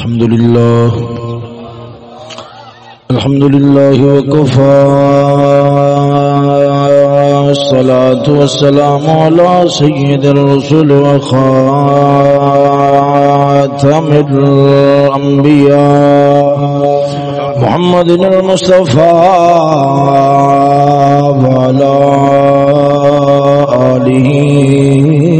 الحمد لله. الحمد لله وكفى. الصلاة والسلام على سيد الرسل وخاتم الأنبياء محمد المصطفى وعلى آله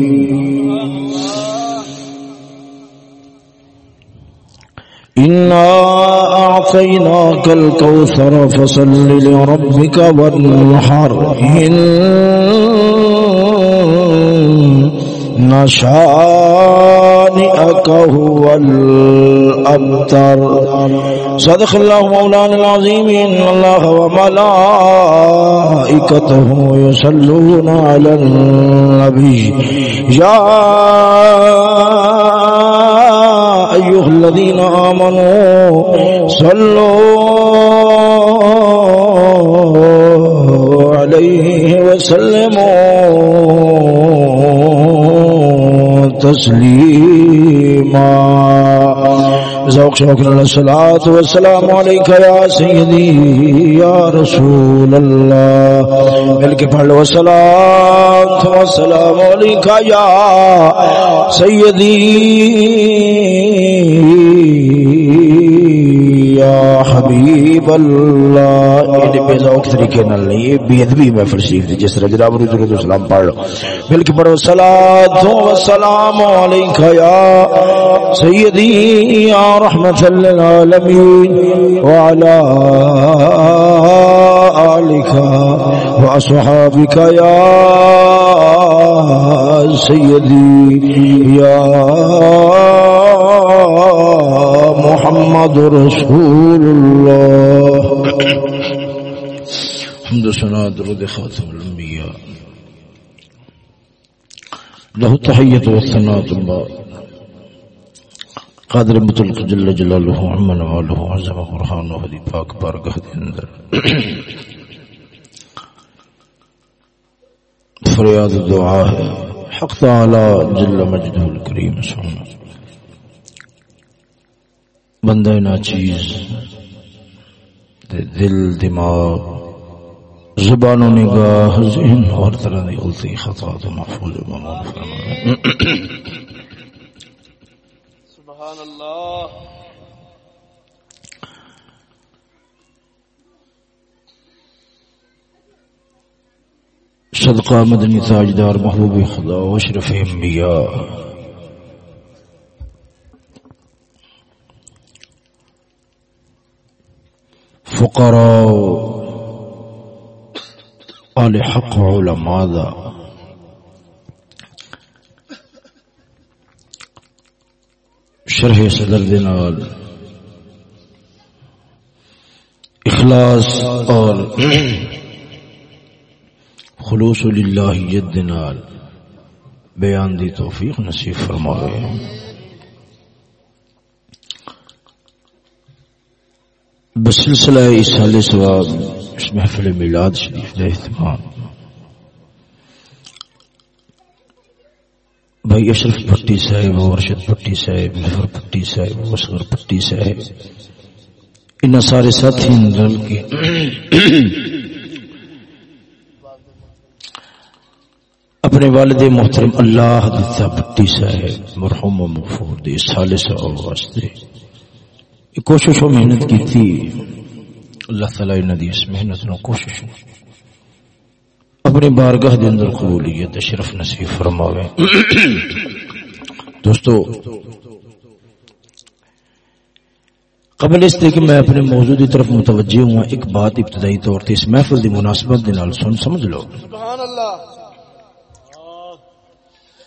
أعطيناك الكوثر فصل لربك وانحر إن شانئك هو الأبتر صدق الله مولانا العظيم إن الله وملائكته يصلون على النبي يا أيها الذين آمنوا صلوا عليه وسلموا تسليما ذوق شوق الصلاة والسلام عليك يا سيدي يا رسول الله ملك پڑھ والصلاة والسلام عليك يا سيدي یا حبیب اللہ. یہ بے ذوق طریقے نال نہیں، یہ بے ادبی میں فرشیف دی، جس طرح جناب نو درود السلام پڑھ لو۔ مل کے پڑھو صلاۃ و سلام علیک یا سیدی، یا رحمت للعالمین وعلى آلك وأصحابك يا سيدي يا محمد رسول الله حمد سنا درود خاتم الانبیاء۔ له التحية والثناء الله قادر مطلق جل جلاله عمن واله عزم قرآنه دی پاک بارگاہ دے اندر۔ فریاد دعا ہے۔ حق تعالی جل مجدہ الکریم سبحانہ۔ بندہ نا چیز۔ دل دماغ زبان و نگاہ ذہن ہر طرح دی غلطی خطا تو محفوظ و ممون فرمائے سبحان اللہ صدقہ مدنی تاجدار محبوب خدا و اشرف انبیاء۔ فقراء آل حق علماء. دا شرح صدر دینال اخلاص اور خلوص للہ ید دینال بیان دی توفیق نصیب فرمائے بسلسلہ اسال ثواب اس محفل میلاد شریف کا اہتمام۔ بھائی اشرف پٹی صاحب ارشد پٹی صاحب ظفر پٹی صاحب اصغر پٹی صاحب، ان سارے ساتھی مل کے۔ اپنے والد محترم اللہ دتا پٹی صاحب، مرحوم و مغفور دے سال سو واسطے کوشش و محنت کی تھی۔ اللہ تعالی دی اس محنت نو کوشش۔ اپنے بارگاہ دے اندر قبولیت اشرف نصیب فرماوے۔ دوستو قبل اس کہ میں اپنے موضوع کی طرف متوجہ ہوں ایک بات ابتدائی طور تے اس محفل دی مناسبت دے نال سن سمجھ لو۔ سبحان اللہ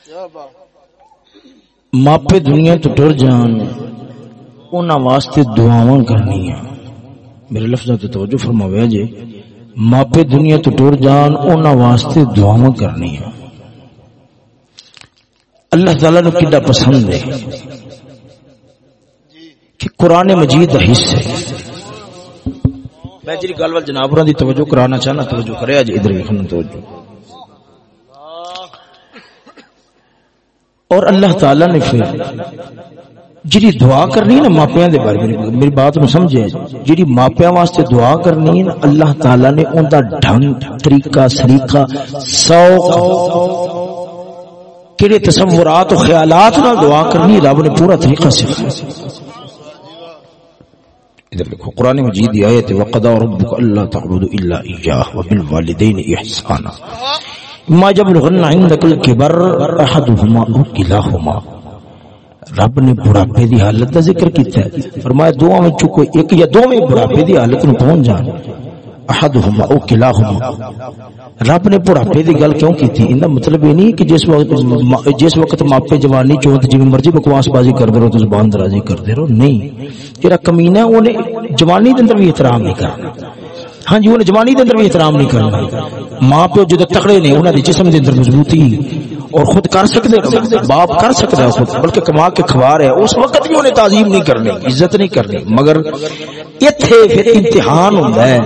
کیا بات ماپے دنیا تو ٹر جان۔ انہاں واسطے دعاواں کرنی ہیں۔ میرے لفظوں تے توجہ فرماوے جی۔ ماپے دنیا تو ٹر جان، انہاں واسطے دعاواں کرنی ہیں۔ اللہ تعالی نو کڈا پسند ہے؟ کہ قرآن مجید دا حصہ ہے۔ میں جی گل وال جناب دی توجہ کرانا چاہنا، توجہ کرے اج ادھر ویکھنا توجہ۔ اور اللہ تعالی نے پھر جڑی دعا کرنی ہے نا ماپیاں دے بارے میری بات نو سمجھے۔ جڑی ماپیاں واسطے دعا کرنی ہے نا اللہ تعالی نے اون دا ڈھنگ طریقہ سلیقہ سوق کیڑے تصورات و خیالات نال دعا کرنی رب نے پورا طریقہ سکھایا ادھر لکھو قرآن مجید دی آیت وقضا ربک اللہ تعبد الا ایاہ وبالوالدین احسانا ما جبلغن عندك الكبر احدهما او كلاهما۔ رب نے بڑھاپے دی حالت دا ذکر کیتا ہے۔ فرمایا دوواں وچوں کوئی ایک یا دوویں بڑھاپے دی حالت نو پہنچ جان۔ احدهما او كلاهما رب نے بڑھاپے دی گل کیوں کی تھی اندا مطلب یہ نہیں کہ جس وقت جس وقت ماپے جوانی چوت جی مرضی بکواس بازی کر دے رہو تو زبان درازی کر دے رہو، نہیں۔ جڑا کمینہ ہے، اونے جوانی دے اندر بھی احترام نہیں کرنا۔ ہاں جی اونے جوانی دے اندر بھی احترام نہیں کرنا۔ ماں پیو جدو تکڑے نے انہاں دے جسم دے اندر مضبوطی۔ اور خود کر سکتے ہیں۔ باپ کر سکتا ہے خود، بلکہ کما کے کھوا رہے ہیں۔ اس وقت بھی انہیں تعظیم نہیں کرنی، عزت نہیں کرنی۔ مگر ایتھے پھر امتحان ہوں ہے۔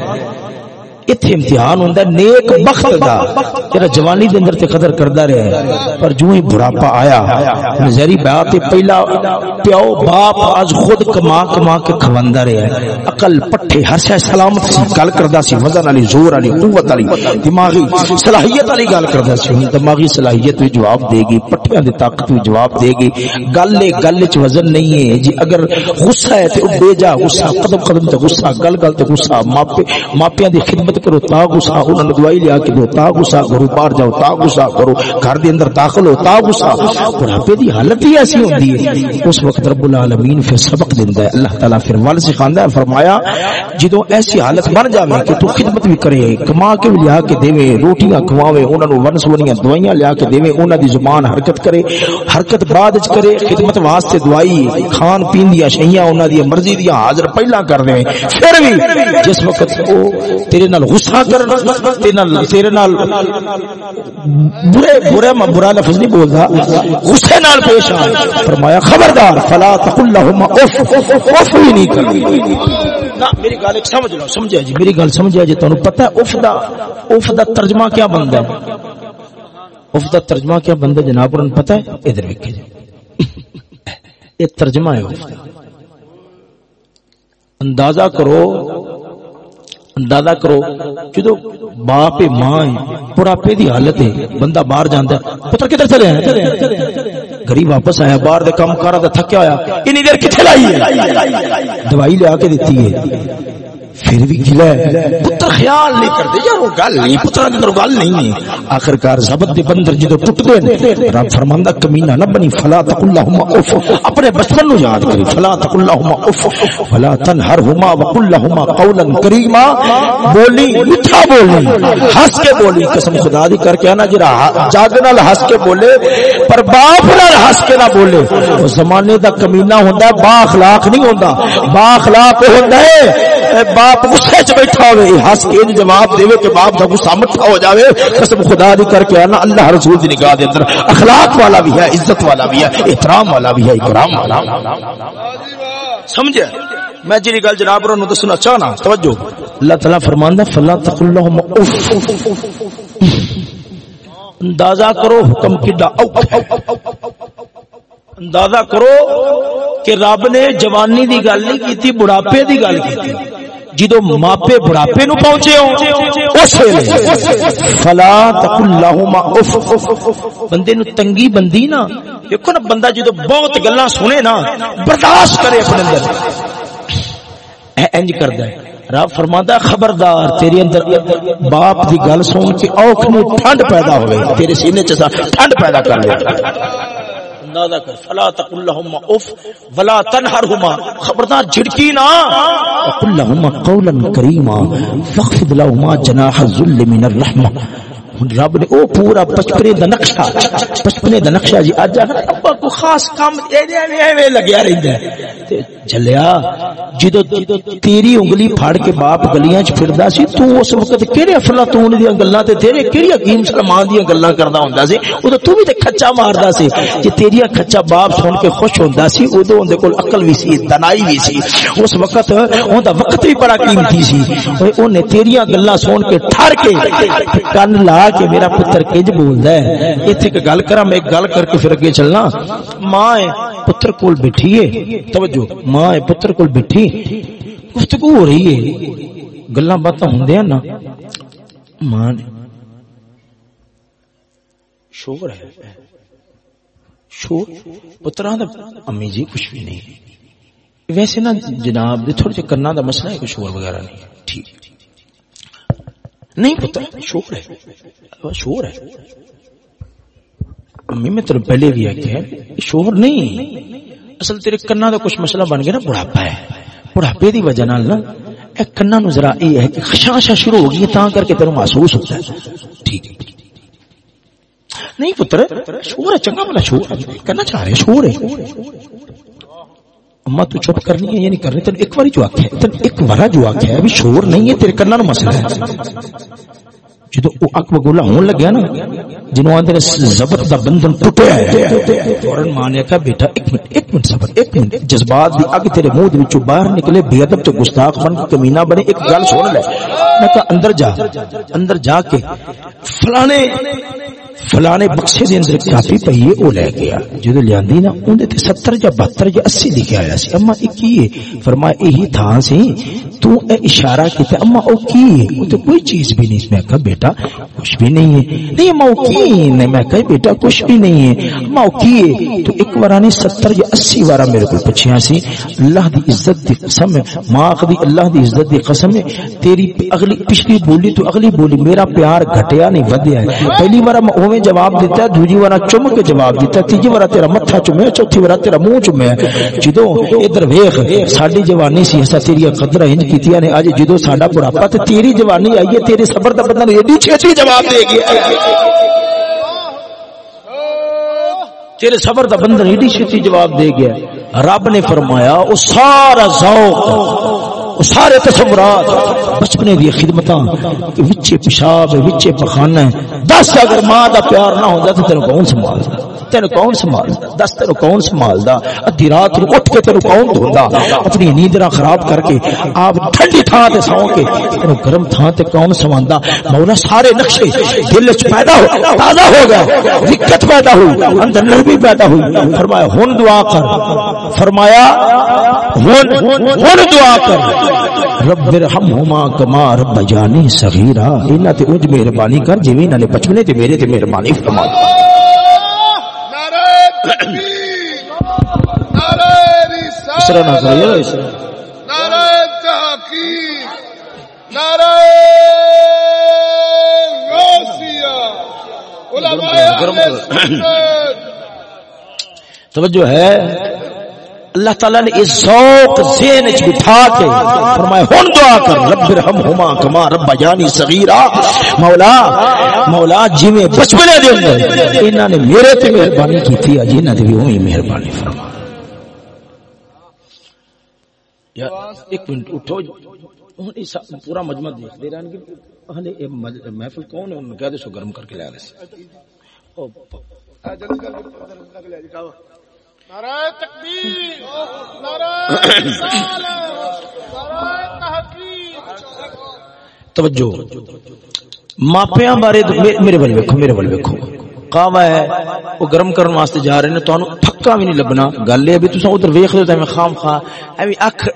ایتھے امتحان ہوندا ہے، نیک بخت دا۔ جڑا جوانی دے اندر تے قدر کردا رہیا ہے، پر جو ہی بڑھاپا آیا زہری بات پہلا پیو باپ آج خود کما کما کے کھوندا رہیا ہے۔ عقل، پٹھے، ہر شے، سلامت سی، گل کردا سی، وزن والی زور والی قوت والی دماغی صلاحیت والی گل کردا سی۔ ہن دماغی صلاحیت بھی جواب دے گی، پٹھیاں دی طاقت بھی جواب دے گی۔ گل ہے گل وچ وزن نہیں ہے۔ جی اگر غصہ ہے تے بے جا، غصہ، قدم قدم تے غصہ، گل گل تے غصہ، ماپے، ماپیاں دی خدمت کرو تا غصہ انہاں نے دوائی لیا کے دو تا غصہ کرو باہر جاؤ تا غصہ کرو گھر دے اندر داخل ہو تا غصہ بڑھاپے دی حالت ہی ایسی ہوندی ہے۔ اس وقت رب العالمین پھر سبق دیندا ہے۔ اللہ تعالی پھر ول سکھاندا ہے، فرمایا، جدوں ایسی حالت بن جاوے کہ تو خدمت بھی کرے، کما کے بھی لیا کے دیوے، روٹیاں کھواوے، انہاں نو ون سونیاں دوائیاں لیا کے دیوے، انہاں دی زبان حرکت کرے، حرکت بعد وچ کرے، خدمت واسطے دوائی کھان پین دی اشیاء انہاں دی مرضی دی حاضر پہلا کر دے۔ پھر بھی جس وقت او تیرے نال غصہ کرنا تیرے نال تیرے نال برے برے میں برا لفظ نہیں بولدا غصے نال پیش آ فرمایا خبردار فلا تقل اف اف بھی نہیں کرنی میری گل ایک سمجھ لو سمجھا جی میری گل سمجھا جی تانوں پتہ ہے اف دا اف دا ترجمہ کیا بندا ہے اف دا ترجمہ کیا بندا جناب ان پتہ ہے ادھر ویکھے جی یہ ترجمہ ہے اف دا اندازہ کرو اندازہ کرو، جدو باپ ماں بڑھاپے دی حالت ہے، بندہ باہر جاندا ہے، پتر کدھر چلے ہیں؟ گھر واپس آیا، باہر دے کام کارا تے تھکیا ہویا اتنی دیر کتھے لائی ہے؟ دوائی لیا کے دیتی ہے۔ پھر بھی گلا ہے۔ پتر خیال نہیں کرتے۔ یار وہ گل نہیں، پتر کے اندر گل نہیں ہے۔ آخرکار ضبط دے بندر جدو ٹوٹ دے رب فرماندا کمینہ نہ بنی، فلا تقل لهما اف۔ اپنے بچپن نو یاد کری فلا تقل لهما اف۔ فلا تنهرهما وقل لهما قولا کریما۔ بولی، میٹھا بولی۔ ہنس کے بولی۔ قسم خدا دی کر کے نا جڑا جاگ نال ہنس کے بولے، پر باپ نال ہنس کے نہ بولے۔ وہ زمانے دا کمینہ ہوندا با اخلاق نہیں ہوندا۔ با اخلاق ہوندا ہے باپ غصے چ بیٹھا ہوئے ہس کے جواب دے کہ باپ دا غصہ مٹھا ہو جاوے۔ قسم خدا دی کر کے انا اللہ رسول دی نگاہ دے اندر اخلاق والا بھی ہے، عزت والا بھی ہے، احترام والا بھی ہے، اکرام والا سمجھے؟ میں جی گل جناب رو دسنا چاہنا، توجہ۔ اللہ تعالی فرماندا فلا تقل لهم اندازہ کرو حکم کڈا اندازہ کرو کہ رب نے جوانی دی گل نہیں کیتی، بڑھاپے دی گل کیتی۔ جدو ماپے بڑھاپے نو پہنچے ہو، اس ویلے فلا تقل لهما اف۔ بندے نو تنگی بندی نا، دیکھو نا، بندہ جدو بہت گلاں سنے نا، برداشت کرے اپنے اندر۔ انج کردا ہے۔ رب فرماندا خبردار، تیرے اندر باپ دی گل سن کے اوکھ نو ٹھنڈ پیدا ہوے تیرے سینے چ ٹھنڈ پیدا کر لے۔ اندازہ کر، فلا تقل لهما اف ولا تنهرهما۔ خبردار، جھڑکی نہ۔ وقل لهما قولا كريما فاخفض لهما جناح الذل من الرحمه ہن رب نے او پورا بچپنے دا نقشہ بچپنے دا نقشہ جی اج اگر ابا کو خاص کام ایویں ایویں لگیا رہندا ہے۔ تے جلیا جدو تیری انگلی پھاڑ کے باپ گلیاں چ پھردا سی، تو اس وقت کیڑے افلاطون دی گلاں تے تیرے کیڑی حکیم سلمان دی گلاں کردا ہوندا سی؟ او تو بھی تے کھچا ماردا سی۔ جے تیری کھچا باپ سن کے خوش ہوندا سی اودوں اون دے کول عقل وی سی، دنائی وی سی۔ اس وقت اون دا وقت بھی بڑا قیمتی سی۔ اون نے تیریاں گلاں سن کے ٹھر کے کن لا کے میرا پتر کج بولدا ہے۔ ایتھے کہ گل کراں، میں ایک گل کر کے پھر اگے چلنا۔ ماں ہے، پتر کول بیٹھی ہے۔ توجہ، ماں ہے، پتر کول بیٹھی۔ گفتگو ہو رہی ہے۔ گلاں باتاں ہوندیاں نا۔ ماں نے شور ہے۔ شور؟ پترا دا امی جی کچھ بھی نہیں۔ ویسے نا جناب دے تھوڑے کرنا دا مسئلہ ہے، کوئی شور وغیرہ نہیں۔ ٹھیک۔ نہیں پتر شور ہے۔ شور ہے۔ امی، میں تیرے پہلے بھی آگیا شور نہیں۔ اصل تیرے کرنا دا کچھ مسئلہ بن گیا نا، بڑھاپا ہے۔ بڑھاپے دی وجہ نال نا، اے کنا نو ذرا یہ ہے کہ خشاشا شروع ہو گئی تاں کر کے تیرے محسوس ہوتا ہے۔ ٹھیک نہیں پتر، شور ہے، چنگا بلا شور کرنا چاہ رہے شور ہے۔ اما تو چپ کرنی ہے یا نہیں کرنی تین ایک باری جو آخیا تین ایک بارا جو آخیا ابھی شور نہیں ہے، تیرے کرنا نو مسئلہ ہے۔ جدو وہ اک بگولا ہون لگیا نا جنہوں آدھے زبر دا بندن ٹوٹیا ہے۔ فورن ماں نے کہا، بیٹا، ایک منٹ ایک منٹ صبر ایک منٹ۔ جذبات دی اگ تیرے منہ دے وچوں باہر نکلے، بے ادب تے گستاخ بن کے کمینہ بنے۔ ایک گل سن لے۔ میں کہا، اندر جا اندر جا کے، فلانے فلانے بخشے دے اندر کافی پئی ہے او لے گیا جدو لیاندی نا اون دے 70 یا 72 یا 80 لکھیا آیا سی۔ اما، یہ کی ہے؟ فرمایا یہی تھا سی۔ تو اے اشارہ کیتا اما او کی ہے؟ او تو کوئی چیز بھی نہیں۔ میں کہا، بیٹا، کچھ بھی نہیں ہے۔ نہیں، اما او کی نہیں، میں کہا، بیٹا، کچھ بھی نہیں ہے۔ اما او کی ہے؟ تو ایک بار نہیں 70 یا 80 بار میرے کو پوچھیا سی۔ اللہ دی عزت دی قسم ہے۔ ماں دی اللہ دی عزت دی قسم ہے۔ تیری اگلی پچھلی بولی تو اگلی بولی، میرا پیار گھٹیا نہیں، ودیا ہے۔ پہلی بار میں اوویں جواب دیتا ہے، دوجی بار چم کے جواب دیتا ہے، تیجی بار تیرا متھا چومے چوتھی بار تیرا منہ چومے جدو ادھر ویکھ، ساڈی جوانی سی اسا تیری قدر انج کیتیاں نے۔ اج جدو ساڈا بڑھاپا تے تیری جوانی آئی ہے، تیرے صبر دا بندہ ایڈی چھتی جواب دے گیا تیرے صبر دا بندہ ایڈی چھتی جواب دے گیا رب نے فرمایا، او سارا ذوق سارے تصورات بچپنے دی خدمتاں، وچے پیشاب وچے پخانا ہے۔ دس اگر ماں دا پیار نہ ہوندا تے تینو کون سنبھالدا؟ تینو کون سنبھالدا؟ دس تینو کون سنبھالدا؟ ادھی رات نو اٹھ کے تینو کون دھوندا؟ اپنی نیندرا خراب کر کے آپ ٹھنڈی تھاں تے سو کے تینو گرم تھاں تے کون سواندا مولا سارے نقشے دل وچ پیدا ہو، تازہ ہو گئے دقت پیدا ہوئی، اندر نرمی پیدا ہوئی۔ فرمایا، ہن دعا کر۔ فرمایا، ہن ہن دعا کر۔ رب ارحمہما کما رب جانی صغیرا انہاں تے اج مہربانی کر جویں انہاں نے بچپنے تے میرے تے مہربانی فرما نعرہ نعرہ اس طرح نہ رسالت کرو یار اس طرح نعرہ تحقیق نعرہ غوثیہ علماء توجہ ہے۔ اللہ تعالیٰ نے اس ذوق ذہن وچ بٹھا کے فرمایا، ہن دعا کر، رب ارحمہما کما رب جانی صغیرا۔ مولا مولا جویں بچپنے دے اندر انہاں نے میرے تے مہربانی کیتی ہے انہاں تے بھی اوہی مہربانی فرما یا، ایک منٹ، اٹھو۔ ہن اس پورا مجمع دیکھ دے رہن کہ اہل اے محفل کون ہے؟ ان کہہ دے سو گرم کر کے لے آنے سے نعرہ تکبیر، نعرہ نعرہ تحقیق۔ توجہ۔ ماپیاں بارے میرے ول ویکھو، میرے ول ویکھو۔ کا ہے، وہ گرم کرنے واسطے جا رہے نے تانوں پھکا بھی نہیں لبنا۔ گل ہے بھی تساں ادھر ویکھ لو تے میں خام خواہ۔ ایویں اکھ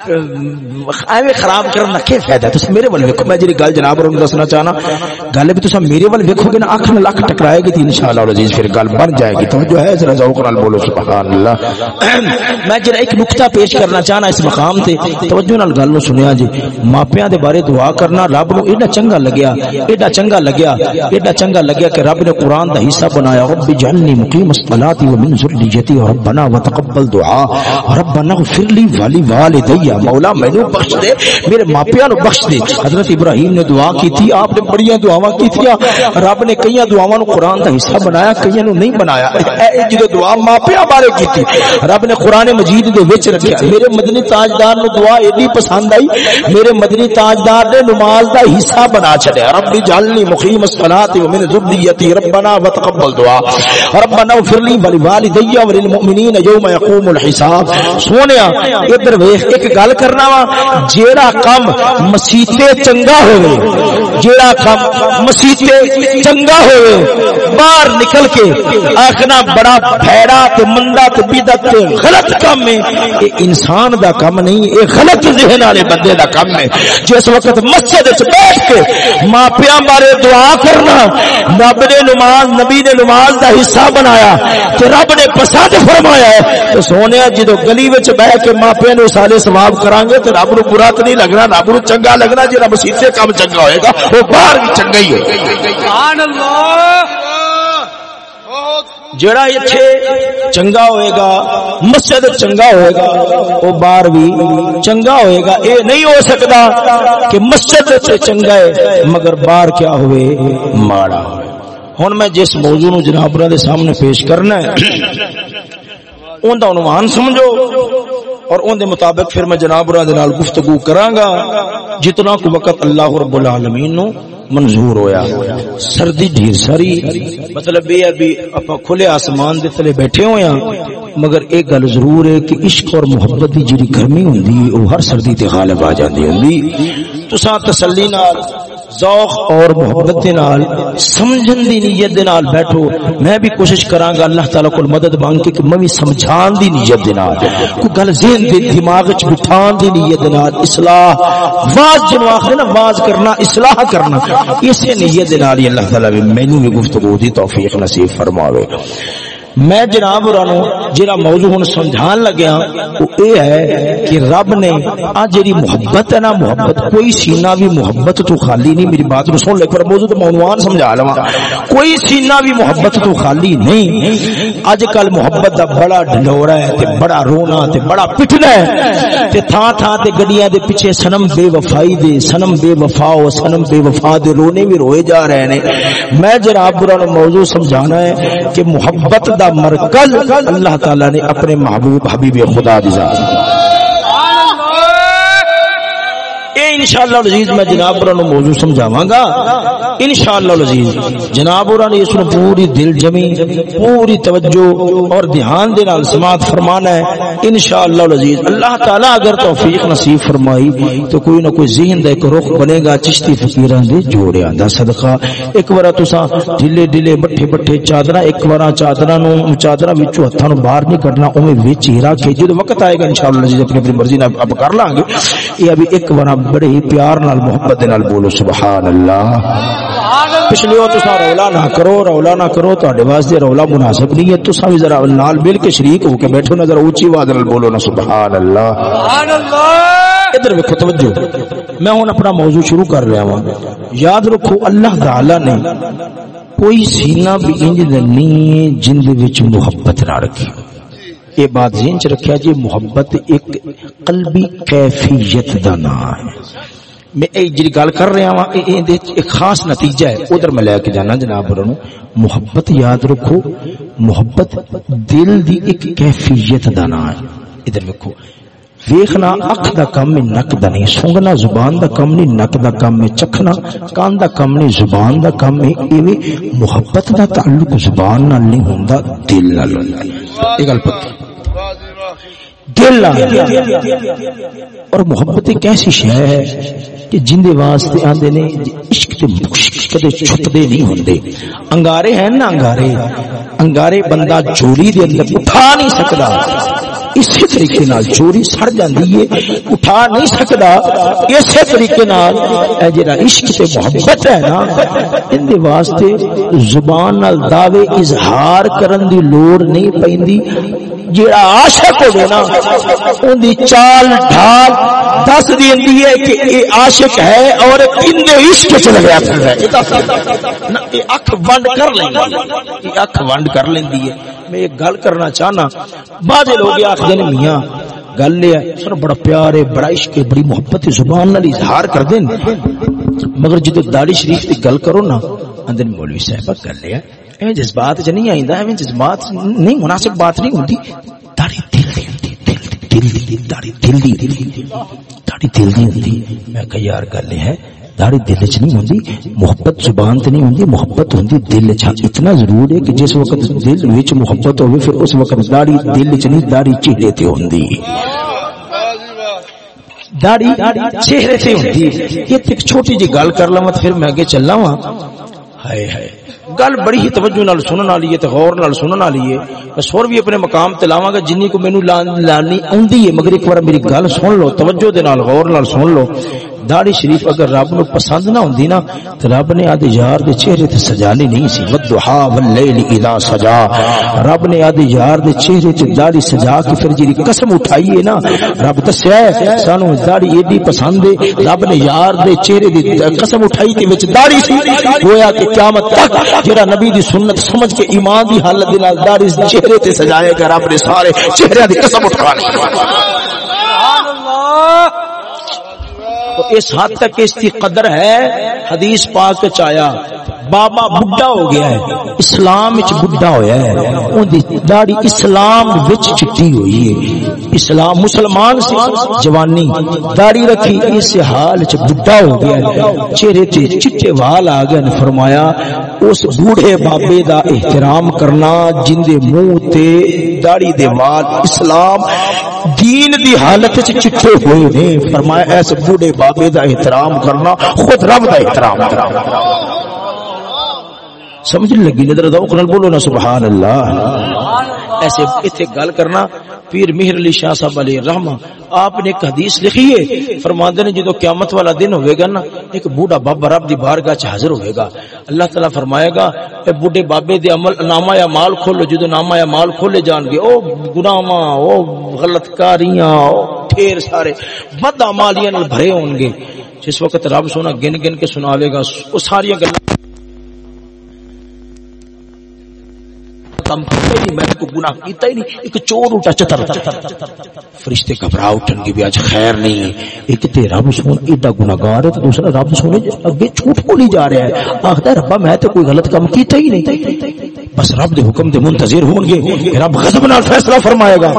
ایویں خراب کرن دا کی فائدہ ہے؟ تساں میرے ول ویکھو۔ میں جڑی گل جناب اور دسنا چاہنا۔ گل ہے بھی تساں میرے ول ویکھو گے نا، اکھ نال اکھ ٹکرائے گی تے انشاءاللہ العزیز پھر گل بن جائے گی۔ توجہ ہے، ذرا ذوق نال بولو، سبحان اللہ۔ میں جڑا ایک نقطہ پیش کرنا چاہنا اس مقام تے، توجہ نال گل نو سنیا جی۔ ماپیاں دے بارے دعا کرنا، رب نو ایڈا چنگا لگیا، ایڈا چنگا لگیا، ایڈا چنگا لگیا کہ رب نے قرآن دا حصہ بنایا۔ رب جعلنی مقیم الصلاۃ و من ذریتی ربنا وتقبل دعا. ربنا اغفر لي والی والدی مولا مینوں بخش دے، میرے ماپیاں نو بخش دے۔ حضرت ابراہیم نے دعا کی تھی، آپ نے بڑیاں دعاواں کی تھی رب نے کئی دعاواں نو قران دا حصہ بنایا کئی نو نہیں بنایا۔ اے جدو دعا ماپیاں بارے کی تھی رب نے قران مجید دے وچ رکھیا۔ میرے مدنی تاجدار نو دعا ایڈی پسند آئی، میرے مدنی تاجدار نے نماز دا حصہ بنا چھڈیا۔ رب جعلنی مقیم الصلاۃ ومن ذریتی، ربنا وتقبل دعا۔ ربنا اغفر لي ولوالدي وللمؤمنين يوم يقوم الحساب. سونیا ادھر ویکھ ایک گل کرنا وا، جیڑا کم مسیتے چنگا ہوئے، جیڑا کم مسیتے چنگا ہوئے، باہر نکل کے آخنا بڑا بھیڑا تے مندا تے بدعت تے غلط کام ہے۔ اے انسان دا کام نہیں، اے غلط ذہن والے بندے دا کام ہے۔ جس وقت مسجد وچ بیٹھ کے ماپیاں بارے دعا کرنا، رب نے نماز، نبی نے نماز دا حصہ بنایا تے رب نے پسند فرمایا ہے تو سونے جدو گلی وچ بیٹھ کے ماپیاں نو سارے ثواب کران گے تے رب نو برا تے نہیں لگنا، رب نو چنگا لگنا جے رب سیتے کام چنگا ہوئے گا، وہ باہر بھی چنگا ہی ہوئے سبحان اللہ جڑا ایتھے چنگا ہوئے گا، مسجد چنگا ہوئے گا، وہ باہر بھی چنگا ہوئے گا۔ اے نہیں ہو سکتا کہ مسجد سے چنگا ہے، مگر باہر کیا ہوئے؟ ماڑا۔ ہن میں جس موضوع نو جناب دے سامنے پیش کرنا ہے۔ ان دا عنوان سمجھو اور ان دے مطابق پھر میں جناب دے نال گفتگو کراں گا۔ جتنا کو وقت اللہ رب العالمین نو منظور ہویا۔ سردی ڈھیر ساری مطلب یہ ابھی اپا کھلے آسمان دے تلے بیٹھے ہویا مگر ایک گل ضرور ہے کہ عشق اور محبت دی جڑی گرمی ہوندی، او ہر سردی تے غالب آ جاندی ہوندی۔ تساں تسلی نال، ذوق اور محبت دے نال، سمجھن دی نیت دے نال بیٹھو۔ میں بھی کوشش کراں گا اللہ تعالی کول مدد مانگ کے کہ میں بھی سمجھان دی نیت دے نال، کوئی گل ذہن دے دماغ وچ بٹھان دی نیت دے نال، اصلاح آواز جنو آخر نا واز کرنا، اصلاح کرنا۔ اسی نیت دے اللہ تعالی بھی مینوں بھی گفتگو دی توفیق نصیب فرماوے۔ میں جناب رانو جڑا موضوع ہن سمجھان لگیا ہاں، وہ اے ہے کہ رب نے آ جڑی محبت ہے نا، محبت کوئی سینہ بھی محبت تو خالی نہیں، میری بات نو سن لے پر موضوع تو عنوان سمجھا لواں۔ کوئی سینہ بھی محبت تو خالی نہیں اج کل محبت دا بڑا ڈھلورا ہے تے بڑا رونا تے بڑا پٹنا ہے۔ تے تھاں تھاں تے گڈیاں دے پیچھے سنم بے وفائی دے، سنم بے وفا او سنم بے وفا دے رونے بھی روئے جا رہے نے۔ میں جناب برا موضوع سمجھانا ہے کہ محبت دا مرکز اللہ تعالی نے اپنے محبوب حبیب خدا دی ذات۔ انشاءاللہ العزیز میں جناب برا نو موضوع سمجھاواں گا انشاءاللہ العزیز جناب برا نے اس نو پوری دل جمی، پوری توجہ اور دھیان دے نال سماعت فرمانا ہے۔ انشاءاللہ العزیز اللہ تعالی اگر توفیق نصیب فرمائی تو کوئی نہ کوئی ذہن دا ایک رخ بنے گا، چشتی فقیراں دے جوڑیاں دا صدقہ۔ ایک بار تساں ڈھلے ڈھلے بٹھے بٹھے چادراں ایک بار چادراں نو چادراں وچوں ہتھاں نو باہر نہیں کڈنا، اوویں وچ ہی رکھ کے جد وقت آئے گا انشاءاللہ العزیز اپنی اپنی مرضی نال اب کر لیں گے یہ ابھی ایک بار بڑے ہی پیار نال محبت نال بولو سبحان اللہ پچھلے ہو تسا رولا نہ کرو رولا نہ کرو تواڈے واسطے رولا مناسب نہیں ہے۔ تسا بھی ذرا نال مل کے شریک ہو کے بیٹھو ذرا اونچی آواز نال بولو نا سبحان اللہ سبحان اللہ ادھر ویکھو توجہ۔ میں ہن اپنا موضوع شروع کر رہا ہوں یاد رکھو اللہ تعالی نے کوئی سینہ بھی انج نہیں ہے جن دے وچ محبت نہ رکھی۔ یہ بات ذہن چ رکھیا جی محبت ایک قلبی کیفیت دا نام ہے۔ میں ایک جڑی گل کر رہا ہاں اے دے ایک خاص نتیجہ ہے، ادھر میں لے کے جانا جناب نو محبت یاد رکھو، محبت دل دی ایک کیفیت دا نام ہے۔ ادھر ویکھو ویکھنا اکھ دا کم ہے نک دا نہیں سونگنا زبان دا کم نہیں، نک دا کم ہے چکھنا، کان دا کم نہیں، زبان دا کم ہے ایویں محبت دا تعلق زبان نال نہیں ہوندا، دل نال ہوندا۔ ہے یہ گل پکی۔ واہ دل اور محبت ایک ایسی شے ہے کہ جن دے واسطے آندے نے عشق تے مشک کدے چھپدے نہیں ہوندے۔ انگارے ہیں نا انگارے؟ انگارے بندہ چوری دے اندر اٹھا نہیں سکدا۔ اسی طریقے نال چوری سڑ جاندی ہے، اٹھا نہیں سکدا۔ اسی طریقے نال اے جڑا عشق تے محبت ہے نا، ان دے واسطے زبان نال دعوے اظہار کرن دی لوڑ نہیں پیندی جیڑا عاشق ہوے نا، اون دی چال ڈھال دس دیندی ہے کہ اے عاشق ہے اور کندے عشق چ لگیا پھر ہے۔ اے اکھ ونڈ کر لیندی اے اکھ ونڈ کر لیندی ہے۔ میں ایک گل کرنا چاہنا۔ بعض لوگ آکھدے نے میاں، گل یہ ہے، سر بڑا پیار ہے بڑا عشق ہے، بڑی محبت ہے، زبان نال اظہار کر دین۔ مگر جدو داڑھی شریف دی گل کرو نا اندر مولوی صاحب گل ہے، ایویں جذبات چ نہیں آئندا ایویں جذبات نہیں، مناسب بات نہیں ہوندی۔ داڑھی دل دی ہوندی دل دی دل دی، داڑھی دل دی داڑھی دل دی ہوندی۔ میں کہ یار، گل ہے داڑی دل چ نہیں ہوندی، محبت زبان تے نہیں ہوندی، محبت ہوندی دل چ۔ اتنا ضرور ہے کہ جس وقت دل وچ محبت ہوے، پھر اس وقت داڑی دل چ نہیں، داڑی چہرے تے ہوندی۔ داڑی چہرے تے ہوندی۔ یہ ایک چھوٹی جی گل کر لواں پھر میں اگے چلاں وا ہائے ہائے۔ گل بڑی ہی توجہ نال سنن والی ہے تے غور نال سنن والی ہے۔ میں سور بھی اپنے مقام تے لاواں گا۔ جنی کو مینوں لانی اوندی ہے، مگر ایک بار میری گل سن لو، توجہ دے نال، غور نال سن لو۔ داڑھی شریف اگر رب نو پسند نہ ہوندی نا، تے رب نے آدھے یار دے چہرے تے سجانی نہیں سی۔ ودھا واللیل اذا سجا۔ رب نے آدھے یار دے چہرے تے داڑھی سجا کے پھر جی قسم اٹھائی ہے نا، رب دسیا ہے سانو داڑھی ایڈی پسند ہے۔ رب نے یار دے چہرے دی قسم اٹھائی تے وچ داڑھی سی۔ گویا کہ قیامت تک جڑا نبی دی سنت سمجھ کے ایمان دی حالت دے نال داڑھی چہرے تے سجائے گا رب نے سارے چہرے دی قسم اٹھانی سبحان اللہ! تو اس حد تک اس کی قدر ہے، حدیث پاک چ آیا بابا بڈھا ہو گیا ہے، اسلام وچ بڈھا ہویا ہے۔ اون دی داڑھی اسلام وچ چٹی ہوئی ہے۔ اسلام مسلمان سی، جوانی۔ داڑھی رکھی، اس حال چ بڈھا ہو گیا ہے۔ چہرے تے چٹے وال آ گئے نے فرمایا، اس بوڑھے بابے دا احترام کرنا، جن دے منہ تے داڑھی دے وال اسلام دین دی حالت چ چٹے ہوئے نے۔ فرمایا، اس بوڑھے بابے دا احترام کرنا، خود رب دا احترام کرنا۔ سمجھ لگی نظر ذوق نال بولو نا سبحان اللہ ایسے ایتھے گل کرنا، پیر مہر علی شاہ صاحب علیہ الرحمہ، آپ نے ایک حدیث لکھی ہے، فرماندے نے جدو قیامت والا دن ہوئے گا نا، ایک بوڑھا بابا رب دی بارگاہ چ حاضر ہوئے گا۔ اللہ تعالی فرمائے گا، اے بوڑھے بابے دے عمل، نامہ یا مال کھولو، جدو نامہ یا مال کھولے جان گے، او گناہاں، او غلط کاریاں او ٹھیر سارے بد اعمالیاں نال بھرے ہون گے۔ جس وقت رب سونا گن گن کے سناوے گا او ساری گلاں کیتا ہی نہیں، میں گناہ کیتا ہی نہیں۔ ایک چور اٹھا چتر فرشتے گھبرا اٹھن بھی اج خیر نہیں ہے۔ ایک تے رب ایڈا گناہگار ہے تے دوسرا رب سونے اگے جھوٹ بولی جا رہا ہے۔ آخدا ہے، ربا، میں تے کوئی غلط کام کیتا ہی نہیں۔ بس رب دے حکم دے منتظر ہون گے۔ رب غضب نال فیصلہ فرمائے گا۔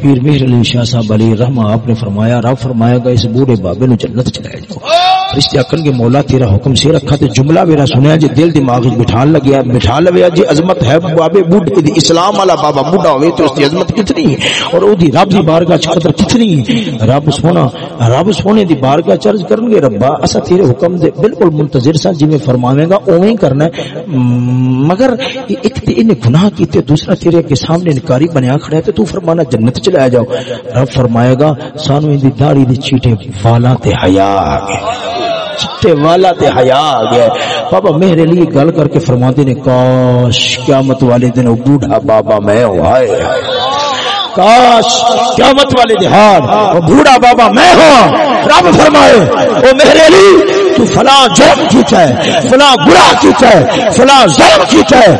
پیر مہر علی شاہ صاحب علی رحمہ آپ نے فرمایا، رب فرمایا گا، اس بوڑھے بابے نو جنت چلایا جاؤ۔ فرشتے اکن کے مولا تیرا حکم سے رکھا تے جملہ میرا سنیا جی دل دماغ وچ بٹھان لگیا بٹھا لویا جی عظمت ہے، بابے بوڑھے دی اسلام والا بابا بوڑھا ہوئے تو اس دی عظمت کتنی ہے؟ اور او دی رب دی بارگاہ چ قدر کتنی ہے؟ رب سونا، رب سونے دی بارگاہ چرج کرن گے، ربا، اسا تیرے حکم دے بالکل منتظر سا جویں جی فرماویں گا، اوویں کرنا ہے۔ مگر ایک تے انہیں گناہ کیتے، دوسرا تیرے کے سامنے انکاری بنیا کھڑا ہے تے تو فرمانا جنت چلایا جاؤ۔ رب فرمائے گا، سانو ان دی داڑھی دی چیٹے والا تے حیا۔ آ گئے چٹے والا تے حیا آ گیا ہے۔ بابا میرے لیے گل کر کے فرماتے نے، کاش قیامت والے دن وہ بوڑھا بابا میں ہوں۔ ہائے۔ کاش قیامت والے دہار وہ بوڑھا بابا میں ہوں۔ رب فرمائے، وہ میرے لیے، تو فلاں جرم کیتا ہے فلاں گناہ کیتا ہے فلاں ظلم کیتا ہے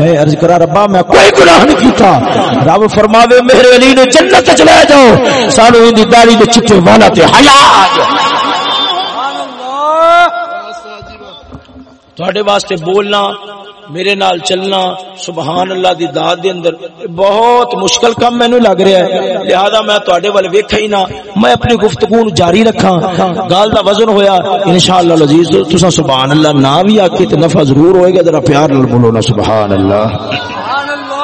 میں عرض کرا، ربا، میں کوئی گناہ نہیں کیتا۔ رب فرماوے، میرے علی نے جنت چ لے جاؤ۔ سانو ان دی داڑھی دے چٹے والا تے حیا آ تھوڑے واسطے بولنا میرے نال چلنا سبحان اللہ دی داد دے اندر بہت مشکل کام مینوں لگ رہا ہے۔ لہذا میں تواڈے ول ویکھا ہی نہ میں اپنی گفتگو نو جاری رکھاں۔ گل دا وزن ہویا انشاءاللہ العزیز تساں سبحان اللہ نہ بھی آکھے تے نفع ضرور ہوئے گا ذرا پیار نال بولو نا سبحان اللہ۔ سبحان اللہ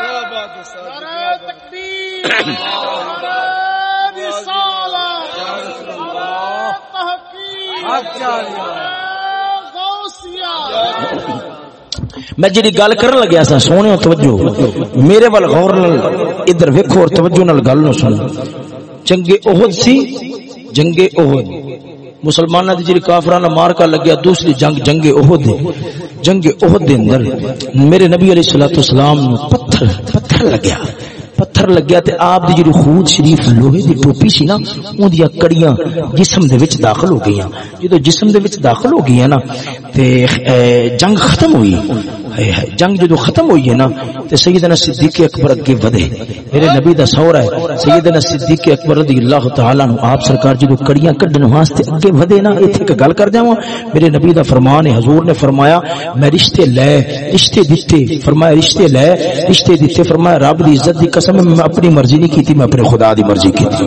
کیا بات ہے صاحب نعرہ تکبیر نعرہ رسالت نعرہ تحقیق غوثیہ میں جڑی گل کرن لگیا سا سونے توجہ۔ میرے ول غور نال، ادھر ویکھو اور توجہ نال گل نو سن۔ جنگ احد سی جنگ احد۔ مسلماناں دی جڑی کافراں نال مار کا لگیا، دوسری جنگ جنگ احد ہے جنگ احد دے اندر میرے نبی علیہ الصلوۃ والسلام نو پتھر پتھر لگیا۔ پتھر لگیا تے آپ دی جڑی خود شریف لوہے دی ٹوپی سی نا اون دی کڑیاں جسم دے وچ داخل ہو گئیاں۔ جدو جسم دے وچ داخل ہو گئیاں نا، تے جنگ ختم ہوئی۔ جنگ جدو ختم ہوئی ہے نا، تے سیدنا صدیق اکبر اگے ودے میرے نبی دا سورہ ہے، سیدنا صدیق اکبر رضی اللہ تعالی عنہ، آپ سرکار جی جدو کڑیاں کڈن واسطے اگے ودے نا، ایتھے ایک گل کر جاواں۔ میرے نبی دا فرمان ہے، حضور نے فرمایا، میں رشتے لے، رشتے دتے فرمایا، رشتے لے، رشتے دتے فرمایا، رب دی عزت دی قسم، میں اپنی مرضی نہیں کیتی، میں اپنے خدا دی مرضی کیتی۔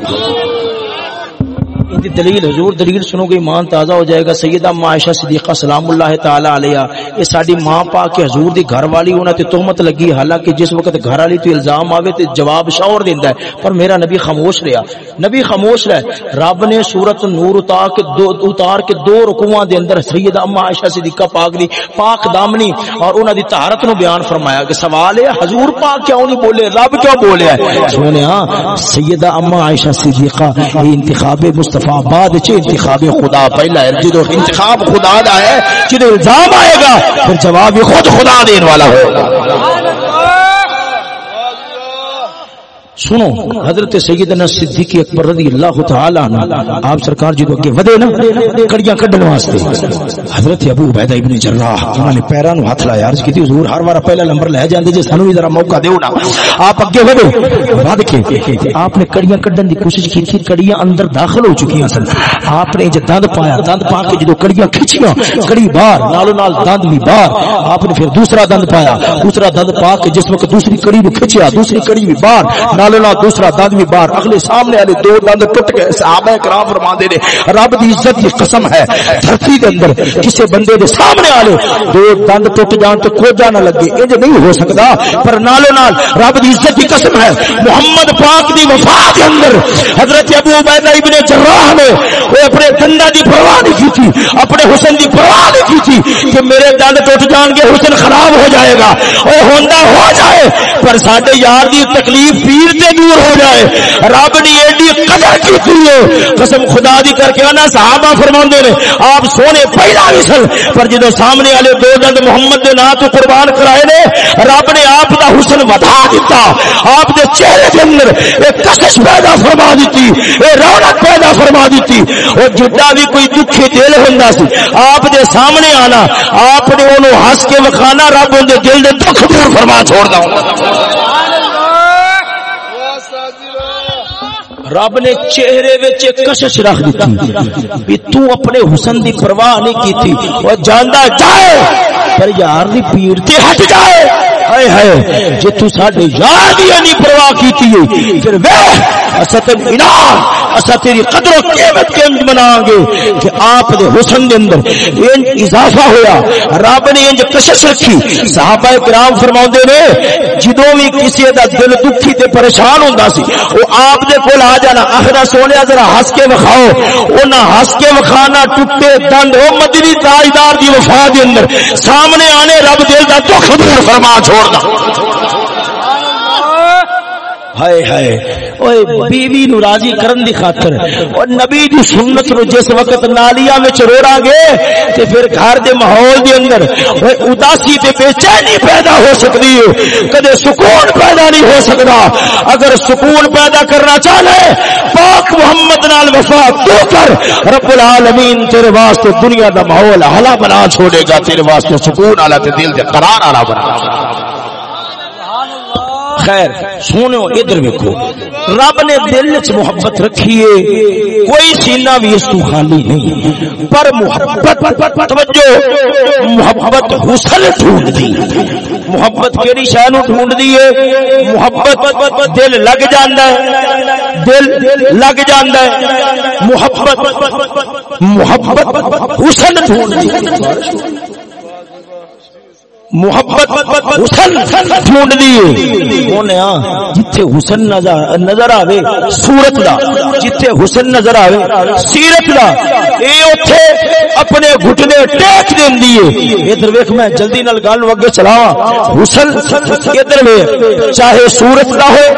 دی دلیل؟ حضور دلیل سنو گے، ایمان تازہ ہو جائے گا۔ سیدہ ماں صدیقہ سلام اللہ تعالی علیہ، یہ ساڈی ماں پاک کے حضور دی گھر والی، انہاں تے تہمت لگی۔ حالانکہ جس وقت گھر والی تو الزام آوے تے جواب شاور دیندا ہے، پر میرا نبی خاموش رہیا۔ نبی خاموش رہے، رب نے سورت نور اتار کے دو، اتار کے دو رکوعاں دے اندر سیدہ اما عائشہ صدیقہ پاک دی پاک دامنی اور انہاں دی طہارت نو بیان فرمایا کہ سوال ہے، حضور پاک کیوں نہیں بولے؟ رب کیوں بولیا ہے سونیا سیدہ اما عائشہ صدیقہ، یہ انتخاب مصطفی بعد چ انتخاب خدا پہلا ہے، جدو انتخاب خدا دا ہے، جدو الزام آئے گا، پھر جواب خود خدا دین والا ہوگا۔ سنو، حضرت سیدنا صدیق اکبر رضی اللہ تعالی عنہ، آپ سرکار جی جدو اگے ودے نا، کڑیاں کڈن واسطے۔ حضرت ابو عبیدہ ابن جراح انہوں نے پیراں نو ہاتھ لایا، عرض کیتی، حضور، ہر بار پہلا نمبر لے جاندے جے سانو بھی ذرا موقع دیو نا۔ آپ اگے ودے۔ ود کے آپ نے کڑیاں کڈن دی کوشش کی تھی کڑیاں اندر داخل ہو چکی سن۔ آپ نے جو دند پایا، دند پا کے جدو کڑیاں کھچیاں، کڑی باہر نالو نال دند بھی باہر آپ نے پھر دوسرا دند پایا۔ دوسرا دند پا کے جس وقت دوسری کڑی نو کھچیا، دوسری کڑی بھی باہر نالو نال دوسرا دند بھی باہر اگلے سامنے والے دو دند ٹوٹ گئے صحابہ کرام فرماندے نے، رب دی عزت دی قسم ہے، دھرتی دے اندر کسے بندے دے سامنے والے دو دند ٹوٹ جان تے کوجا نہ لگے، انج نہیں ہو سکدا، پر نالو نال رب دی عزت دی قسم ہے، محمد پاک دی وفا دے اندر حضرت ابو عبیدہ ابن جراح نے وہ اپنے دندا دی پرواہ نہیں کی تھی اپنے حسن دی پرواہ نہیں کی تھی کہ میرے دند ٹوٹ جان گے، حسن خراب ہو جائے گا، او ہوندا ہو جائے، پر ساڈے یار دی تکلیف پیر تے دور ہو جائے۔ رب نے ایڈی قدر کی ہے قسم خدا دی کر کے انا صحابہ فرماندے نے، آپ سونے پہلا بھی سن پر جدو سامنے والے دو دند محمد دے نام تو قربان کرائے نے، رب نے آپ دا حسن ودا دیتا آپ دے چہرے کے اندر ایک کشش پیدا فرما دیتی اے رونق پیدا فرما دیتی اور جدا بھی کوئی دکھی دل ہوندا سی، آپ دے سامنے آنا، آپ نے انہوں ہنس کے وکھانا، رب ان دے دل دے دکھ دور فرما چھوڑ دا۔ ہوں رب نے چہرے وچ کشش رکھ دیتی۔ بھی تو اپنے حسن دی پرواہ نہیں کیتی۔ او جاندا جائے، پر یار دی پیر تے ہٹ جائے۔ ہائے ہائے، جے تو ساڈے یار دی نہیں پرواہ کیتی ہے پھر وہ اسا تے انعام۔ اسا تیری قدر و قیمت کے منا گے کہ آپ دے حسن دے اندر انج اضافہ ہویا۔ رب نے انج کشش رکھی۔ صحابہ کرام فرماوندے نے، جدوں بھی کسی دا دل دکھی تے پریشان ہوندا سی، او آپ دے کول آ جانا۔ آخرا سونے، ذرا ہس کے وکھاؤ۔ انہاں ہس کے وکھانا ٹوٹے دند، او مدنی تاجدار دی وفا دے اندر۔ سامنے آنے رب دل دا دکھ دور فرما چھوڑنا ہائے ہائے اوے بیوی نو راضی کرن دی خاطر۔ اور نبی دی سنت نو جس وقت نالیاں وچ روڑا گے، تے پھر گھر دے ماحول دے اندر اوے اداسی تے بے چینی پیدا ہو سکتی ہے۔ کدے سکون پیدا نہیں ہو سکتا۔ اگر سکون پیدا کرنا چاہے، پاک محمد نال وفا تو کر۔ رب العالمین تیرے واسطے دنیا دا ماحول ہلا بنا چھوڑے گا، تیرے واسطے سکون والا تے دل دے قرار والا بنا۔ خیر سونے ادھر ویکو رب نے دل چ محبت رکھی ہے، کوئی سینہ بھی اس تو خالی نہیں۔ پر محبت، توجہ، محبت حسن ڈھونڈ دی محبت کیڑی شے نو ڈھونڈ دی ہے؟ محبت دل لگ جاندا ہے۔ دل لگ جاندا ہے۔ محبت محبت حسن ڈھونڈ دی محبت حسن ڈھونڈ دیے ہاں۔ جتھے حسن نظر نظر آوے صورت دا۔ جتھے حسن نظر آوے، سیرت دا۔ اے اوتھے اپنے گھٹنے ٹیک دیندی ہے۔ ادھر ویکھ، میں جلدی نال گل اگے چلاواں۔ حسن ادھر ویکھ چاہے صورت دا ہوئے،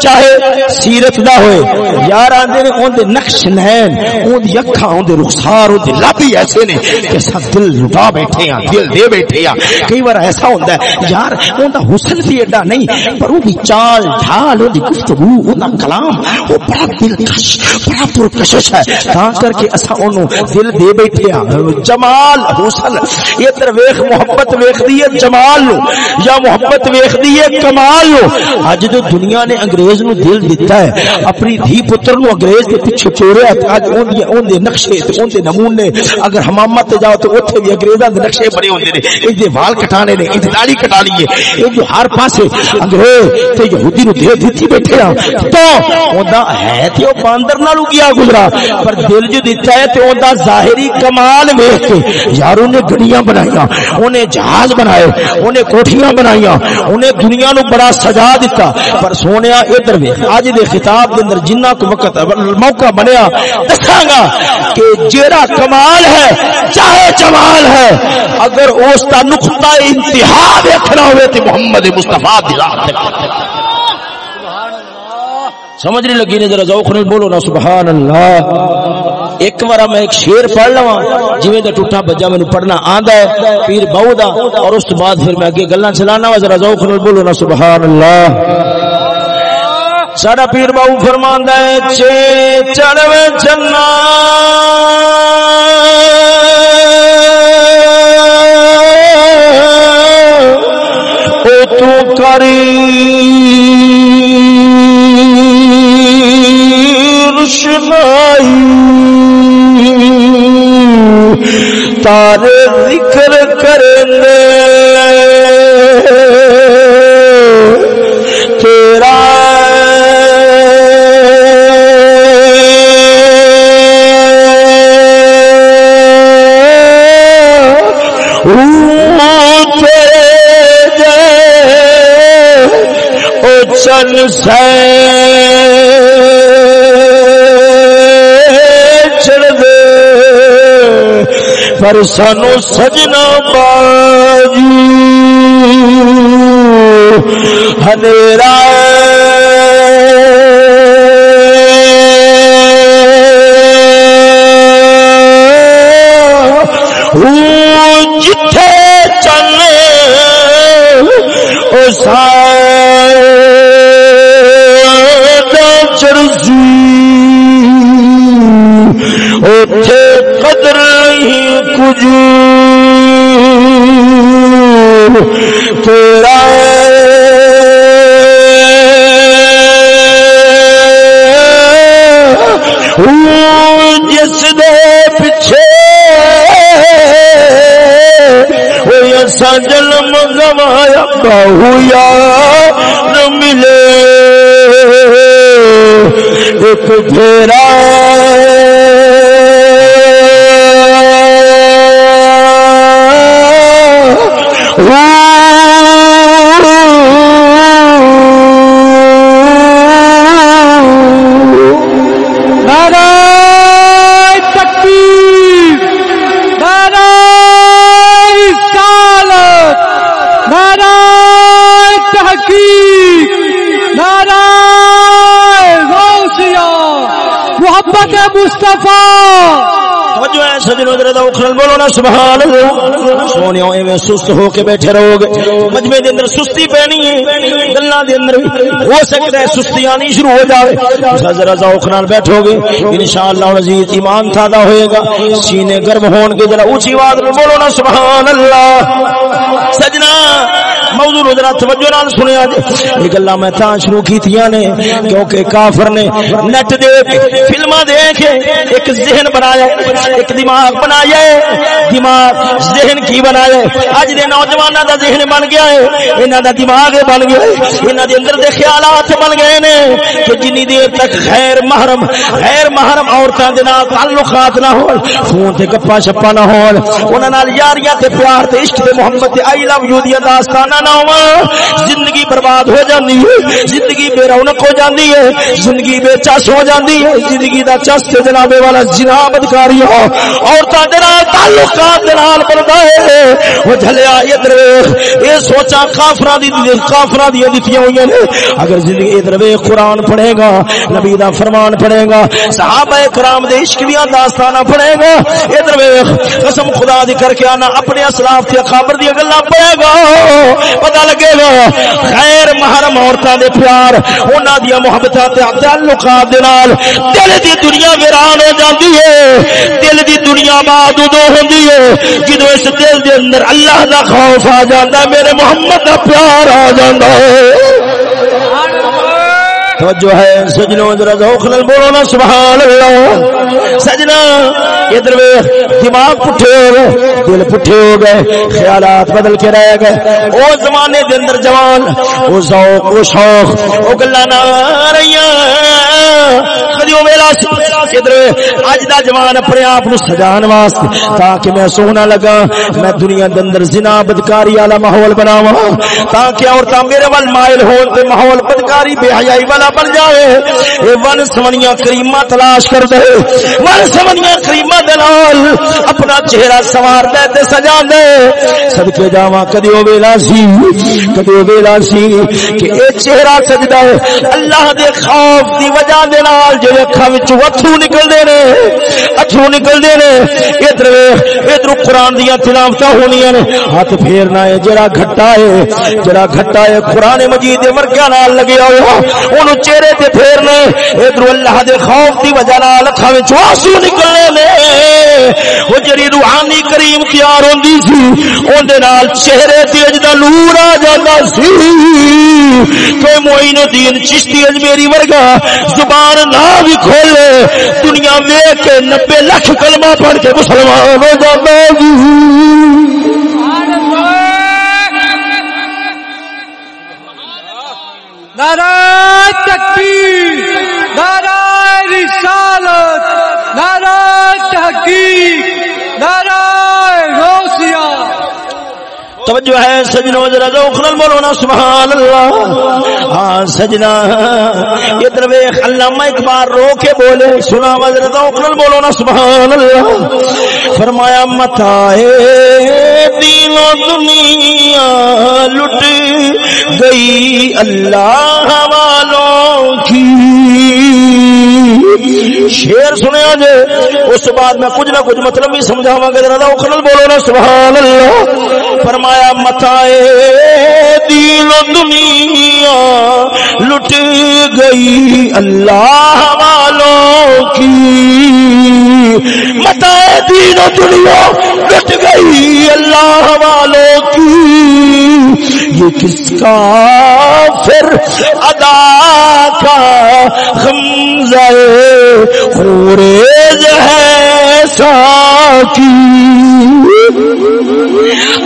چاہے سیرت دا ہوئے۔ یار آندے نے، اون دے نقش نین اون دی اکھاں، اون دے رخسار، اون دے لبی ایسے نے کہ سب دل لٹا بیٹھے ہیں دل دے بیٹھے ہیں کئی بار ایسا ہوتا ہے یار اوندا حسن بھی ایڈا نہیں پر وہ چال ڈھال وہ گفتگو وہ کلام وہ بڑا دلکش بڑا پرکشش ہے تا کر کے اسا اونوں دل دے بیٹھے ہاں جمال حسن ادھر ویکھ محبت ویکھ دی ہے جمال لو یا محبت ویکھ دی ہے کمال لو اج جو دنیا نے انگریز نو دل دیتا ہے اپنی دھی پتر نو انگریز دے پیچھے چوریا اج اون دی اون دے نقشے تے اون دے نمونے اگر حمامت تے جاؤ تو اوتھے بھی انگریزاں دے نقشے بڑے ہوندے نے ایں دے وال کٹا کٹانے نے ایں داڑھی کٹانی ہے۔ ایں جو ہر پاسے انگریز تے یہودی نو دے دتی بیٹھے ہاں تو اوندا ہے تے او باندر نال گیا گزرا؟ پر دل جو دیتا ہے تے اوندا ظاہری کمال ویکھ کے یاروں نے گڑیاں بنائیاں اونے جہاز بنائے اونے کوٹھیاں بنائیاں اونے دنیا نو بڑا سجا دیتا پر سونیا ادھر ویکھ اج دے خطاب دے اندر جنہ کو وقت موقع بنیا دساں گا کہ جیڑا کمال ہے، چاہے جمال ہے، اگر اس کا نقطہ انتہا دیکھنا ہوئے تو محمد مصطفیٰ دی ذات سمجھ نہیں لگی نے ذرا ذوق نہیں بولو نا سبحان اللہ ایک بار میں ایک شیر پڑھ لوا جویں دا ٹوٹا بجا مینوں پڑھنا آندا ہے، پیر بہو دا۔ اور اس بعد پھر میں اگے گلاں چلانا وا، ذرا ذوق نہیں بولو نا سبحان اللہ ساڈا پیر بہو فرماندا ہے، چے چڑھوے چنا تو کری روشنائی تارے ذکر کرنے تیرا چن سے چڑھ دے پر سانو سجنا باجی۔ ہنیرا جتھے وہ جنم گوایا بہو یا ملے۔ ایک پھیرا ذوق سبحان اللہ۔ سونیو ایویں سست ہو کے بیٹھے رہو گے۔ مجمع دے اندر سستی پینی ہے۔ گلاں دے اندر ہو سکتا ہے سستی آنی شروع ہو جاوے۔ ذرا ذوق نال بیٹھو گے۔ انشاءاللہ عزیز، ایمان تھادا ہوئے گا۔ سینے گرم ہون کے ذرا اونچی آواز میں بولو نا سبحان اللہ۔ سجنا۔ موضوع نو ذرا توجہ نال سنیا جے یہ گلاں میں تاں شروع کیتیاں نے، کیونکہ کافر نے نیٹ دے فلماں دیکھ ایک ذہن بنایا ایک دماغ بنایا دماغ، ذہن کی بنایا اج دے نوجواناں دا ذہن بن گیا ہے۔ انہاں دا دماغ بن گیا ہے۔ انہاں دے اندر دے خیالات بن گئے نے کہ جنی دیر تک غیر محرم غیر محرم عورتاں دے نال تعلقات نہ ہون فون تے گپا شپا نہ ہون۔ انہاں نال یاریاں تے پیار تے عشق تے محبت تے آئی لو یو دی داستاناں نہ ہوا زندگی برباد ہو جاندی ہے، زندگی بے رونق ہو جاندی ہے، زندگی بے چس ہو جاندی ہے۔ زندگی دا چس تے جناب والا جناب ادکاری ہو۔ عورتاں دے نال، تعلقات دے نال بندا ہے۔ او جھلیا ادھر ویکھ، اے سوچا کافراں دی کافراں دی دتیاں ہوئی نے۔ اگر زندگی ادھر ویکھ، قرآن پڑھے گا، نبی دا فرمان پڑھے گا، صحابہ کرام دے عشق دیاں داستاناں پڑھے گا۔ ادھر ویکھ، قسم خدا دی کر کے آنا، اپنے اسلاف تے خبر دی گلاں پڑھے گا۔ پتہ لگے گا خیر محرم عورتاں دے پیار، انہاں دی محبتاں تے تعلقات دے نال دل دی دنیا ویران ہو جاندی ہے۔ دل دی دنیا بعد ادو ہوندی ہے۔ جدو اس دل دے اندر اللہ دا خوف آ جاندا میرے محمد دا پیار آ جاندا ہے۔ توجہ ہے، سجنوں ذرا ذوق نال بولو نا، سبحان اللہ۔ سجنا ادھر دماغ پٹھے ہو گئے، دل پٹھے ہو گئے، خیالات بدل کے رہ گئے۔ او زمانے دے اندر جوان، او ذوق، او شوق، او گلاں نہ رہیاں۔ کدی او ویلا ادھر اج دا جوان اپنے آپ نو سجان واسطے۔ تاکہ میں سونا لگا، میں دنیا دے اندر زنا بدکاری والا ماحول بناواں۔ تاکہ عورتاں میرے ول مائل ہون تے ماحول بدکاری بے حیائی والا بن جائے اے ون سمنیاں کریماں تلاش کر دے۔ ون سمنیاں کریماں دے نال اپنا چہرہ سوار دے تے سجا دے۔ صدقے جاواں کدی او ویلا سی؟ کدی او ویلا سی کہ اے چہرہ سجدا ہے۔ اللہ دے خوف دی وجہ دے نال جو اکھاں وچ وتھرو نکل دے نے اتھرو نکل نے ادھر ادھر قرآن دیاں تلاوتاں ہونیاں نے ہاتھ پھیرنا ہے جڑا گھٹا ہے جڑا گھٹا ہے قرآن مجید دے مرکیاں نال لگیا ہوا اونوں چہرے تے پھیرنے ادھر اللہ دے خوف دی وجہ نال اکھاں وچ آنسو نکلنے نے او جڑی روحانی کریم تیار ہوندی سی اون دے نال چہرے تے اجدا نور آ جاندا سی کہ معین الدین چشتی اجمیری ورگا زبان نہ بھی کھولے۔ دنیا ویکھ کے نبے لاکھ کلمہ پڑھ کے مسلمان ہو جاتا نعرہ تکبیر، نعرہ رسالت، نعرہ تحقیق، نعرہ غوثیہ توجہ ہے سجنوں ذرا ذوق نال بولو نا سبحان اللہ ہاں سجنا ادھر ویکھ، علامہ اقبال رو کے بولے سنا ذرا ذوق نال بولو نا سبحان اللہ فرمایا متائے دین و دنیا لٹ گئی اللہ والوں کی۔ شیر سنیا جے، اس بعد میں کچھ نہ کچھ مطلب بھی سمجھاواں گا۔ ذرا ذوق بولو نا سبحان اللہ فرمایا متائے دین و دنیا لٹ گئی اللہ والوں کی۔ متائے دین و دنیا لٹ گئی اللہ والوں کی۔ یہ کس کا پھر ادا کا خمزہ خوریز ہے۔ ساکی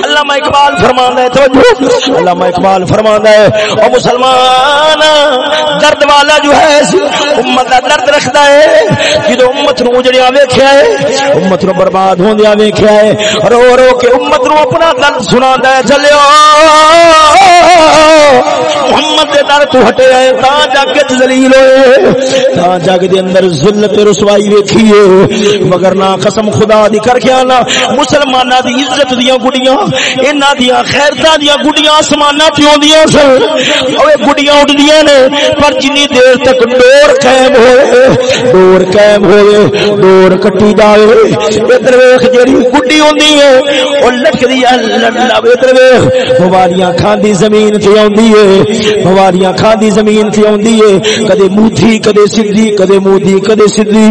علامہ اقبال فرمانا ہے، توجہ۔ علامہ اقبال فرمانا ہے او مسلمان درد والا جو ہے، امت کا درد رکھتا ہے۔ جدو امت نو اجڑیا ویکھیا ہے، امت نو برباد ہوندیا ویکھیا ہے۔ رو رو کے امت نو اپنا درد سناتا ہے چلو محمد دے در تو ہٹے آئے، تا جگ ذلیل ہوئے۔ تا جگ دے اندر ذلت رسوائی ویکھی ہے۔ مگر نہ قسم خدا دی کر کے آنا۔ مسلماناں دی عزت دیاں گڈیاں، انہاں دیاں خیرتاں دیاں گڈیاں آسماناں تے ہوندیاں سن۔ اوے گڈیاں اڑدیاں نے، پر جنی دیر تک ڈور قائم ہوئے ڈور قائم ہوئے ڈور کٹی جاوے ادھر ویکھ جیڑی گڈی ہوندی ہے او لٹکدی ہے لڑنا ادھر ویکھ، بواریاں کھاندی زمین تے اوندی ہے۔ بواریاں کھاندی زمین تے اوندی ہے۔ کدے موتھی کدے سدھی، کدے مودی کدے سدھی۔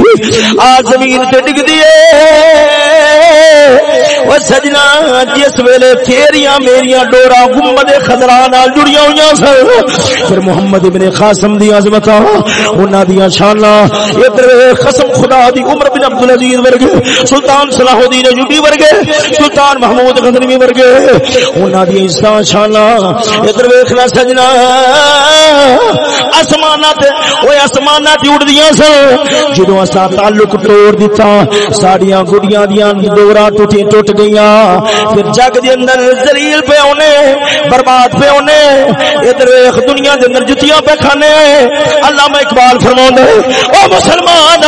آ زمین تے ڈگدی ہے۔ وہ سجنا جس ویلے تیریاں میریاں ڈورا گمبد خضرا نال جڑیاں ہویاں سن۔ پھر محمد ابن قاسم دی عظمتاں انہاں دیاں شاناں۔ ادھر قسم خدا دی عمر بن عبد العزیز ورگے، سلطان صلاح الدین ایوبی ورگے، سلطان محمود غزنوی ورگے۔ انہاں دی عزتاں، شاناں۔ ادھر ویکھنا سجنا۔ آسماناں تے اوے آسماناں تے اڑدیاں سن۔ جدوں اساں تعلق توڑ دتا ساڈیاں گڈیاں دیاں ڈورا ٹوٹی ٹوٹ گئیاں پھر جگ دے اندر ذلیل پہ ہونے برباد پہ ہونے ادھر ویکھ دنیا دے اندر جتیاں پہ کھانے علامہ اقبال فرماوندا ہے او مسلمان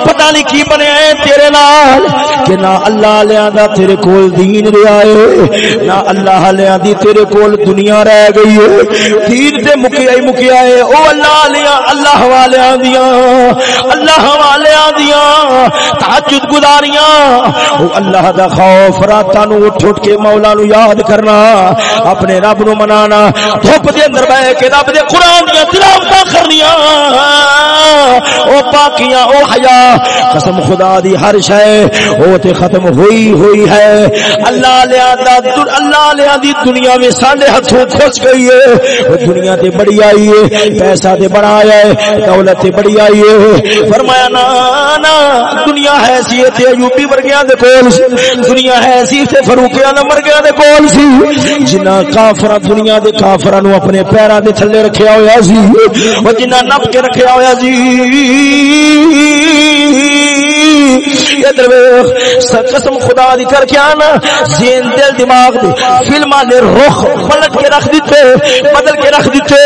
پتہ نہیں کی بنیا ہے تیرے نال کہ نہ اللہ لیا دا تیرے کول دین رہا ہے نہ اللہ لیا دی تیرے کول دنیا رہ گئی ہے دین تے مکیا ہی مکیا ہے او اللہ لیا اللہ والیاں دیاں اللہ والیاں دیاں تہجد گزاریاں۔ او اللہ دا خوف، راتاں نو اٹھ اٹھ کے مولا نو یاد کرنا، اپنے رب نو منانا۔ دھوپ دے اندر بیٹھ کے رب دے قرآن دیاں تلاوتاں کرنیاں۔ او پاکیاں، او حیا۔ قسم خدا دی ہر شے او تے ختم ہوئی ہوئی ہے۔ اللہ لیا دا اللہ لیا دی دنیا میں ساڈے ہتھوں کھس گئی ہے۔ او دنیا تے بڑی آئی ہے، پیسہ تے بڑا آیا ہے، دولت تے بڑی آئی ہے۔ فرمایا نا نا دنیا ہے سی ایوبی ورگیاں دے کول سی۔ دنیا حیثیت سی تے فاروق اعظم ورگیاں دے کول سی۔ جنہاں کافراں دنیا دے کافراں نو اپنے پیراں دے تھلے رکھیا ہویا سی او جنہاں نپ کے رکھیا ہویا سی۔ قسم خدا دی کر کے آنا، زین دل دماغ دی۔ فلما دے رخ پلٹ کے رکھ دیتے، بدل کے رکھ دیتے۔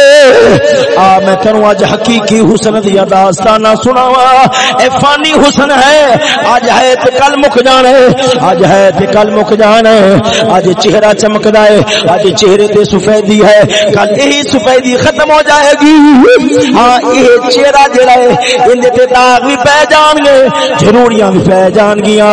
آ، میں تنو آج حقیقی حسن دیا داستانہ سناوا اے فانی حسن ہے، آج ہے تے کل مک جانا ہے۔ آج ہے تے کل مک جانا ہے۔ آج چہرہ چمکدا ہے۔ آج چہرے تے سفیدی ہے۔ کل یہی سفیدی ختم ہو جائے گی۔ ہاں یہ چہرہ جڑا ہے اندے تے داغ بھی پہ جان گے۔ ضروریاں بھی پہ جان گیا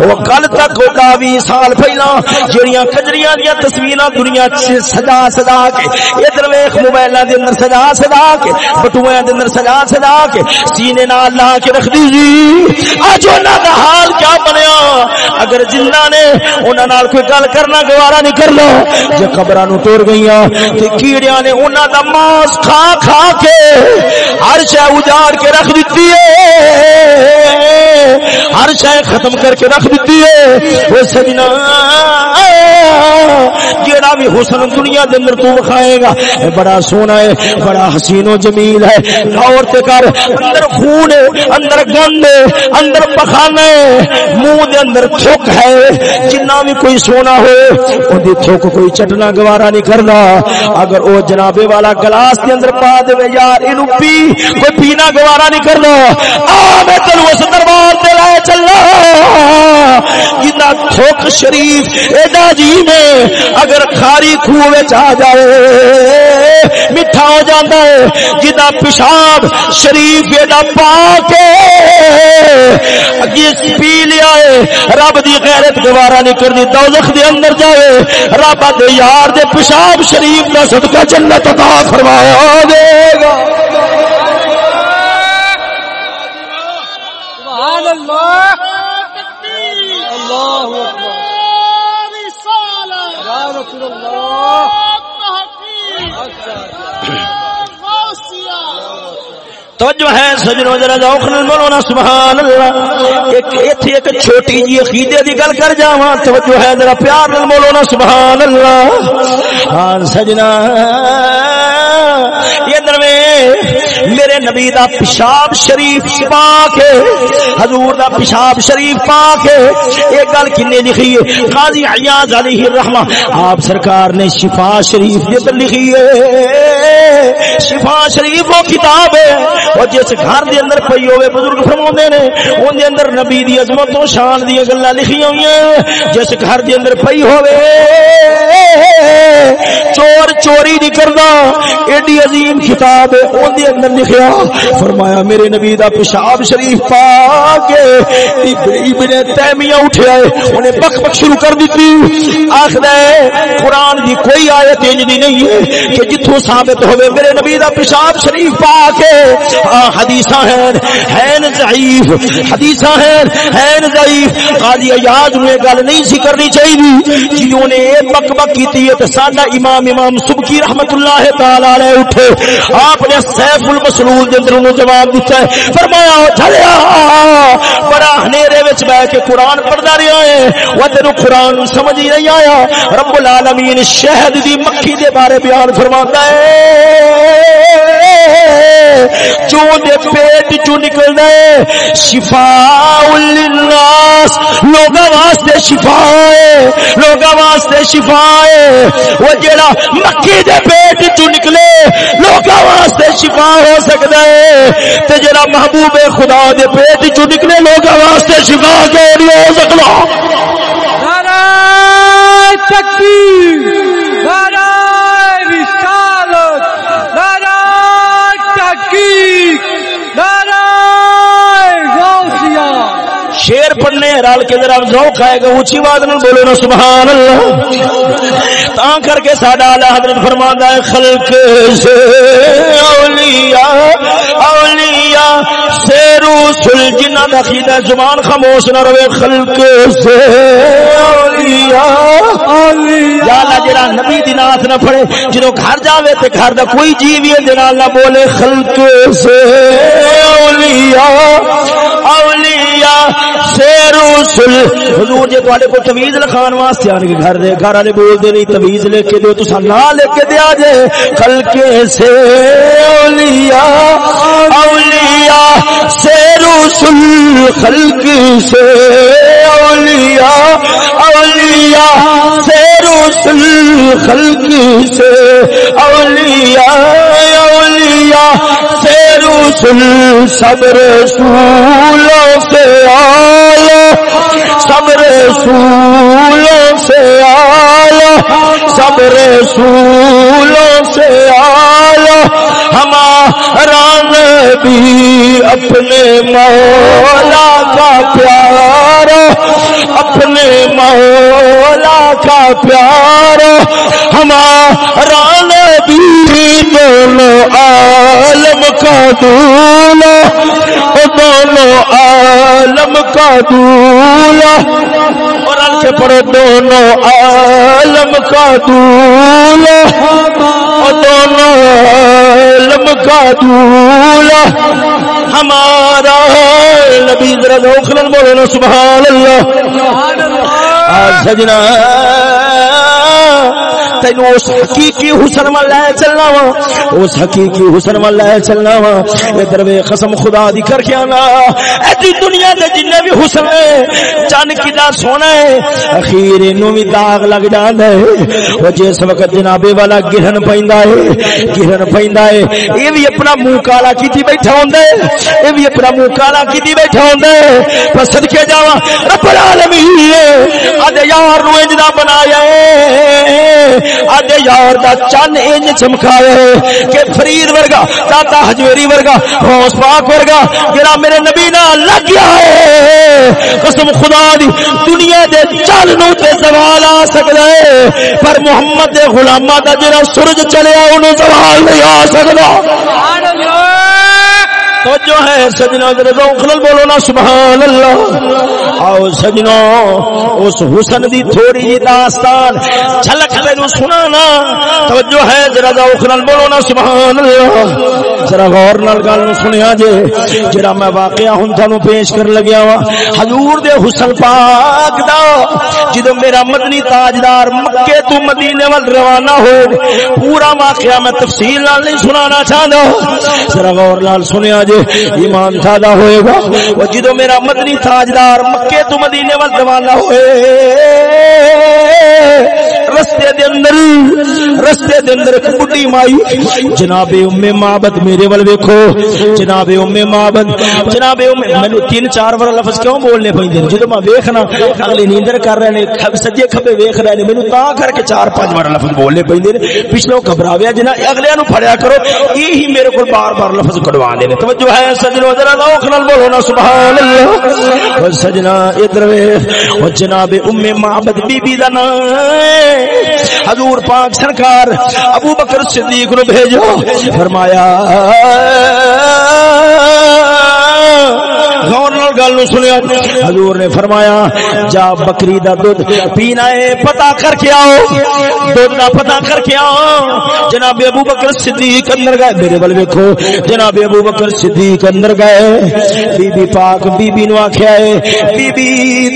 وہ کل تک ہوتا بھی سال پہلا جڑیاں کجریاں دیا تصویر دنیا سجا سجا کے۔ ادھر ویخ موبائل دے اندر سجا سجا کے۔ بٹوئے دے اندر سجا سجا کے۔ سینے نال لا کے رکھ دیجی اج انہاں دا حال کیا بنیا؟ اگر جنہ نے انہاں نال کوئی گل کرنا گوارا نہیں کرنا جے قبراں نو ٹر گئیاں، تے کیڑیاں نے انہاں دا ماس کھا کھا کے ہر شے اجاڑ کے رکھ دتی ہے۔ ہر شے ختم کر کے رکھ دیتی ہے۔ وہ سجنا، جیڑا بھی حسن دنیا دے اندر تو کھائے گا، اے بڑا سونا ہے، بڑا حسین و جمیل ہے۔ غور تے کر، اندر خون ہے، اندر گند ہے، اندر پخانا ہے۔ منہ دے اندر تھوک ہے، جنہ بھی کوئی سونا ہو اون دی تھوک کوئی چٹنا گوارا نہیں کردا اگر او جنابے والا گلاس دے اندر پا دے، یار، اینو پی، کوئی پینا گوارا نہیں کردا آ، میں تینوں اس دربار تے لے چلا جنا تھوک شریف ایڈا جی میں اگر کھاری خوہ آ جائے، میٹھا ہو جاتا ہے۔ جنا پیشاب شریف ایڈا پا کے پی لیا ہے، رب دی غیرت گوارا نہیں کرنی، دوزخ دے اندر جائے۔ رب دے یار دے پیشاب شریف کا صدقہ جنت عطا فرمایا۔ دے گا سبحان اللہ اللہ اکبر یا رسول اللہ توجہ ہے، سجنوں ذرا ذوق نال بولو نا سبحان اللہ۔ ایک ایتھے ایک چھوٹی جی عقیدے دی گل کر جاواں، توجہ ہے ذرا پیار نال بولو نا سبحان اللہ۔ ہاں سجنا۔ میرے نبی دا پیشاب شریف پاک ہے، حضور دا پیشاب شریف پاک ہے۔ ایک گل کنے لکھی ہے؟ قاضی عیاض علیہ الرحمہ، آپ سرکار نے شفا شریف دے لکھی ہے۔ شفا شریف وہ کتاب ہے اور جس گھر دے اندر پئی ہوے بزرگ فرماوندے نے، اون دے اندر نبی دی عظمت و شان دی گلاں لکھی ہوئی ہیں۔ جس گھر دے اندر پئی ہوے چور چوری نہیں کردا ایڈی عظیم کتاب ہے۔ اون دے اندر لکھیا، فرمایا، میرے نبی دا پیشاب شریف پا کے ابن تیمیہ اٹھیا ہے، انہیں بک بک شروع کر دیتی۔ آخر قرآن دی کوئی آیت انجنی نہیں ہے کہ جتوں ثابت ہوئے، میرے نبی دا پیشاب شریف پا کے حدیثاں ہیں ہیں ضعیف۔ حدیثاں ہیں ہیں ضعیف۔ قاضی ایاز نے گل نہیں سی کرنی چاہیے جنہوں نے بک بک کیتی ہے تے ساڈا امام امام سبکی رحمت اللہ تعالی علیہ اٹھے۔ آپ نے سیف المسلول دے اندر انہوں جواب دیتا ہے۔ فرمایا چلیا بڑا ہنیرے وچ بیٹھ کے قرآن پڑھدا رہیا ہے۔ وہ تینو قرآن سمجھ ہی نہیں آیا۔ رب العالمین شہد دی مکھی دے بارے بیان فرماتا ہے۔ چوں دے پیٹ چوں نکل دے شفاء للناس۔ لوگا واسطے شفاء ہے۔ لوگا واسطے شفاء ہے۔ وہ جڑا مکی دے پیٹ چوں نکلے لوگا واسطے شفاء ہو سکدا ہے۔ تے جڑا محبوب خدا دے پیٹ چوں نکلے لوگا واسطے شفا کے نہیں ہو سکتا نعرہ تکبیر، نعرہ پڑھنے رل کے ذرا ذوق آئے گا، اونچی بات نہ بولو نا سبحان اللہ تا کر کے ساڈا اعلی حضرت فرماندا ہے، خلق سے اولیاء اولیاء سے رسول جنہ دا عقیدہ زبان خاموش نہ رہے، خلق سے اولیاء اولیاء۔ یا اللہ جڑا نبی دی نعت نہ پڑھے، جدوں گھر جاوے تے گھر دا کوئی جی وی دے نال نہ بولے، خلق سے اولیاء۔ اولیاء سے رسول۔ حضور جے تواڈے کو تمیز لکھان واسطے آن کے گھر دے، گھر والے بول دے نہیں، تمیز لے کے دو تسا نہ لے کے دیا جے۔ خلق سے اولیاء اولیاء سے رسول۔ خلق سے اولیاء اولیاء سے رسول۔ خلق سے اولیاء اولیاء رسول سب رسولوں سے آلہ سب رسولوں سے آلہ سب رسولوں سے آلہ ہمارا نبی اپنے مولا کا پیارا، اپنے مولا کا پیارا۔ ہمارا نبی دونوں عالم کا دولا دونوں عالم کا دولا اور پڑھو، دونوں عالم کا دولا اور دونوں کا دولا ہمارا نبی ذرا دوخلن بولے نا سبحان اللہ۔ سجنا تینو اس حقیقی حسن میں لے چلنا وا، اس حقیقی حسن میں لے چلنا وا۔ ادھر وے قسم خدا دی کر کے آنا۔ ایسی دنیا دے جن بھی حسن ہے، چن کدا سونا ہے، اخیر نو بھی داغ لگ جاندا ہے۔ او جس وقت جنابے والا گرہن پیندا ہے، گرہن پیندا ہے اے بھی اپنا منہ کالا کیتی بیٹھا ہوندا ہے۔ اے بھی اپنا منہ کالا کیتی بیٹھا ہوندا ہے۔ پر صدکے جاواں، رب العالمین اے اج یار نو انج دا بنایا ہے۔ اج یار دا چن انج چمکائے کہ فرید ورگا داتا حجویری ورگا غوث پاک ورگا، جڑا میرے نبی نال لگ گیا ہے۔ قسم خدا دی، دنیا دے چل نو تے زوال آ سکدا ہے۔ پر محمد دے غلاماں دا جڑا سورج چلیا اونوں زوال نہیں آ سکدا۔ سبحان اللہ! تو جو ہے سجنا خلل بولو نا سبحان اللہ آؤ سجنو اس حسن دی تھوڑی جی داستان جھلک تینو سنانا۔ تو ہے جی ذرا خلل بولو نا سبحان اللہ ذرا غور نال گل سنیا جے۔ جڑا میں واقعہ ہن تانوں پیش کر لگیا وا حضور دے حسن پاک دا، جدو میرا مدنی تاجدار مکے تو مدینے وال روانہ ہوئے پورا واقعہ میں تفصیل نال نہیں سنانا چاہتا ذرا غور نال سنیا جے۔ ایمان سادہ ہوئے گا۔ وہ جدو میرا مدنی تاجدار مکے تو مدینے وال روانہ ہوئے۔ رستے دے اندر، رستے دے اندر ایک بڈی مائی۔ جناب ام معبد، میرے ول ویکھو۔ جناب ام معبد، جناب ام مینوں تین چار بار لفظ کیوں بولنے پیندے نے جدوں میں ویکھنا، اگلی نیندر کر رہے نے، کھب سجے کھبے ویکھ رہے نے، مینوں تا کر کے چار پانچ بار لفظ بولنے پیندے نے۔ پچھلوں گھبراویا جنا اگلیاں نو پھڑیا کرو یہی میرے کول بار بار لفظ کڈوا دے نے۔ توجہ ہے سجنوں، ذرا ذوق نال بولو نا سبحان اللہ او سجنا، ادھر وے او جناب ام معبد بی بی دا نام حضور پاک سرکار ابو بکر صدیق نو بھیجو فرمایا غور نال گل نو سنیا حضور نے فرمایا، جا بکری دا دودھ پینا ہے، پتہ کر کے آؤ۔ دودھ دا پتہ کر کے آؤ۔ جناب ابو بکر صدیق اندر گئے۔ میرے بل ویکھو، جناب ابو بکر صدیق اندر گئے۔ بی بی پاک بی بی نو آکھیا ہے بی بی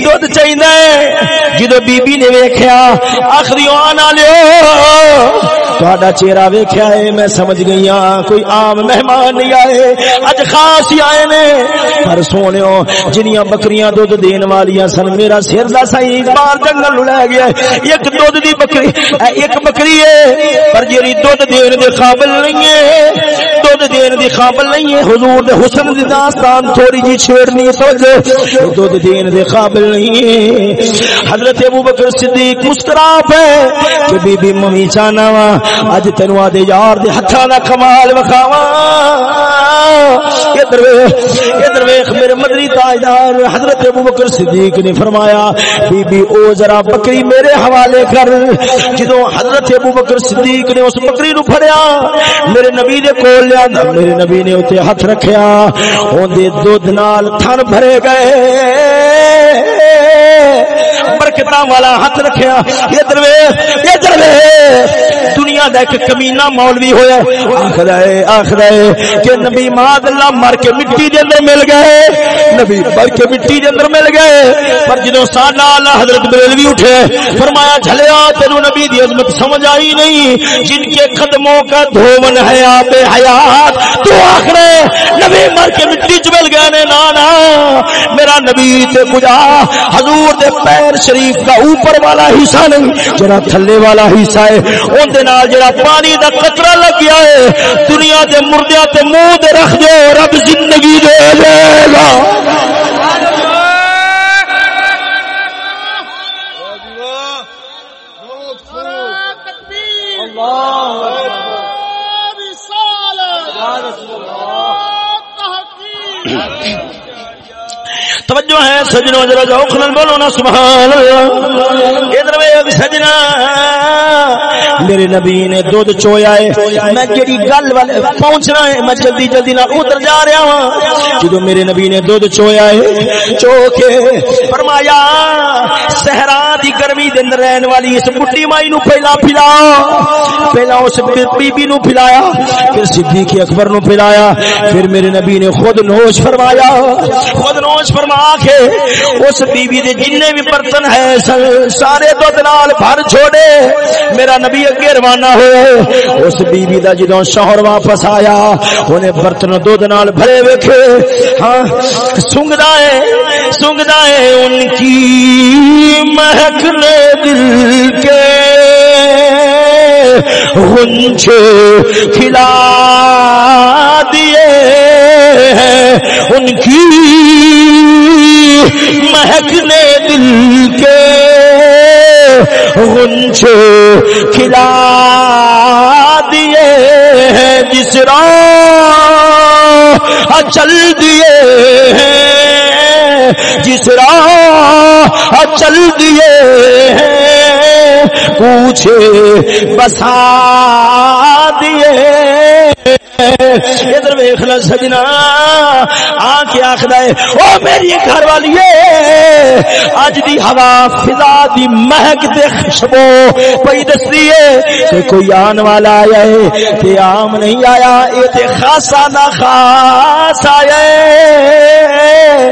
دودھ چاہیدا ہے۔ جدو بی بی نے ویکھیا، آخری آنا لیو۔ تہاڈا چہرہ ویکھیا ہے، میں سمجھ گئی ہاں کوئی عام مہمان نہیں آئے۔ اج خاص ہی آئے نے۔ پر سونےو جنیاں بکریاں دودھ دین والیاں سن، میرا سر دا سہی بار جنگل لے گیا ایک دودھ دی بکری ایک بکری ہے، پر جیڑی دودھ دین دے قابل نہیں ہے، دودھ دین دی قابل نہیں ہے۔ حضور دے حسن دی داستان تھوڑی جی چھیڑنی توجہ۔ دودھ دین دے قابل نہیں ہے۔ حضرت ابو بکر صدیق مسکرا پے کہ بی بی ممی چانا وا۔ اج تینو آدے یار دے ہتھاں دا کمال وکھاواں۔ ادھر ادھر ویکھ، میرے مدری تاجدار حضرت ابو بکر صدیق نے فرمایا، بی بی، او ذرا بکری میرے حوالے کر۔ جدوں حضرت ابو بکر صدیق نے اس بکری نو پھڑیا، میرے نبی دے کول لیا میرے نبی نے اوتے ہاتھ رکھیا، اون دے دودھ نال تھن بھرے گئے۔ برکتاں والا ہاتھ رکھیا۔ ادھر ویکھ ادھر ویکھ دنیا دا ایک کمینہ مولوی ہویا آخر ہے آخر ہے کہ نبی ماد اللہ مر کے مٹی دے اندر مل گئے۔ نبی مر کے مٹی دے اندر مل گئے۔ پر جدوں ساڈا اللہ حضرت بریلوی اٹھے، فرمایا، جھلیا، تینو نبی دی عظمت سمجھ آئی نہیں۔ جن کے قدموں کا دھومن ہے آپ حیات، تو آخر نبی مر کے مٹی چ مل گئے نے، نا نا۔ میرا نبی تے کجا حضور دے پیر شریف کا اوپر والا حصہ نہیں، جڑا تھلے والا حصہ ہے، اون دے نال نال جڑا پانی دا قطرہ لگیا ہے، دنیا دے مردیاں تے منہ دے رکھ دو رب زندگی دے دے گا توجہ ہے، سجنوں ذرا ذوق نال بولو نا، سبحان اللہ۔ ادھر ویکھ سجنا۔ میرے نبی نے دودھ چویا ہے۔ میں جڑی گل والے پہنچنا ہے، میں جلدی جلدی نال ادھر جا رہا ہوں جدوں میرے نبی نے دودھ چویا ہے چو کے فرمایا، صحرا دی گرمی دے اندر رہن والی اس بڈھی مائی نو پہلا پھلاؤ پہلا اس بی بی نو پھلایا پھر صدیق اکبر نو پھلایا پھر میرے نبی نے خود نوش فرمایا۔ خود نوش فرمایا۔ فرما کے اس بی بی دے جننے بھی برتن ہے سارے دودھ نال بھر چھوڑے۔ میرا نبی اگے روانہ ہوئے۔ اس بی بی دا جدوں شوہر واپس آیا اونے برتن دودھ نال بھرے ویکھے۔ ہاں سنگدا ہے سنگدا ہے ان کی مہک نے دل کے۔ غنچے کھلا دیے ہیں۔ ان کی مہکنے دل کے غنچے کھلا دیے ہیں جس راہ چل دیے ہیں، جس راہ چل دیے ہیں، پوچھے، بسا دیے ادھر ویخ ل سجنا۔ آ کے آخر ہے، او میری گھر والی اج دی ہوا فضا دی مہک دے خوشبو پئی دستی ہے۔ کہ کوئی آن والا آیا ہے، تے عام نہیں آیا۔ اے تے خاصا نہ خاص آیا ہے۔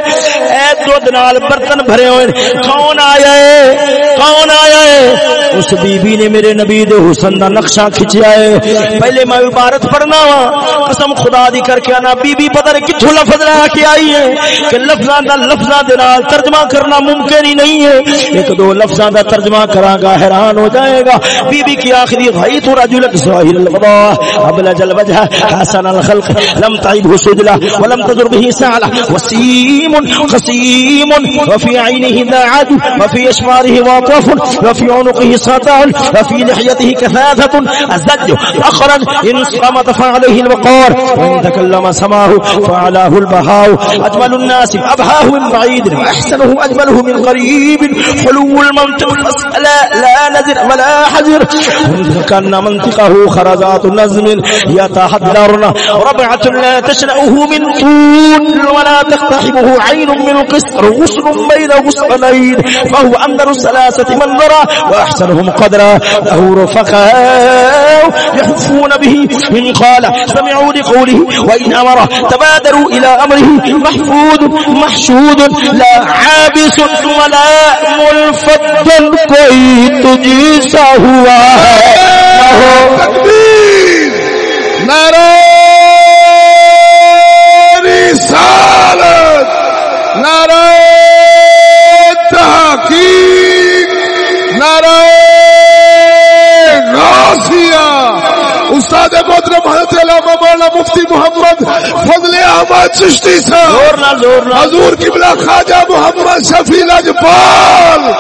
اے دودھ نال برتن بھرے ہوئے کون آیا ہے؟ کون آیا ہے؟ اس بی بی نے میرے نبی دے حسن دا نقشہ کھچیا ہے۔ پہلے میں عبارت پڑھنا۔ وا قسم خدا دی کر کے انا بی بی پتہ نہیں کتھوں لفظ لا کے آئی ہے کہ لفظاں دا لفظاں دے نال ترجمہ کرنا ممکن ہی نہیں ہے۔ ایک دو لفظاں دا ترجمہ کراں گا حیران ہو جائے گا۔ بی بی کی آخری غیت تو رجل ظاہر الغضاء ابلج الوجه حسن الخلق، لم تعبه سجلا ولم تضر به سعلا وسيم قسيم وفي عينه داعد وفي اشماره واطرف وفي عنقه سطع وفي لحيته كثافة الزج أخرا إن صمت فعليه الوقار. وإن تكلم سماه فعلاه البهاء. أجمل الناس أبهاه من بعيد وأحسنه أجمله من قريب حلو المنطق لا, لا نزر ولا حذر. كان منطقه خرزات نزم يتحذرن ربعة لا تشنأه من طول ولا تقتحمه عين من قسر. غسل بين غسلين فهو أنذر الثلاثة منظرا. وأحسنهم قدرا له رفقاء يحفون به إن قال قال سمعوا لقوله وإن أمر تبادروا إلى أمره محفوظ محشود لا عابس ولا ملفت کوئی تجھسا ہوا ہے تکبیر نعرہ رسالت نعرہ استاد محترم حضرت علامہ مولانا مفتی محمد فضل احمد چشتی صاحب۔ حضور قبلہ خواجہ محمد شفیع لجپال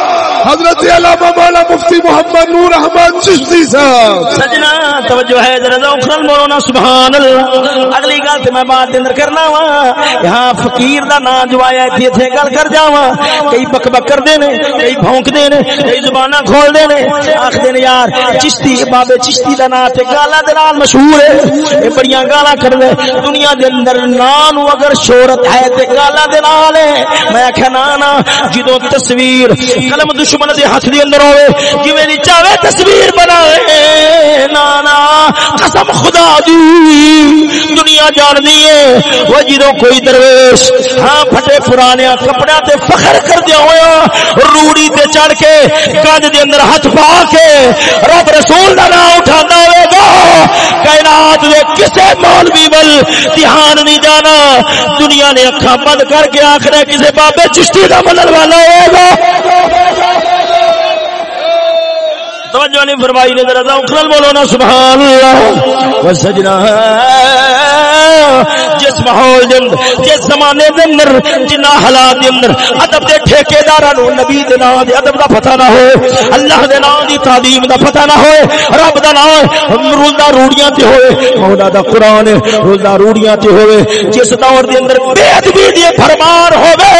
حضرت علامہ مولانا مفتی محمد نور احمد چشتی صاحب۔ سجنا، توجہ ہے، ذرا ذوق بولو نا سبحان اللہ اگلی گل تے میں بات دے اندر کرنا وا۔ یہاں فقیر دا نام جو آیا ہے ایتھے گل کر جاواں۔ کئی بک بک کر دے نے، کئی بھونک دے نے، کئی زباناں کھول دے نے۔ آکھ دے نے، یار، چشتی، بابے چشتی دا نام تے گالاں دے نال مشہور ہے۔ اے بڑیاں گالاں کر دے دنیا دے اندر نام اگر شہرت ہے تے گالاں دے نال ہے۔ میں آکھیا نا نا جدوں تصویر، قلم دشمن دشمن دے ہاتھ دے اندر ہوے جویں دی چاہے تصویر بناوے؟ نانا قسم خدا دی، دنیا جان دی ہے۔ وہ جدوں کوئی درویش ہاں پھٹے پرانے کپڑے تے فخر کر دیا ہویا روڑی تے چڑھ کے گنج دے اندر ہاتھ پا کے رب رسول دا نام اٹھانا ہوے گا۔ کائنات دے کسے مولوی ول دھیان نہیں جانا۔ دنیا نے اکھاں بند کر کے آخر کسے بابے چشتی دا منن والا ہوگا توجہ نہیں فرمائی نے، ذرا اخرل بولو نا سبحان اللہ و سجنا جس ماحول دے اندر، جس زمانے دے اندر، جنہ حالات دے اندر، ادب دے ٹھیکیداراں نو نبی دے نام دے ادب دا پتہ نہ ہوئے، اللہ دے نام دی تعظیم دا پتہ نہ ہوئے، رب دا نام روزہ روڑیاں تے ہوئے، مولا دا قران روزہ روڑیاں تے ہوئے۔ جس دور دے اندر بے ادبی دی فرمان ہوے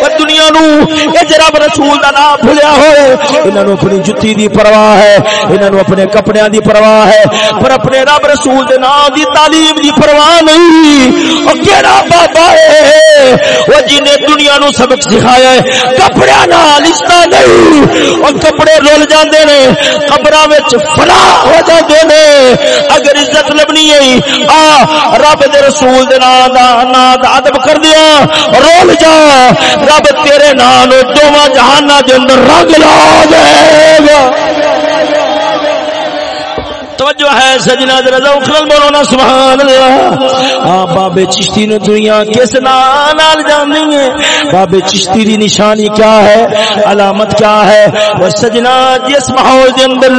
او دنیا نو اے جرا رسول دا نام بھولیا ہوئے انہاں نو اپنی جُتی دی پرواہ ہے انہاں نو اپنے کپڑیاں دی پرواہ ہے، پر اپنے رب رسول دے نام دی تعلیم دی پرواہ نہیں۔ او کیڑا بابا ہے؟ او جن دنیا نو سبق سکھایا ہے، کپڑیاں نال رشتہ نہیں۔ او کپڑے رول جاندے نے، قبراں وچ فنا ہو جاندے نے۔ اگر عزت لبنی ہے، آ، رب دے رسول دے نام دا نام دا ادب کر دیا، رول جا۔ رب تیرے نام نو دوواں جہاناں دے اندر رنگ لا دے گا۔ توجہ ہے سجنا درجہ اخرل بولو نا سبحان اللہ۔ ہاں بابے چشتی نو دنیا کس نال جانی ہے؟ بابے چشتی دی نشانی کیا ہے؟ علامت کیا ہے؟ وہ سجنا جس ماحول دے اندر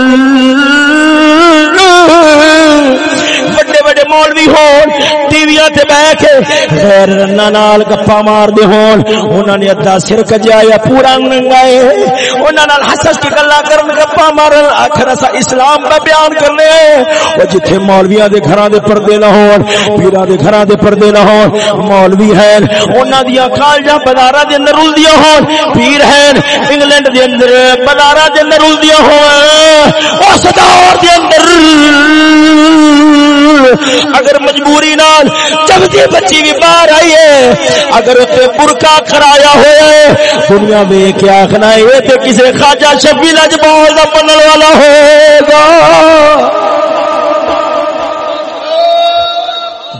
بڑے بڑے مولوی ہون ٹی وی تے بیٹھ کے غیر رنا نال گپا مار دے ہون انہاں نے ادا سر کجیا یا پورا ننگائے انہاں نال ہنس ہنس کے گلاں کرن گپا مارن آخر اسا اسلام کا بیان کرنے اے او جتھے مولویاں دے گھراں دے پردے نہ ہون پیراں دے گھراں دے پردے نہ ہون مولوی ہیں انہاں دیاں کالجاں بازاراں دے اندر رلدیاں ہون پیر ہیں انگلینڈ دے اندر بازاراں دے اندر رلدیاں ہون اس دور دے اندر اگر مجبوری نال جب چمچی بچی بھی باہر آئی ہے، اگر اتنے برکا کرایا ہوا ہے، دنیا میں کیا آخنا ہے تو کسی خواجہ شبی لجبال کا بننے والا ہوگا۔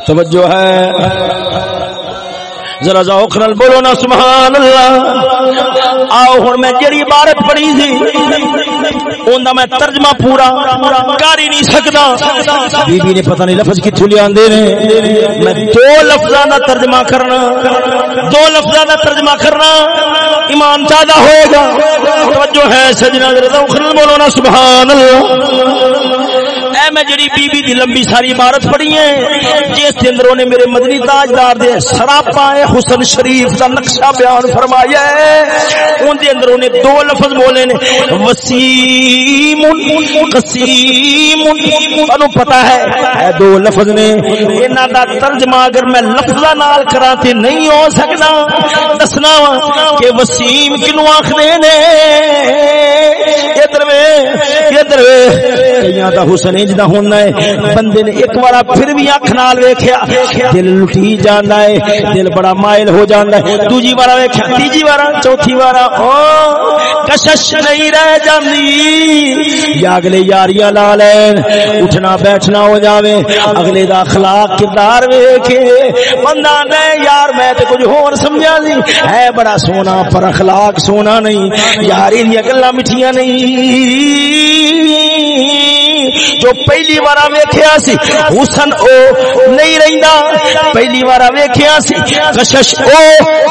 توجہ ہے۔ ذرا ذوق نال بولو نا، سبحان اللہ۔ آؤ، ہن میں جڑی عبارت پڑھی سی۔ اوندا میں ترجمہ پورا کر ہی نہیں سکدا۔ بی بی نے پتہ نہیں لفظ کتھوں لے آندے نے۔ میں دو لفظاں دا ترجمہ کرنا۔ دو لفظاں دا ترجمہ کرنا۔ ایمان تازہ ہوئے گا۔ توجہ ہے سجنا ذرا ذوق بولو نا، سبحان اللہ۔ اے میں جڑی بی بی دی لمبی ساری عبارت پڑھی ہے جس دے اندر نے میرے مدنی تاجدار دے سراپا حسن شریف دا نقشہ بیان فرمایا ہے۔ اون دے اندر نے دو لفظ بولے نے، وسیم، قسیم۔ انو پتہ ہے، اے دو لفظ نے۔ انہاں دا ترجمہ اگر میں لفظاں نال کراں تے نہیں ہو سکدا دسنا وا کہ وسیم کینو آکھدے نے؟ ادھر وے ادھر وے کئیاں دا حسن انج ہونا ہے۔ بندے نے ایک بار پھر بھی اکھ نال ویکھیا۔ دل لٹی جاندا ہے۔ دل بڑا مائل ہو جاندا ہے۔ دوجی بار ویکھیا۔ تیجی بار، چوتھی بار، او، کشش نہیں رہ جاندی۔ یا اگلے یاریاں لا لین۔ اٹھنا بیٹھنا ہو جاوے۔ اگلے دا اخلاق کردار ویکھے۔ بندہ نے، یار، میں تے کچھ ہور سمجھا سی۔ ہے، بڑا سونا، پر اخلاق سونا نہیں۔ یاری دی گلاں مٹھیاں نہیں۔ جو پہلی بار ویکھیا سی حسن او نہیں رہندا پہلی بار ویکھیا سی کشش او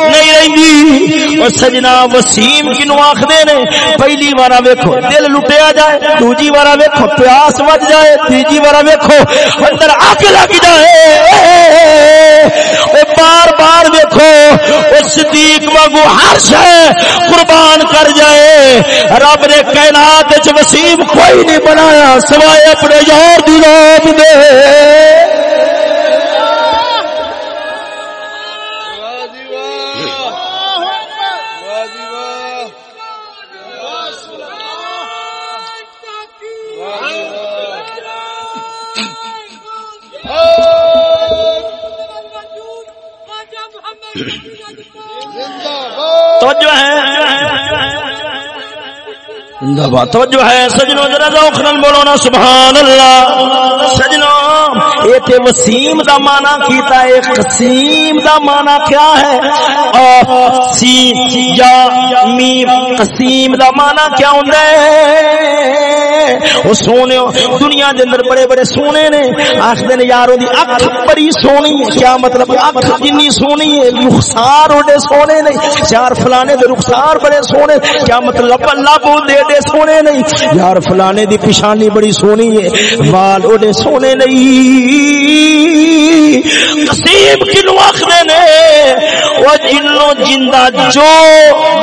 نہیں رہندی او سجنا وسیم کینو آکھدے نے پہلی بار ویکھو دل لٹیا جائے دوجی بار ویکھو پیاس ود جائے تیجی بار ویکھو اندر اگ لگ جائے بار بار دیکھو، اس صدیق وگو ہر شہ قربان کر جائے۔ رب نے کائنات وسیم کوئی نہیں بنایا سوائے اپنے یار دی رات دے۔ زندہ باد. توجہ ہے سجنوں ذرا ذوق نال بولو نا سبحان اللہ. سجنوں اے تے وسیم دا معنی کیتا ہے قسیم دا معنی کیا ہے؟ سی، یا میم قسیم دا معنی کیا ہوندا ہے؟ وہ سونے، دنیا دے اندر بڑے بڑے سونے نے آخر نے یارو دی اکھ بڑی سونی ہے۔ کیا مطلب؟ اکھ جنی سونی ہے؟ رخسار اوڈے سونے نہیں چار فلانے دے رخسار بڑے سونے۔ کیا مطلب؟ اللہ کو دے دے سونے نہیں یار، فلانے دی پیشانی بڑی سونی ہے۔ وال اوڈے سونے نہیں قسیم کنو آخر نے۔ وہ جنو جندہ جو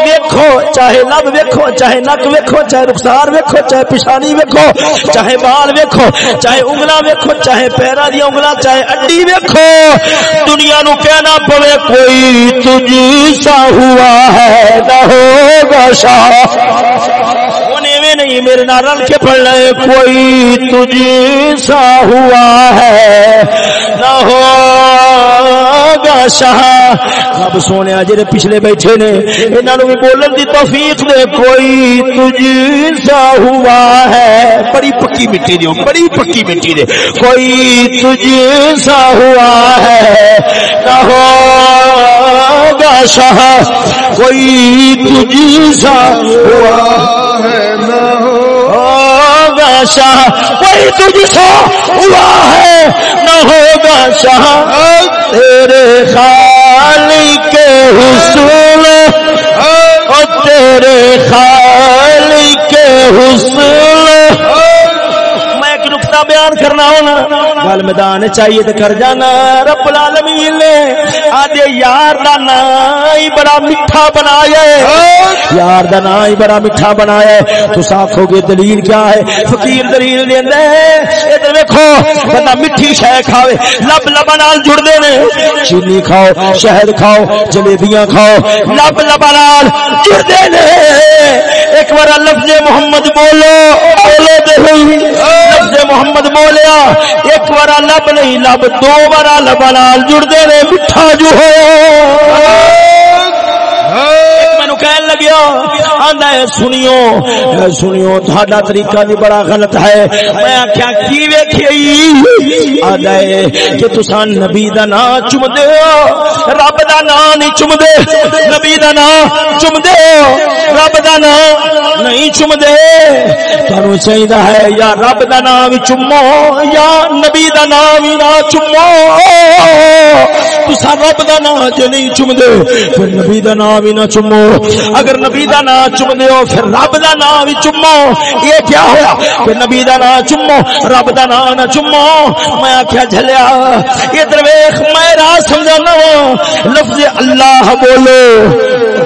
ویکھو، چاہے لب ویکھو، چاہے نک ویکھو، چاہے رخسار ویکھو، چاہے پیشانی ویکھو، چاہے بال ویکھو، چاہے انگلا ویکھو، چاہے پیرا دی انگلا چاہے اڈی ویکھو۔ دنیا نو کہنا پوے کوئی تجھ سا ہوا ہے، نہ ہوگا شاہ۔ نہیں، میرے نال رل کے پڑھ لے کوئی تجھ سا ہوا ہے۔ نہ ہوگا شاہ۔ رب سونے جڑے پچھلے بیٹھے نے، انہاں نو بھی بولن دی توفیق دے، کوئی تجھ سا ہوا ہے۔ بڑی پکی مٹی دی بڑی پکی مٹی دے۔ کوئی تجھ سا ہوا ہے۔ نہ ہوگا شاہ۔ کوئی تجھ سا ہوا ہے نہ ہوگا شاہ کوئی تجھ سا ہوا ہے۔ نہ ہوگا شاہ تیرے خالی کے حسن اور تیرے خالی کے حسن میں بیان کرنا ہونا۔ گل میدان چاہیے تو کر جانا۔ رب العالمین نے آدھے یار دا نائی بڑا میٹھا بنایا ہے۔ یار دا نائی بڑا میٹھا بنایا ہے۔ تو آخو گے دلیل کیا ہے؟ فقیر دلیل دیندا ہے۔ ادھر ویکھو، بندہ میٹھی شے کھاوے۔ لب لب نال جڑدے نے۔ چینی کھاؤ، شہد کھاؤ، جلیبیاں کھاؤ۔ لب لب نال جڑدے نے۔ ایک بار لفظ محمد بولو بولو تے لفظ محمد بولیا ایک بار لب نہیں، لب، دو بار لب نال جڑتے نے میٹھا جو ہو ہاں! کہن لگیا آندا ہے، سنیو۔ سنیو، تھاڈا طریقہ بھی بڑا غلط ہے۔ میں آکھیا، کی ویکھی آندا ہے کہ تساں نبی دا نام چم دے رب دا نام نہیں چم نبی دا نام چم دے رب دا نام نہیں چم دے تانوں چاہیدا ہے، یا رب دا نام وی چمو یا نبی دا نام وی نہ چمو تساں رب دا نام جو نہیں چم پھر نبی دا نام وی نہ چمو۔ اگر نبی دا نام چم دیو پھر رب دا نام بھی چمو۔ یہ کیا ہوا کہ نبی دا نام چمو، رب دا نام نہ چمو۔ میں آخیا جھلیا، ادھر ویخ میں راہ سمجھانا لفظ اللہ بولو۔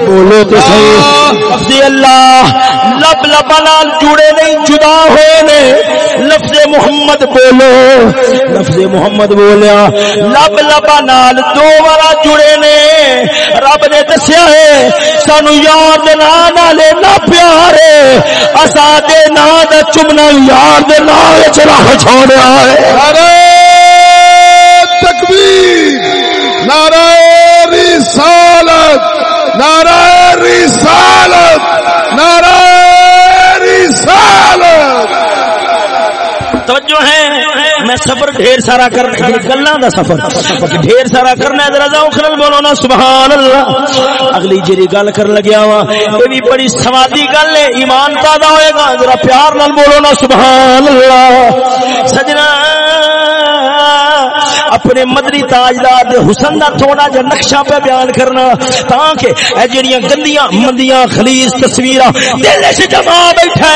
بولو تو صحیح۔ لفظ اللہ، لب لب جڑے نہیں، جدا ہوئے نے۔ لفظ محمد بولو۔ لفظ محمد بولیا، لب لب نال دو بارا جڑے نے۔ رب نے دسیا ہے سانو یار دے نام نہ پیارے۔ اسا دے نام دا چمنا یار دے نام وچ رہ چھوڑیا ہے۔ نعرہ تکبیر نعرہ رسالت نعرہ رسالت نعرہ رسالت۔ توجہ ہے میں سفر ڈھیر سارا کرنا گلا دا سفر ڈھیر سارا کرنا ہے ذرا ذوق بولو نا سبحان اللہ۔ اگلی جی گل کر لگیا وا، یہ بھی بڑی سوادی گل ہے، ایمان تازہ ہوئے گا، ذرا پیار نال بولو نا، سبحان اللہ۔ سجنا اپنے مدری تاجدار دے حسن دا تھوڑا جا نقشہ پہ بیان کرنا تاکہ اے جڑیاں گندیاں مندیاں خلیص تصویراں دل سے جمع بیٹھے۔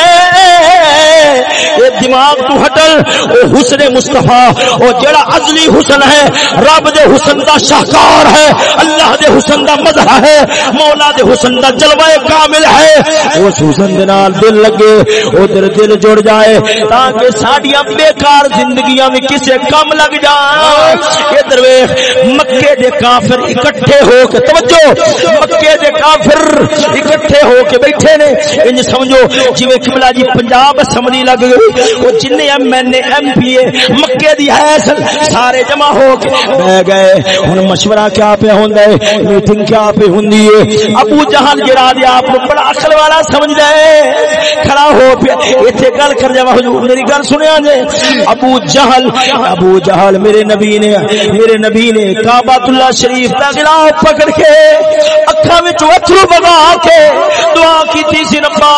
اے دماغ تو ہٹل او حسن مصطفیٰ او جڑا ازلی حسن ہے، رب دے حسن دا شاہکار ہے، اللہ دے حسن دا مظہر ہے، مولا دے حسن دا جلوہ کامل ہے۔ اس حسن دے نال دل لگے او دل دل جڑ جائے، تاکہ ساڈیاں بیکار زندگیاں میں کسے کم لگ جائیں ادھر ویخ مکے دے کافر اکٹھے ہو کے، توجہ، مکے دے کافر اکٹھے ہو کے بیٹھے نے۔ انج سمجھو، جویں قبلہ جی پنجاب اسمبلی لگ گئی، وہ جن M N A, M P A, مکے دی ہے سارے جمع ہو کے بیٹھ گئے۔ ہن مشورہ کیا پہ ہوندا ہے؟ میٹنگ کیا پہ ہوندی ہے؟ ابو جہل جڑا دی آپ کو بڑا عقل والا سمجھدا ہے، کھڑا ہو پیا۔ ایتھے گل کر جا حضور میری گل سنیا جے۔ ابو جہل ابو جہل میرے نبی نے، میرے نبی نے کعبہ اللہ شریف کا غلاف پکڑ کے اکھا وچ اترو بگا کے دعا کیتی سی ربا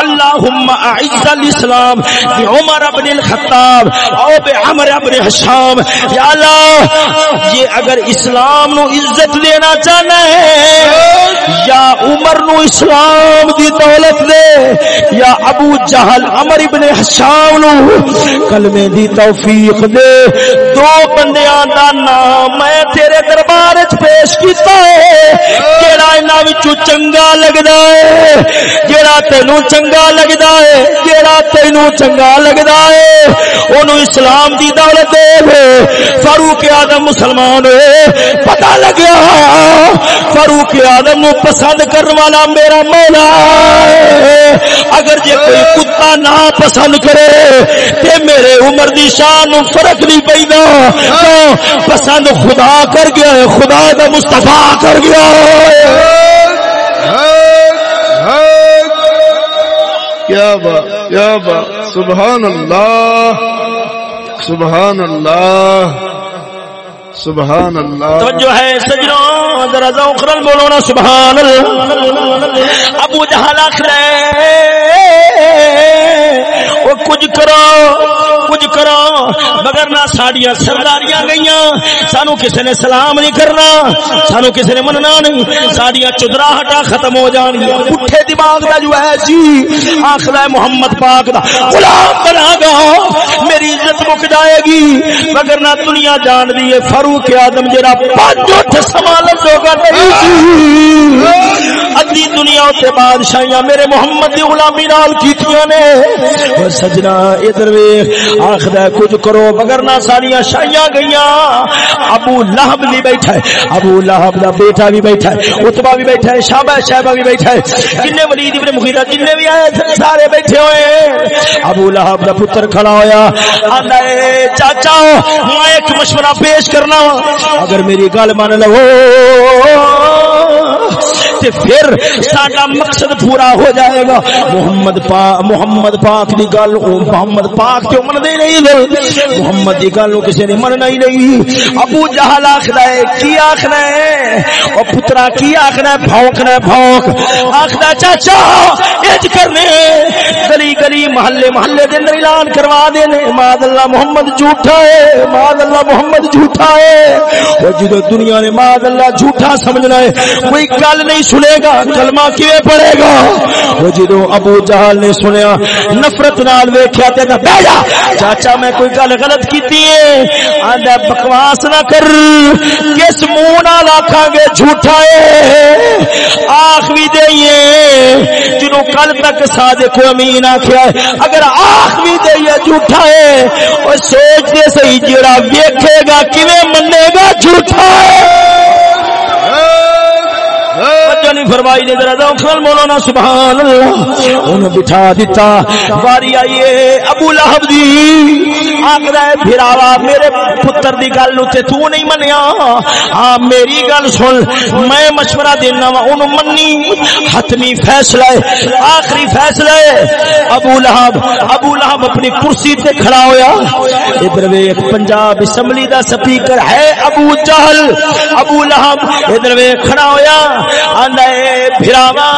اللهم اعز الاسلام بعمر ابن الخطاب او بعمر ابن حشام، یا اللہ، یہ اگر اسلام نو عزت دینا چاہنا ہے، یا عمر نو اسلام دی دولت دے، یا ابو جہل عمر ابن حشام نو کلمے دی توفیق دے، دو بندیاں دا نام میں تیرے دربار وچ پیش کیتا ہے۔ کیڑا انہاں وچوں چنگا لگدا ہے؟ جیڑا تینوں چنگا لگدا ہے، جیڑا تینوں چنگا لگدا ہے۔ اونوں اسلام دی دولت دے فاروق اعظم مسلمان ہوئے۔ پتہ لگیا فاروق اعظم نو پسند کرنے والا میرا مولا ہے۔ اگر جے کوئی کتا نہ پسند کرے، تے میرے عمر دی شان نو فرق نہیں پیندا پسند خدا کر گیا ہے، خدا دا مصطفیٰ کر گیا ہے۔ کیا با کیا با سبحان اللہ سبحان اللہ۔ سبحان اللہ۔ توجہ ہے، سجنوں، ذرا ذوق بولو نا سبحان اللہ۔ ابو جہل آخر وہ کچھ کرو کچھ کرو۔ مگر نہ ساڈیاں سرداریاں گئیاں، سانو کسی نے سلام نہیں کرنا، سانو کسی نے مننا نہیں۔ ساڈیاں چدراہٹا ختم ہو جان پٹھے دماغ دا جو ہے جی آخر محمد پاک دا۔ غلام بنا گا، میری عزت مک جائے گی۔ مگر نہ دنیا جان دی ہے فاروق آدم جرا پانچ اٹھ سمالت ہوگا نہیں ادھی دنیا تے بادشاہیاں میرے محمد دی غلامی نال کیتیاں نے۔ اور سجنا ادھر ویکھ آخدا کچھ کرو مگر نہ ساریاں شاہیاں گئیاں۔ ابو لہب بھی بیٹھا ہے، ابو لہب دا بیٹا بھی بیٹھا ہے عتبہ بھی بیٹھا ہے شعبہ شعبہ بھی بیٹھا ہے۔ جننے ولید ابن مغیرہ جننے بھی آئے تھے، سارے بیٹھے ہوئے ابو لہب دا پتر کھڑا ہویا، آندا اے چاچا، میں ایک مشورہ پیش کرنا اگر میری گل من لو۔ تے پھر ساڈا مقصد پورا ہو جائے گا۔ محمد پاک محمد پاک دی گل محمد پاک کیوں من دے نہیں گل محمد دی گل کسی نے مننا ہی نہیں۔ ابو جہل آخر ہے، کی آخر ہے؟ او پترا کی آخر ہے؟ بھونکنا ہے بھونک آخر چاچا، اج کرنے۔ گلی گلی، محلے محلے دے اندر اعلان کروا دینے ماد اللہ محمد جھوٹا ہے ماد اللہ محمد جھوٹا ہے۔ اور جدو دنیا نے ماد اللہ جھوٹا سمجھنا ہے، کوئی گل نہیں سنے گا، کلمہ کیویں پڑے گا؟ وہ جدو ابو جہل نے سنیا، نفرت نال ویکھیا تے بیٹھ جا چاچا، میں کوئی گل غلط کیتی ہے؟ آندا بکواس نہ کر۔ کس منہ نال آکھاں گے جھوٹا ہے؟ آخ بھی دئیے۔ جنوں کل تک صادق و امین آکھیا ہے، اگر آخ بھی دئیے جھوٹا ہے او سوچ دے صحیح جڑا ویکھے گا، کیویں منے گا جھوٹا ہے؟ فرمائی نے ذرا ذوق مولانا سبحان اللہ انہوں بٹھا دیتا باری آئیے ابو لہب دی۔ آخر ہے پھراوا میرے پتر دی گل تے تو نہیں منیا۔ ہاں میری گل سن، میں مشورہ دینا وا، انہوں منی۔ حتمی فیصلہ ہے، آخری فیصلہ ہے۔ ابو لہب ابو لہب اپنی کرسی تے کھڑا ہویا۔ ادھر ویکھ، پنجاب اسمبلی دا سپیکر ہے ابو جہل۔ ابو لہب ادھر ویکھ، کھڑا ہویا۔ آندا اے بھراوا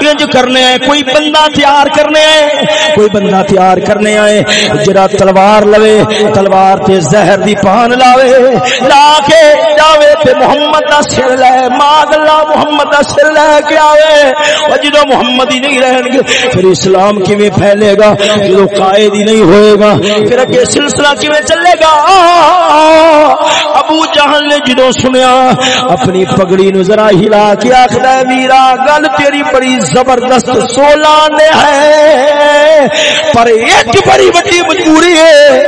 انج کرنے ہیں کوئی بندہ تیار کرنے ہیں کوئی بندہ تیار کرنے آئے، جڑا تلوار لوے، تلوار تے زہر دی پان لاوے، لا کے جاوے تے محمد دا سر لے ماد اللہ محمد دا سر لے کے آوے۔ او جدو محمد ہی نہیں رہن گے، پھر اسلام کیویں پھیلے گا؟ جدو قائد ہی نہیں ہوئے گا، پھر اگے سلسلہ کیویں چلے گا؟ ابو جہل نے جدو سنیا، اپنی پگڑی نو ذرا ہلا کے آخدا ہے؟ میرا گل تیری بڑی زبردست سولہ نے ہے۔ پر ایک بڑی بڑی مجبوری ہے۔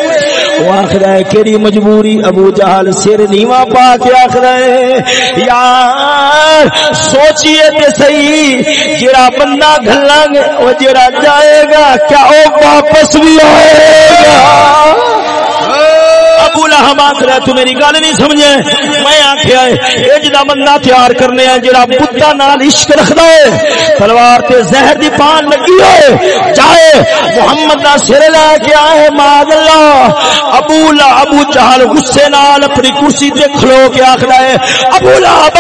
وہ آخر ہے، کیڑی مجبوری؟ ابو جہل سر نیوا پا کے آخر ہے۔ یار سوچئے تے صحیح جڑا بندہ گھلاں گے، وہ جڑا جائے گا، کیا وہ واپس بھی آئے گا؟ ابو لہب آخر تو میری گل نہیں سمجھے۔ میں آخیا یہ جدا جی بندہ تیار کرنے ہیں جڑا بتا نال عشق رکھدا ہے، تلوار تے زہر دی پان لگی ہوئے جائے، محمد دا سر لے کے آئے ماذ اللہ۔ ابو لا، ابو جہل غصے نال اپنی کرسی تے کھلو کے آخر ہے، ابو لہب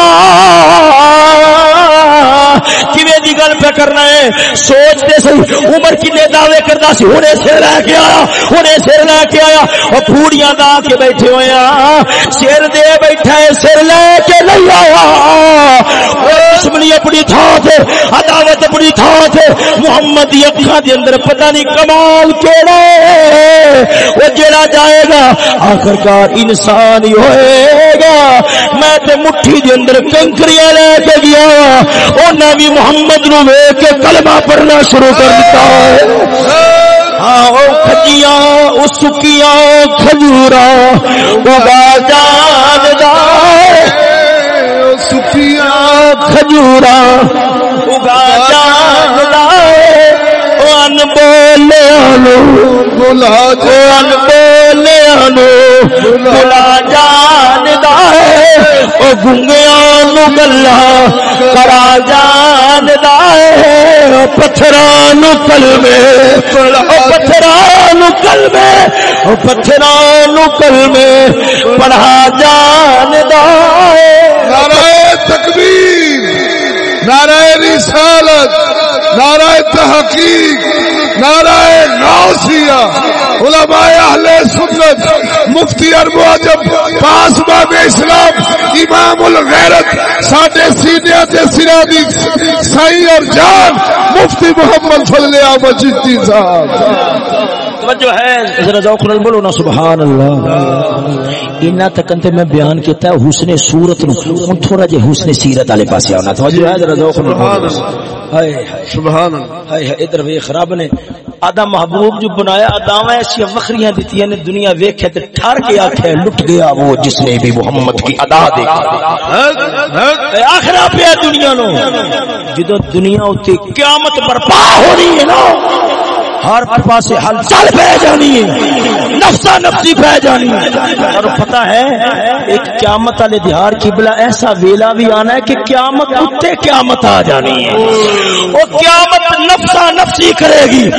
کیویں دی گل پہ کرنا ہے؟ سوچ تے صحیح، عمر کنے دعوے کردا سی، ہنے سر لے کے آیا، ہنے سر لے کے آیا او پھوڑیاں دا کے بیٹھے ہوئے ہیں۔ سر دے بیٹھا ہے، سر لے کے نہیں آیا۔ دشمنی اپنی تھا تے، عداوت اپنی تھا تے۔ محمد دی اکھاں دے اندر پتہ نہیں کمال کیڑا ہے۔ او جڑا جائے گا، آخرکار انسان ہی ہوئے گا۔ میں تے مٹھی دے اندر کنکریاں لے کے گیا انہاں بھی محمد نو ویکھ کے کلمہ پڑھنا شروع کر دیتا ہے۔ آؤ کھجیاں او سکیاں کھجورا اگا جاندا سکیاں کھجورا اگا جاندا ان بولے نو بلا او ان بولے نو بلا او گنگیاں نو گلا کرا جاندا ہے او پتھراں نو کلمے او پتھراں نو کلمے او پتھراں نو کلمے پڑھا جاندا ہے نعرہ تکبیر نعرہ رسالت نعرہ تحقیق نعرہ نوسیہ علماء اہل سنت، مفتی اربو عجب پاس باب اسلام، امام الغیرت، ساڈے سینے تے سرا دی سائی اور جان، مفتی محمد فضل احمد چشتی صاحب۔ توجہ ہے۔ ذرا ذوق نال بولو نا سبحان اللہ اینا تکن تے میں بیان کیتا ہے حسن صورت نو۔ ہن تھوڑا جے حسن سیرت والے پاسے آنا توجہ ہے ذرا ذوق نال بولو۔ ہائے ہائے۔ سبحان اللہ ہائے ادھر ویکھ رب نے آدم محبوب جو بنایا اداواں ایسی وکھریاں دتیاں نے دنیا ویکھے تے ٹھر کے آکھے لٹ گیا وہ جس نے بھی محمد کی ادا دیکھی۔ آخرا پیا دنیا نو۔ جدو دنیا اتنے قیامت برپا ہونی ہے نا ہر پاسے ہل چل پہ جانی ہے۔ نفسا نفسی پہ جانی ہے۔ اور پتہ ہے، ایک قیامت والے دہار قبلہ ایسا ویلا بھی آنا ہے کہ قیامت اتنے قیامت آ جانی ہے۔ وہ قیامت نفسا نفسی کرے گی۔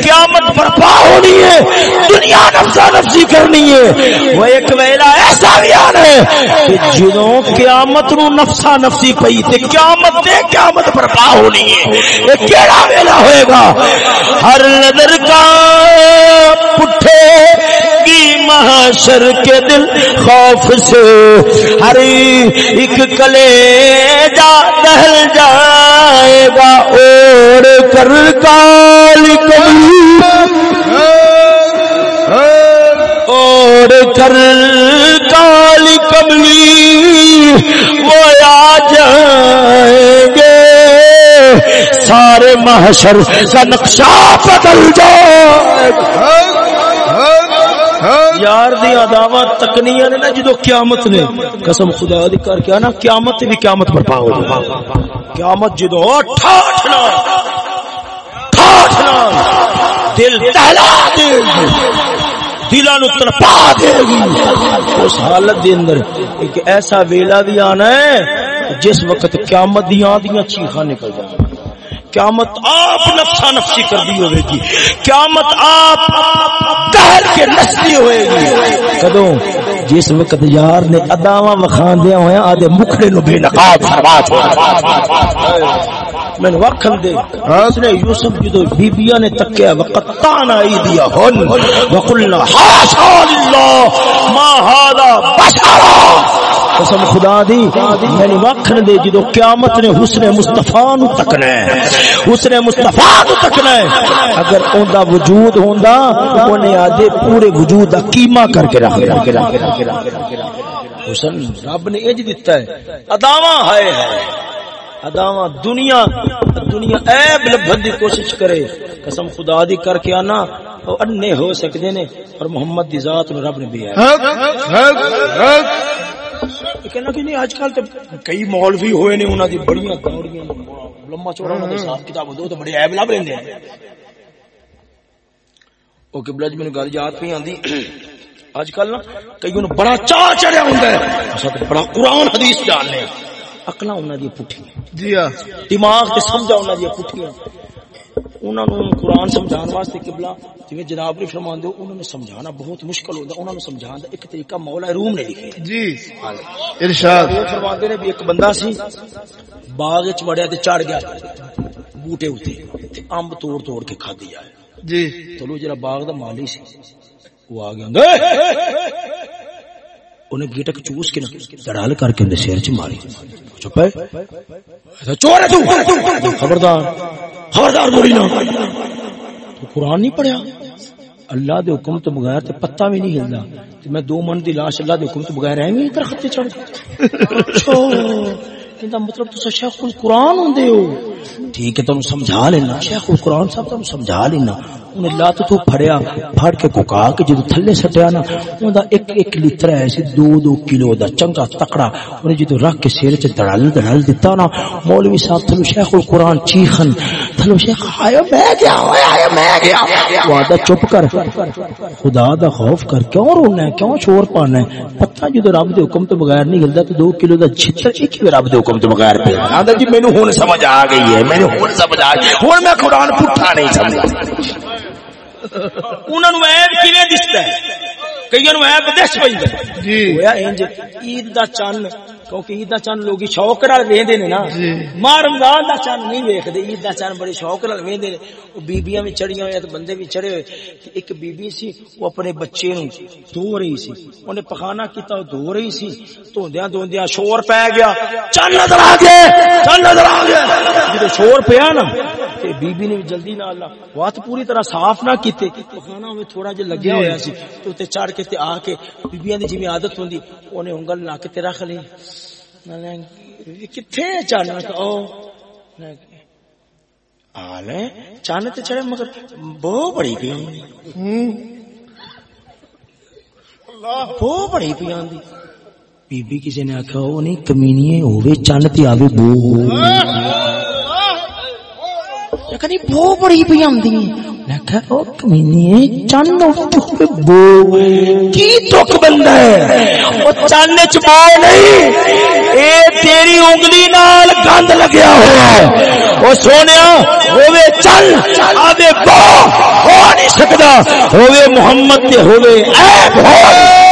قیامت برپا ہونی ہے۔ دنیا نفسا نفسی کرنی ہے۔ وہ ایک ویلا ایسا بھی آنا ہے کہ جدوں قیامت نو نفسا نفسی پئی تے قیامت تے قیامت برپا ہونی ہے۔ یہ کیڑا ویلا ہوئے گا؟ ہر نظر کا پٹھے کی محشر کے دل خوف سے ہر ایک کلے جا دہل جائے گا اوڑ کر کالی کبھی۔ اوڑ کر کالی کملی وہ آ جائیں گے۔ سارے محشر کا نقشہ بدل جائے۔ یار دی عداوت تکنیاں نے نا جدو قیامت نے۔ قسم خدا دی کر کے نا قیامت بھی قیامت برپا ہو جائے۔ قیامت جدو ٹھاٹھ نہ۔ ٹھاٹھ نہ۔ دل تہلا دے گی۔ دلاں نو تڑپا دے گی۔ اس حالت دے اندر ایک ایسا ویلا بھی آنا ہے جس وقت قیامت دیاں دیاں چیخاں نکل جائیں قیامت آپ نفسا نفسی کر دی ہوئے گی۔ قیامت آپ کہر کے نسلی ہوئے گی۔ کدوں جس وقت یار نے اداواں وکھان دیا ہویا آدھے مکھڑے نو بے نقاب فرما میں وقت دے، اس نے یوسف جدو بیبیاں نے تکیا وقتانا ایدیا ہن۔ وقلنا حاشا للہ ما هذا بشرا۔ قسم خدا دی یعنی وقت دے جدو قیامت نے حسن مصطفی نو تکنا ہے۔ حسن مصطفی نو تکنا ہے۔ اگر اوندا وجود ہوندا اونے آدے پورے وجود دا قیمہ کر کے رکھ رکھ رکھ حسن، رب نے اج دیتا ہے۔ اداواں ہے۔ اداواں دنیا دنیا عیب لبھن دی کوشش کرے۔ قسم خدا دی کر کے آنا او انے ہو سکدے نے، اور محمد دی ذات نو رب نے بھی ہے حق حق حق۔ کہنا کہ نہیں آج کل تو کئی مولوی ہوئے نے انہاں دی بڑیاں لمبا چوڑا انہاں دے حساب کتاب دو تو بڑے عیب لب لیندے ہیں او قبلہ جی مینوں گل یاد پئی آندی اج کل نا کئی نوں بڑا چاہ چڑھیا ہوندا ہے اساں تے بڑا قرآن حدیث جاننے عقلاں انہاں دی پٹھیاں جی ہاں دماغ تے سمجھا انہاں دی پٹھیاں انہاں نو قرآن سمجھان واسطے قبلہ جویں جناب نے فرماندے ہو انہاں نو سمجھانا بہت مشکل ہوندا انہاں نو سمجھان دا ایک طریقہ مولا روم نے لکھیا جی ارشاد۔ وہ فرماندے نے بھی ایک بندہ سی باغ وچ وڑیا تے چڑھ گیا بوٹے اوتے تے امب توڑ توڑ کے کھا دیا جی۔ چلو جڑا باغ دا مالی سی وہ آ گیا انہیں گیٹک چوس کے نا دڑال کر کے اندر سیر چ ماری۔ چپ ہے؟ چور ہے تو؟ خبردار خبردار بولی نا تو قرآن نہیں پڑھیا؟ اللہ دے حکم تو بغیر تے پتہ بھی نہیں ہلدا۔ تے میں دو من دی لاش اللہ دے حکم تو بغیر ایویں ہی درخت تے چڑھ۔ اچھا مطلب تسا شیخ القرآن ہوندے ہو۔ ٹھیک ہے تانوں سمجھا لینا۔ شیخ القرآن صاحب تانوں سمجھا لینا۔ انہیں لات تو پھڑیا، پھڑ کے کوکا کے جدو تھلے سٹیا نا اوندا ایک ایک لیٹر ہے سی دو دو کلو دا چنگا تکڑا۔ انہیں جدو رکھ کے سیر چ دڑل دڑل دیتا نا، مولوی صاحب، تھلو شیخ القرآن چیخن۔ تھلو شیخ، آیا میں گیا آیا میں گیا وعدہ چپ کر۔ خدا دا خوف کر، کیوں رونا ہے؟ کیوں شور پانا ہے؟ پتہ جدو رب دے حکم تو بغیر نہیں ہلدا تو دو کلو دا چھتر ایک ہی رب دے حکم تو بغیر پہ جی مینوں ہن سمجھ آ گئی ہے مینوں ہن سمجھ آ گئی ہن میں قرآن پٹھا نہیں سمجھا۔ انہوں نے عیب کیویں دستا ہے؟ کئی نو عیب دس پیندا جی۔ ہویا انج عید دا چن۔ کیونکہ عید دا چن لوگ شوق نال ویندے نے نا۔ ماں رمضان دا چن نہیں ویکھدے عید دا چن بڑے شوق نال ویندے نے۔ او بیبییاں ہوئے تے بندے بھی چڑھے ہوئے۔ ایک بیبی سی وہ اپنے بچے نو دھو رہی سی۔ اونے پخانا کیتا او دھو رہی سی۔ دھوندیاں دھوندیاں شور پے گیا۔ چن نظر آ گیا چن نظر آ گیا جدو شور پیا نا تے بیبی نے جلدی نال وات پوری طرح صاف نہ کیتے۔ پخانا ہوئے تھوڑا جے لگیا ہویا سی تے چڑھ کے تے آ کے بیبییاں دی جویں عادت ہوندی اونے انگل نک تے رکھ لی۔ کتنے کتھے او آلے چن تے چڑھے مگر بو بڑی پی بو بڑی پی ہوندی بی بی کسی نے آخیا وہ نہیں کمینی ہوے چن تے آوے بو بو بڑی پی آندی میں کہا او کمینی بو کی تک بندہ ہے او نہیں اے تیری انگلی نال گند لگیا ہوا ہے او سونیا ہوے چل آوے بو ہو نہیں سکدا ہوے محمد تے ہوے ہو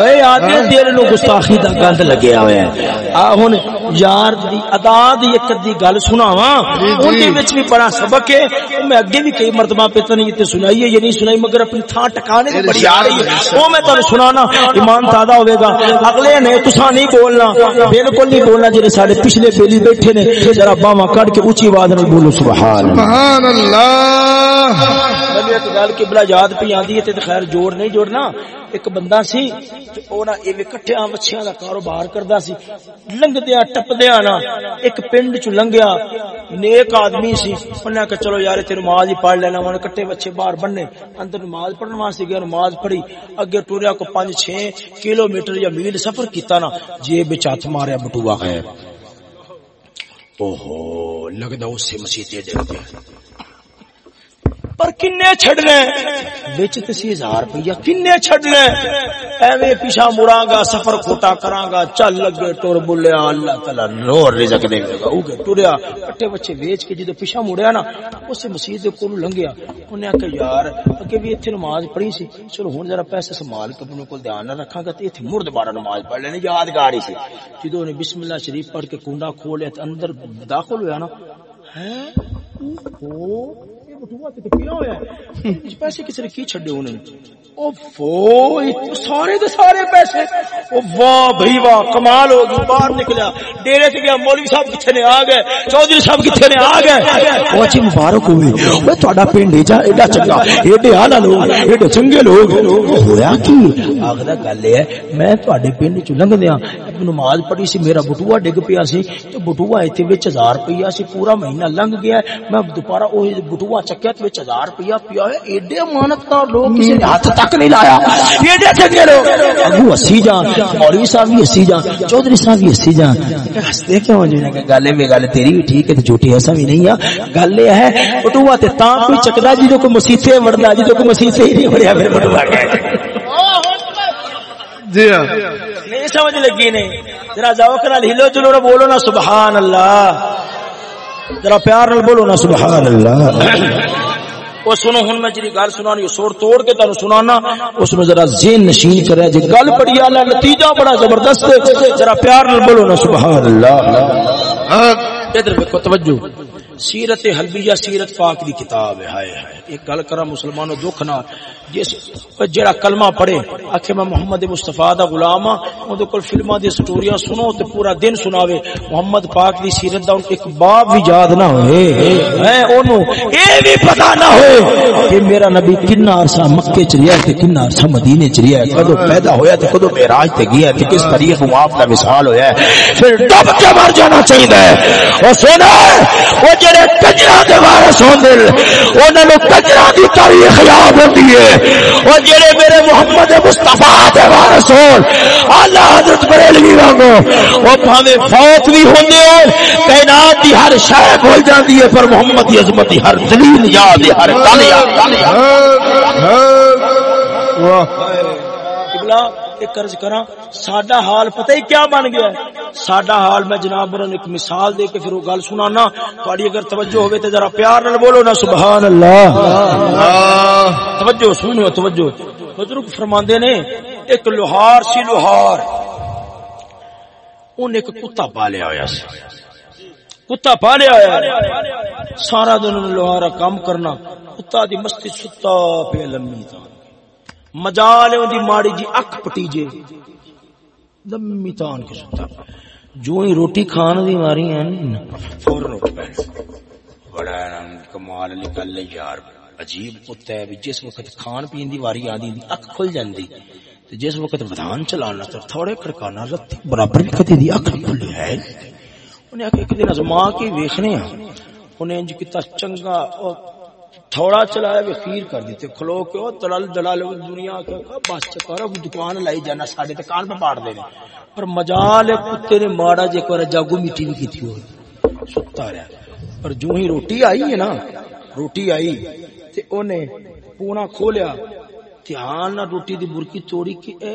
اے دل نو گستاخی دا گند لگیا ہوا ہے ہن یار دی ادا دی ایک دی گل سناواں اون دے وچ بھی بڑا سبق ہے میں اگے بھی کئی مرتبہ پتہ نہیں تے سنائی ہے یا نہیں سنائی مگر اپنی تھاں ٹکانے تے بڑی آ رہی ہے او میں تانوں سنانا ایمان تازہ ہوے گا اگلے نے تساں نہیں بولنا بالکل نہیں بولنا جڑے ساڈے پچھلے بیلی بیٹھے نے ذرا باواں کڈ کے اونچی آواز نال بولو سبحان اللہ سبحان اللہ گل قبلہ یاد پئی آندی ہے تے خیر جوڑ نہیں جوڑنا، ایک بندہ سی تے او نا ایویں کٹھیاں مچھیاں دا کاروبار کردا سی، لنگدیاں، ٹپدیاں نا ایک پنڈ چ لنگیا، نیک آدمی سی، انہاں کہ چلو یار تے نماز ہی پڑھ لینا من کٹے بچے باہر بننے، اندر نماز پڑھن واسطے گیا نماز پڑھی، اگے ٹوریا کو 5 6 کلومیٹر یا میل سفر کیتا نا جیب وچ ہاتھ ماریا بٹوا ہے۔ اوہو، لگدا اسے مسیتے ڈر گیا پر کنے چھڑنے وچ تے سی 1000 روپیہ کنے چھڑنے ایویں پیچھا مڑاں گا سفر کھوٹا کراں گا چل لگے، ٹر بولیا اللہ تعالی نور رزق دے گا، او کے ٹریا، کٹے بچے ویچ کے جدو پیچھا مڑیا نا، اسے مسجد دے کول لنگیا، انہاں کہ یار، اگے بھی ایتھے نماز پڑھی سی، چلو ہن ذرا پیسے سنبھال کے اپنے کول دھیان نہ رکھاں گا تے ایتھے مڑ دوبارہ نماز پڑھ لینی یادگار ہی سی۔ جدو نے بسم اللہ شریف پڑھ کے کنڈا کھولیا تے اندر داخل ہویا نا ہیں او پیسے کسی نے کی چھڈے انہوں نے سارے دے سارے پیسے۔ واہ بھائی واہ، کمال ہو گئی، باہر نکلیا ڈیرے سے گیا، مولوی صاحب کتنے نے آ گئے؟ چودھری صاحب کتنے نے آ گئے؟ او اچھی مبارک ہوئی او تہاڈا پنڈ ایجا، ایڈا چنگا، ایڈے آلا لوگ ایڈے چنگے لوگ۔ ہویا کی؟ آخدا گل ہے، میں تہاڈے پنڈ چ لنگدیاں؟ نماز پڑھی سی، میرا بٹوا ڈگ پیا سی۔ تے بٹوا ایتھے وچ 1000 روپیہ سی، پورا مہینہ لنگ گیا میں دوبارہ او بٹوا چکیا تے وچ 1000 روپیہ پیا ہے۔ ایڈے امانت امانتدار لوگ کسی نے ہاتھ تک نہیں لایا۔ لوگ۔ ابو ہسی جان مولوی صاحب بھی ہسی جان صاحب بھی ہسی جان۔ ہستے کیوں نے گل گل تیری بھی ٹھیک ہے تے جھوٹی ایسا بھی نہیں ہے۔ گل یہ ہے تے تاں کوئی چکدا جدوں کوئی مسیتے وڑدا جدوں کوئی مسیتے ہی نہیں وڑیا پھر جی ہاں۔ نہیں سمجھ لگی نہیں۔ ذرا ذوق نال ہلو چلو نہ بولو نا سبحان اللہ۔ ذرا پیار نال بولو نا سبحان اللہ۔ وہ سنو ہن میں جی گل سنانی سوڑ توڑ کے تانوں سنانا اس میں ذرا ذہن نشین کرے جی گل بڑی اعلی نتیجہ بڑا زبردست ہے ذرا پیار نال بولو نا سبحان اللہ۔ ادھر دیکھو توجہ۔ سیرت حلبیہ سیرت پاک دی کتاب ہے۔ ہائے ہائے ایک گل کرا مسلمانوں دکھ نہ، جس جڑا کلمہ پڑھے، آکھے میں محمد مصطفی دا غلام ہاں اودے کول فلماں دی سٹوریاں سنو تے پورا دن سناوے۔ محمد پاک دی سیرت دا ایک باب بھی یاد نہ ہوئے۔ ہے اونوں اے بھی پتہ نہ ہوئے کہ میرا نبی کنا عرصہ مکے چ رہیا تے کنا عرصہ مدینے چ رہیا کدو پیدا ہویا تے کدو معراج تے گیا تے کس طریقے معاف دا مثال ہویا ہے۔ پھر ڈب کے مر جانا چاہیے او سونا او جڑے کجرا دے وارث ہوندے انہاں نوں کجرا دی تاریخ یاد ہوندی ہے۔ او جڑے میرے محمد مصطفی دے وارث ہون اعلی حضرت بریلوی وانگو او بھاوے فوت بھی ہوندے ہون کائنات دی ہر شے بھول جاندی ہے پر محمد دی عظمت دی ہر دلیل یاد ہے ہر گل یاد قبلہ۔ ایک قرض کراں، ساڈا حال پتہ ہی کیا بن گیا ہے؟ ساڈا حال میں جناب نے ایک مثال دے کے پھر وہ گل سنانا۔ تھوڑی اگر توجہ ہوے تے ذرا پیار نال بولو نا سبحان اللہ توجہ، سنو توجہ۔ بزرگ فرماندے نے، ایک لوہار سی لوہار۔ اون ایک کتا پالیا ہویا سی۔ کتا پالیا ہویا سارا دن لوہارا کام کرنا۔ کتا دی مستی ستا پہ لمبی تھا۔ مجال دی ماڑی جی اک پٹی جے۔ لمبی تان کے ستا جو ہی روٹی کھان دی ماری ہیں۔ فورن اٹھ بیٹھ۔ بڑا کمال علی گل یار۔ عجیب کتا ہے بھی جس وقت کھان پین دی واری آدی دی اک کھل جاندی۔ تے جس وقت ودھان چلانا تو تھوڑے کھڑکانا رتی برابر بھی کتی دی اک کھلی ہے۔ انہیں آخر ایک دن ازما کے ویکھنے ہیں انہیں انج کتا چنگا تھوڑا چلایا بھی خیر کر دیتے کھلو کے او دلال دلال دنیا کے بس چکر دکان لائی جانا ساڈے دکان پہ پاڑ دے پر مجال کتے نے ماڑا جے کو جاگو مٹی بھی کی ہو ستا رہا۔ پر جو ہی روٹی آئی ہے نا روٹی آئی تے اونے پونا کھولیا۔ دھیان نہ روٹی دی برکی توڑی کہ اے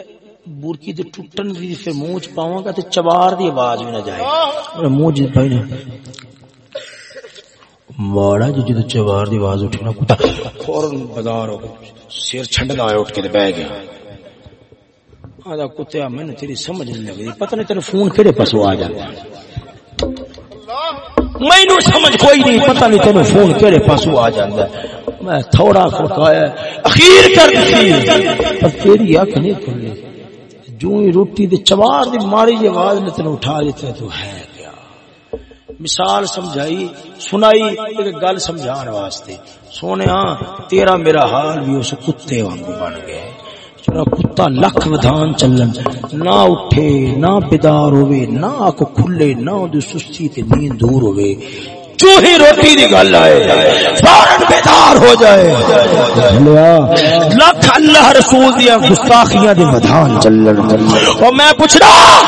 برکی دے ٹوٹن دی پھر منہ چ پاواں گا تے چبار دی آواز بھی نہ جائے۔ منہ جی بھائی نے ماڑا جو جدو چوار دی آواز اٹھی نا کتا فورن بازار ہو سر چھنڈنا ہوا اٹھ کے تے بہ گیا آدھا کتیا میں تیری سمجھ نہیں لگی پتہ نہیں تیرے فون کہڑے پاسو آ جاتا مینو سمجھ کوئی نہیں پتہ نہیں تینوں فون کہڑے پاسو آ جاتا میں تھوڑا کھڑکایا اخیر کر دی پر تیری اکھ نہیں کھلی جو ہی روٹی دے چوار دی ماری جی آواز نے تینوں اٹھا دیتا تو ہے مثال سمجھائی، سنائی ایک گل سمجھان واسطے۔ سونے تیرا میرا حال بھی اس کتے وانگو بن گیا چرا کتا لکھ ودھان چلن، نہ اٹھے، نہ بیدار ہوئے، نہ آکو کھلے، نہ دو سستی تے نیند دور ہوئے۔ جو ہی روٹی دی گل آئے فورن بیدار ہو جائے۔ لکھ اللہ رسول دیا گستاخیاں دے ودھان چلن۔ اور میں پوچھ رہا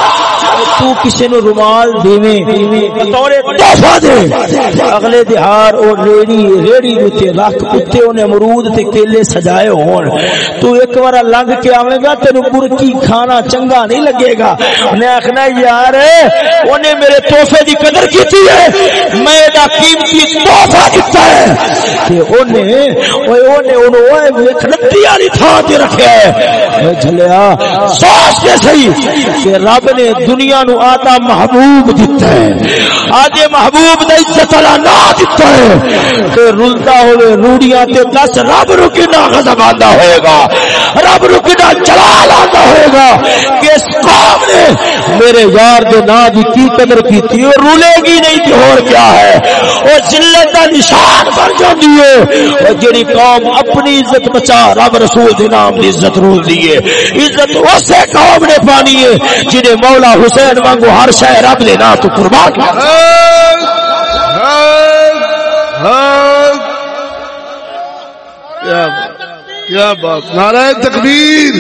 تو کسی نو رومال دیویں۔ بطور تحفہ دے۔ اگلے دہار او ریڑی ریڑی تے رکھ کتے اونے امرود تے کیلے سجائے ہون۔ تو ایک بار لنگ کے آویں گا، تینو برکی کھانا چنگا نہیں لگے گا۔ میں آخنا، یار، اونے میرے تحفے دی قدر کیتی ہے۔ میں دا قیمتی تحفہ دیتا ہے۔ تے اونے اوے اونے اونوں اوے ویکھ والی تھاں تے رکھیا ہے اے جھلیا سوچ کے صحیح کہ رب نے دنیا نو آتا محبوب دیتا ہے۔ آدھے محبوب دا عزت اللہ نہ دیتا ہے۔ تے رلتا ہوئے روڑیاں تے دس رب رکنا غضب آندا ہوئے گا۔ رب رکنا جلال آندا ہوئے گا۔ کہ اس قوم نے میرے یار دے نا دی کی قدر کی تھی اور رولے گی نہیں تھی اور کیا ہے؟ وہ ذلت دا نشان بن جاندی ہے۔ اور جڑی قوم اپنی عزت بچا رب رسول دے نام دی عزت رول دیے عزت اسے قوم نے پانی ہے جنہیں مولا ہو حسین وانگو ہر شہ رب دے نا تو قربان کیا۔ کیا بات؟ نعرہ تکبیر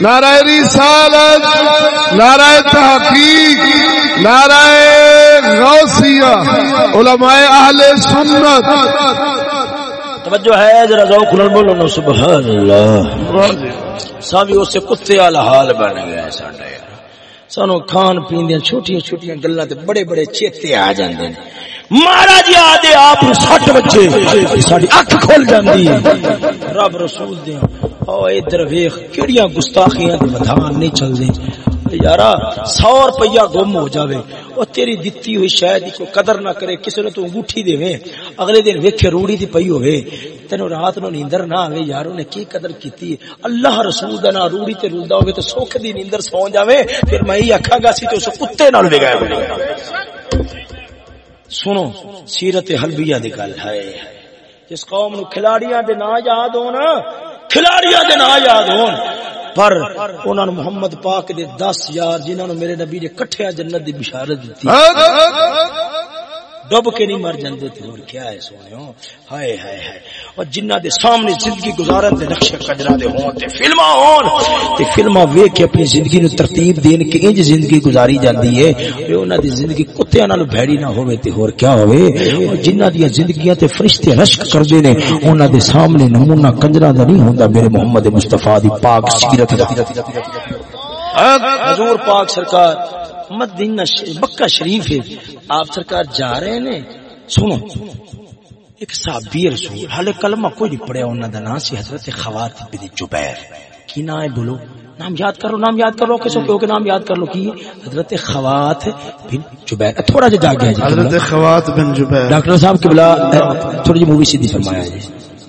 نعرہ رسالت نعرہ تحقیق نعرہ غوثیہ علماء اہل سنت۔ توجہ ہے ذرا ذوق نال بولو سبحان اللہ۔ ساوی اس کتے والا حال بن گیا ساڈا۔ سانو کھان پیندے چھوٹیاں چھوٹیاں گلاں تے بڑے بڑے چیتے آ جاندے ہیں۔ مہاراج جی آدھے آپ سٹ بچے ساری اکھ کھل جاندی ہے۔ رب رسول دیا او ادھر ویخ کیڑیاں گستاخیاں دے ودھان نہیں چل دے یارا سو روپیہ گم ہو جاوے۔ اور تیری دتی ہوئی شاید کوئی قدر نہ کرے، کسی نے تو انگوٹھی دے اگلے دن ویکھے روڑی دی پئی ہوئے تینو رات نو نیندر نہ آوے، یارو نے کی قدر کیتی؟ اللہ رسول دا نہ روڑی تے رولدا ہوے تے سوکھ دی نیندر سو جاوے۔ پھر میں ہی آکھاں گا سی تے اس کتے نال وگایا سنو، سیرت حلبیہ دی گل ہے۔ جس قوم نو کھلاڑیاں دے نا یاد ہون، کھلاڑیاں دے نا یاد ہون۔ پر انہوں نے محمد پاک دے دس یار جنہوں نے میرے نبی نے کٹھیا جنت دی بشارت دیتی ہاں، ہاں، ہاں، ڈب کے نہیں مر جاندے تھے۔ اور کیا ہے سونے ہائے ہائے ہائے۔ اور جنہ دے سامنے زندگی گزارن دے نقشے کجرا دے ہون تے فلماں ہون۔ تے فلماں ویکھ کے اپنی زندگی نو ترتیب دین کے انج زندگی گزاری جاندی ہے۔ اے انہاں دی زندگی کتےاں نال بھیڑی نہ ہوے تے اور کیا ہوے اور جنہ دی زندگیاں تے فرشتے رشک کردے نے انہاں دے سامنے نمونہ کنجرا دا نہیں ہوندا۔ میرے محمد مصطفی دی پاک سیرت دا۔ حضور پاک سرکار مدینہ مکہ شریف ہے۔ آپ سرکار جا رہے نے سنو۔ ایک صحابی رسول۔ حالے کلمہ کوئی نہیں پڑھیا انہاں دا نام سی حضرت خوات بن جبیر۔ کی نام ہے بولو؟ نام یاد کرو نام یاد کرو کسو کہو کہ نام یاد کر لو کی؟ حضرت خوات بن جبیر۔ تھوڑا جا جا گیا جی۔ حضرت خوات بن جبیر۔ ڈاکٹر صاحب قبلہ تھوڑی جی مووی سیدھی فرمایا جی۔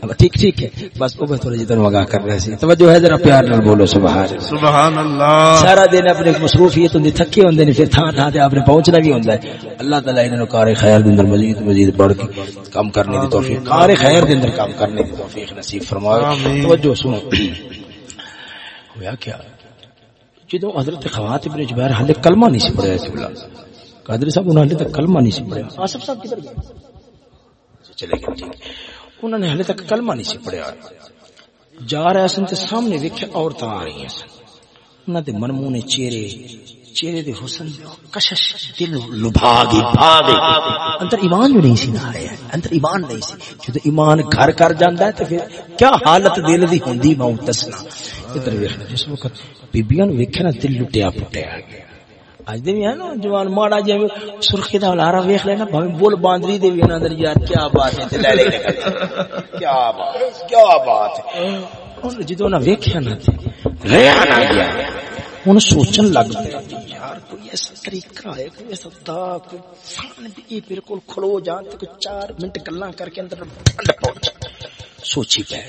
ٹھیک ٹھیک ہے۔ بس وہ تھوڑی جی تن وگا کر رہے سی توجہ ہے ذرا پیار نال بولو سبحان سبحان اللہ سارا دن اپنے مصروفیت ہوندی تھکے ہوندے نے پھر تھاں تھاں تے اپنے پہنچنا بھی ہوندا ہے۔ اللہ تعالی انہاں نو کار خیر دے اندر مزید مزید بڑھ کے کام کرنے دی توفیق کار خیر دے اندر کام کرنے دی توفیق نصیب فرمائے۔ توجہ سنو۔ ہویا کیا؟ جدو حضرت خوات ابن جبیر حالے کلمہ نہیں سی پڑھیا قبلہ قادری صاحب انہوں نے تک کلمہ نہیں سی پڑھیا۔ آصف صاحب کدھر گئے؟ چلے گئے ٹھیک۔ انہوں نے حالے تک کلمہ نہیں سی پڑھیا۔ جا رہے سن تے سامنے ویکھے عورتاں آ رہی سن۔ انہاں دے منمونے چہرے چہرے دے حسن کشش دل لبھا گئی بھاگ اندر ایمان جو نہیں سی نہ آیا اندر ایمان نہیں سی۔ جب ایمان گھر کر جاندا ہے تو پھر کیا حالت دل دی ہوندی میں دسنا ادھر ویکھنا، جس وقت بیبیاں نو ویکھے نا دل لٹیا پٹیا گیا اج دے بھی ہے نا، جوان ماڑا جے سرخی دا لارا ویکھ لینا بھاویں بول باندری دے بھی اندر، یار کیا بات ہے، تے لے لے کیا بات کیا بات ہے۔ ان جدوں نہ ویکھیا نہ تے ریا نہ گیا۔ ہن سوچن لگ پیا یار کوئی ایسا طریقہ ہے، کوئی ایسا دا کوئی فن بھی بالکل کھلو جان تے کوئی چار منٹ گلاں کر کے اندر ٹھنڈ پہنچ سوچی پہ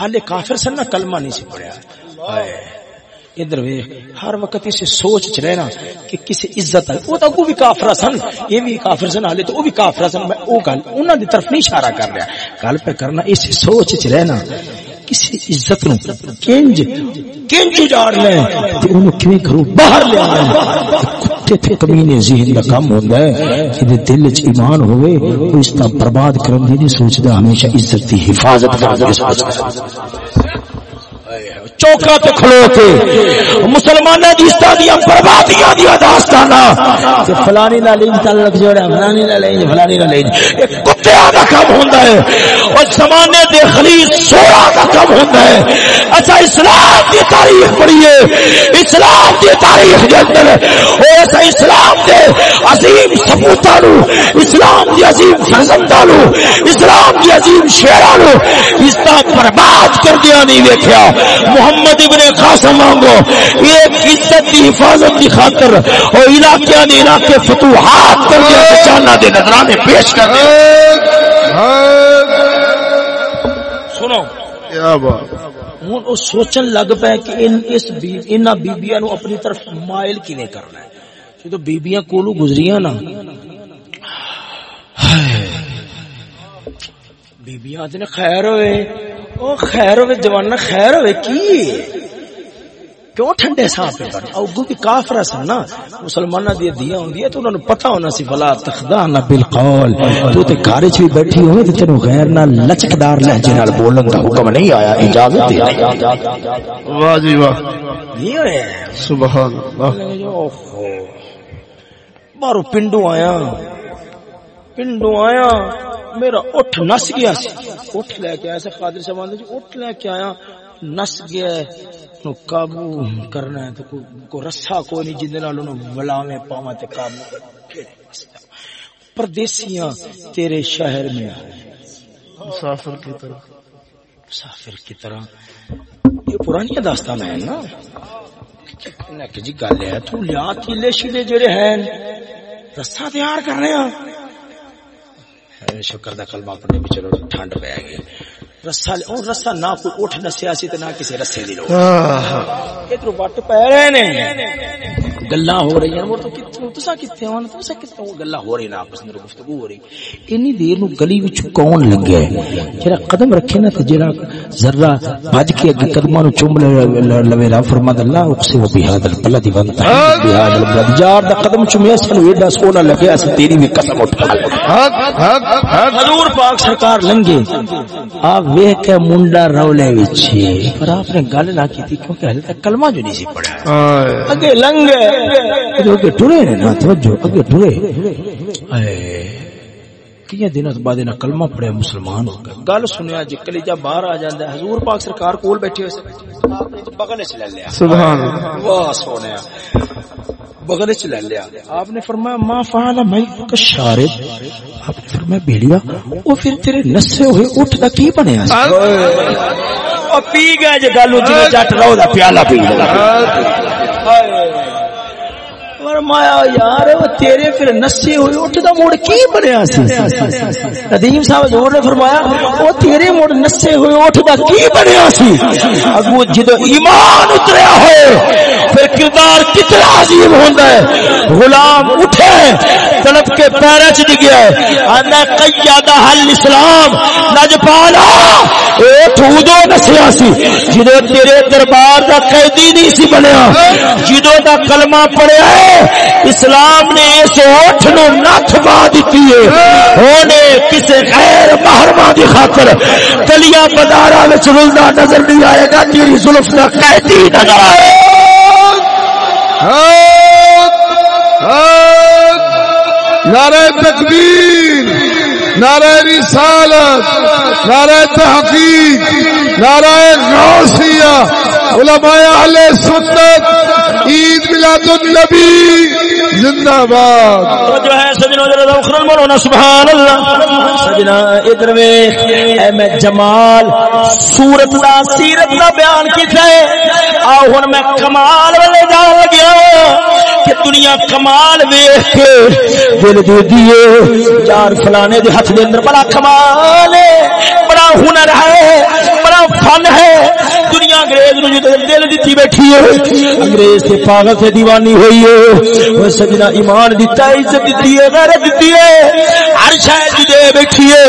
حالے کافر سن نہ کلمہ نہیں سی پڑھیا ہائے۔ ادھر ویخ ہر وقت اسے سوچ چ رہنا کہ کسی عزت ہے وہ تو وہ بھی کافر سن، یہ بھی کافر سن حالے تو وہ بھی کافر سن، میں وہ گل انہاں دی طرف نہیں اشارہ کر رہا۔ گل پہ کرنا اسے سوچ چ رہنا کسی عزت نو کنج کنج اجاڑ لے، تے اونوں کیویں کرو باہر لے آنا کتے تے کمینے ذہن دا کم ہوندا ہے کہ دل وچ ایمان ہوئے وہ اس دا برباد کرن دی نہیں سوچدا، ہمیشہ عزت دی حفاظت کرن دی سوچدا۔ چوکا تے کھلو کے۔ مسلماناں دی استادیاں بربادیاں دی داستانا کہ فلانی نال ان تعلق جوڑا، فلانی نال ان فلانی نال ان کتےاں دا کم ہوندا ہے۔ اور زمانے دے خلیص سورا دا کم ہوندا ہے۔ اچھا اسلام دی تاریخ پڑھیے۔ اسلام دی تاریخ دے اندر۔ او اچھا اسلام دے عظیم سپوتاں نو اسلام دی عظیم فرزنداں نو اسلام دی عظیم شیراں نو اس دا برباد کردیا نہیں ویکھیا۔ محمد ابن قاسم مانگو ایک عزت کی حفاظت کی خاطر اور علاقے نے علاقے فتوحات کر دیا بچانا دے نظرانے پیش کر سنو۔ کیا بات۔ ہوں وہ سوچن لگ پے کہ ان اس انہاں بیبیاں نو اپنی طرف مائل کیویں کرنا ہے؟ جدو بیبیاں کولو گزریاں نا۔ بیبیاں آدھے خیر ہوئے۔ او خیر ہوئے جوانا خیر ہوئے کی؟ کیوں ٹھنڈے سانپ پہ کرنا اگو بھی کافر سن نا مسلمانہ دی دیا ہوں دیا تو انہوں نے پتا ہونا سی فلا تخدانا بالقول تو تے وچ بھی بیٹھی ہوئے تے تینوں غیر نہ لچکدار لہجے نال بولن دا حکم نہیں آیا اجازت دی واہ جی واہ۔ یہ ہوئے؟ سبحان اللہ۔ بارو پنڈو آیا۔ پنڈو آیا میرا اٹھ نس گیا سی۔ اٹھ لے کے آیا سے قادر صاحب آندے جی اٹھ لے کے آیا نس گیا نو قابو کرنا ہے تو کو, کو رسا کوئی نہیں جن نال انہوں ولا میں پاواں تے قابو پردیسیاں تیرے شہر میں آئے مسافر کی طرح۔ مسافر کی طرح۔ یہ پرانی داستان ہے نا۔ کہ جی گل ہے تو لیا کیلے شیلے جڑے ہیں۔ رسا تیار کر رہے ہیں۔ شکر دا کلمہ پڑھنے بھی چلو ٹھنڈ پہ گئی رسا اون رسا نہ کوئی اٹھ نسیا سی تے نہ کسی رسے دی لوڑ۔ ادھر وٹ پے رہے نے گلا ہو رہی ہیں وہ تو کتنے تسا کتنے ہو تسا کتنے ہو گلا ہو رہی نا آپس میں گفتگو ہو رہی انی دیر نو گلی وچ کون لنگیا ہے جڑا قدم رکھے نا تے جڑا ذرہ بھج کے اگے قدماں نو چوم لوے لا فرماتا اللہ اقسم بهذا البلد وانت بهذا البلد یار دا قدم چومیا سن ایڈا سونا لگیا س تیری بھی قسم اٹھا حق حق حق حضور پاک سرکار لنگے آپ ویکھ کے منڈا رولے وچ پر آپ نے گل نہ کی تھی کیونکہ ہل تک کلمہ جو نہیں سی پڑھا اگے لنگے اگے ٹرے نے نا توجہ اگے ٹرے۔ اے کئی دنوں تو بعد انہاں کلمہ مسلمان ہو گئے؟ گل سنیا جی کلیجہ باہر آ جاندا ہے۔ حضور پاک سرکار کول بیٹھے ہوئے سے آپ نے تو بغل وچ لے لیا۔ سبحان اللہ واہ سونیا۔ بغل وچ لے لیا۔ آپ نے فرمایا ما فعل میں کشارب آپ نے فرمایا بیڑیا او پھر تیرے نسے ہوئے اٹھ دا کی بنیا او پی گئے جے گالو جی جٹ دا پیالہ پی گیا فرمایا، یار، وہ تیرے پھر نسے ہوئے اٹھ دا موڑ کی بنیا سی? ندیم صاحب حضور نے فرمایا، وہ تیرے موڑ نسے ہوئے اٹھ دا کی بنیا سی? اگو جدو ایمان اتریا ہو پھر کردار کتنا عظیم ہوندا ہے۔ غلام اٹھے، تڑپ کے پیرے چ ڈگیا انا قیادہ حل اسلام نج پالا اے ٹھودو نسیا سی۔ جدو تیرے دربار دا قیدی نہیں سی بنیا، جدو دا کلمہ پڑھیا ہے اسلام نے اس اٹھ نو نتھ پا دیتی ہے۔ اونے کسے غیر محرمہ دی خاطر گلیاں بازاراں وچ رلدا نظر نہیں آئے گا، تیری زلف دا قیدی نظر آئے۔ نعرہ تکبیر، نعرہ رسالت، نعرہ تحقیق، نعرہ غوثیہ علماء اہل سنت، عید میلاد النبی زندہ باد۔ جو ہے سجنوں ذرا اخرن مولانا سبحان اللہ سجنا ادھر وے اے میں جمال، صورت دا، سیرت دا بیان کیتا ہے۔ آ ہن میں کمال والے جان لگیا ہاں کہ دنیا کمال ویکھ کے دل دے دیے، یار فلانے دے ہاتھ دے اندر بڑا کمال ہے، بڑا ہنر ہے، بڑا فن ہے۔ انگریز نو جدو دل دیتی بیٹھی ہے، انگریز سے پاگل سے دیوانی ہوئی ہے۔ وہ سجنا ایمان دیتا ہے عزت دیتی ہے، غیرت دیتی ہے۔ ہر شاید دے بیٹھی ہے،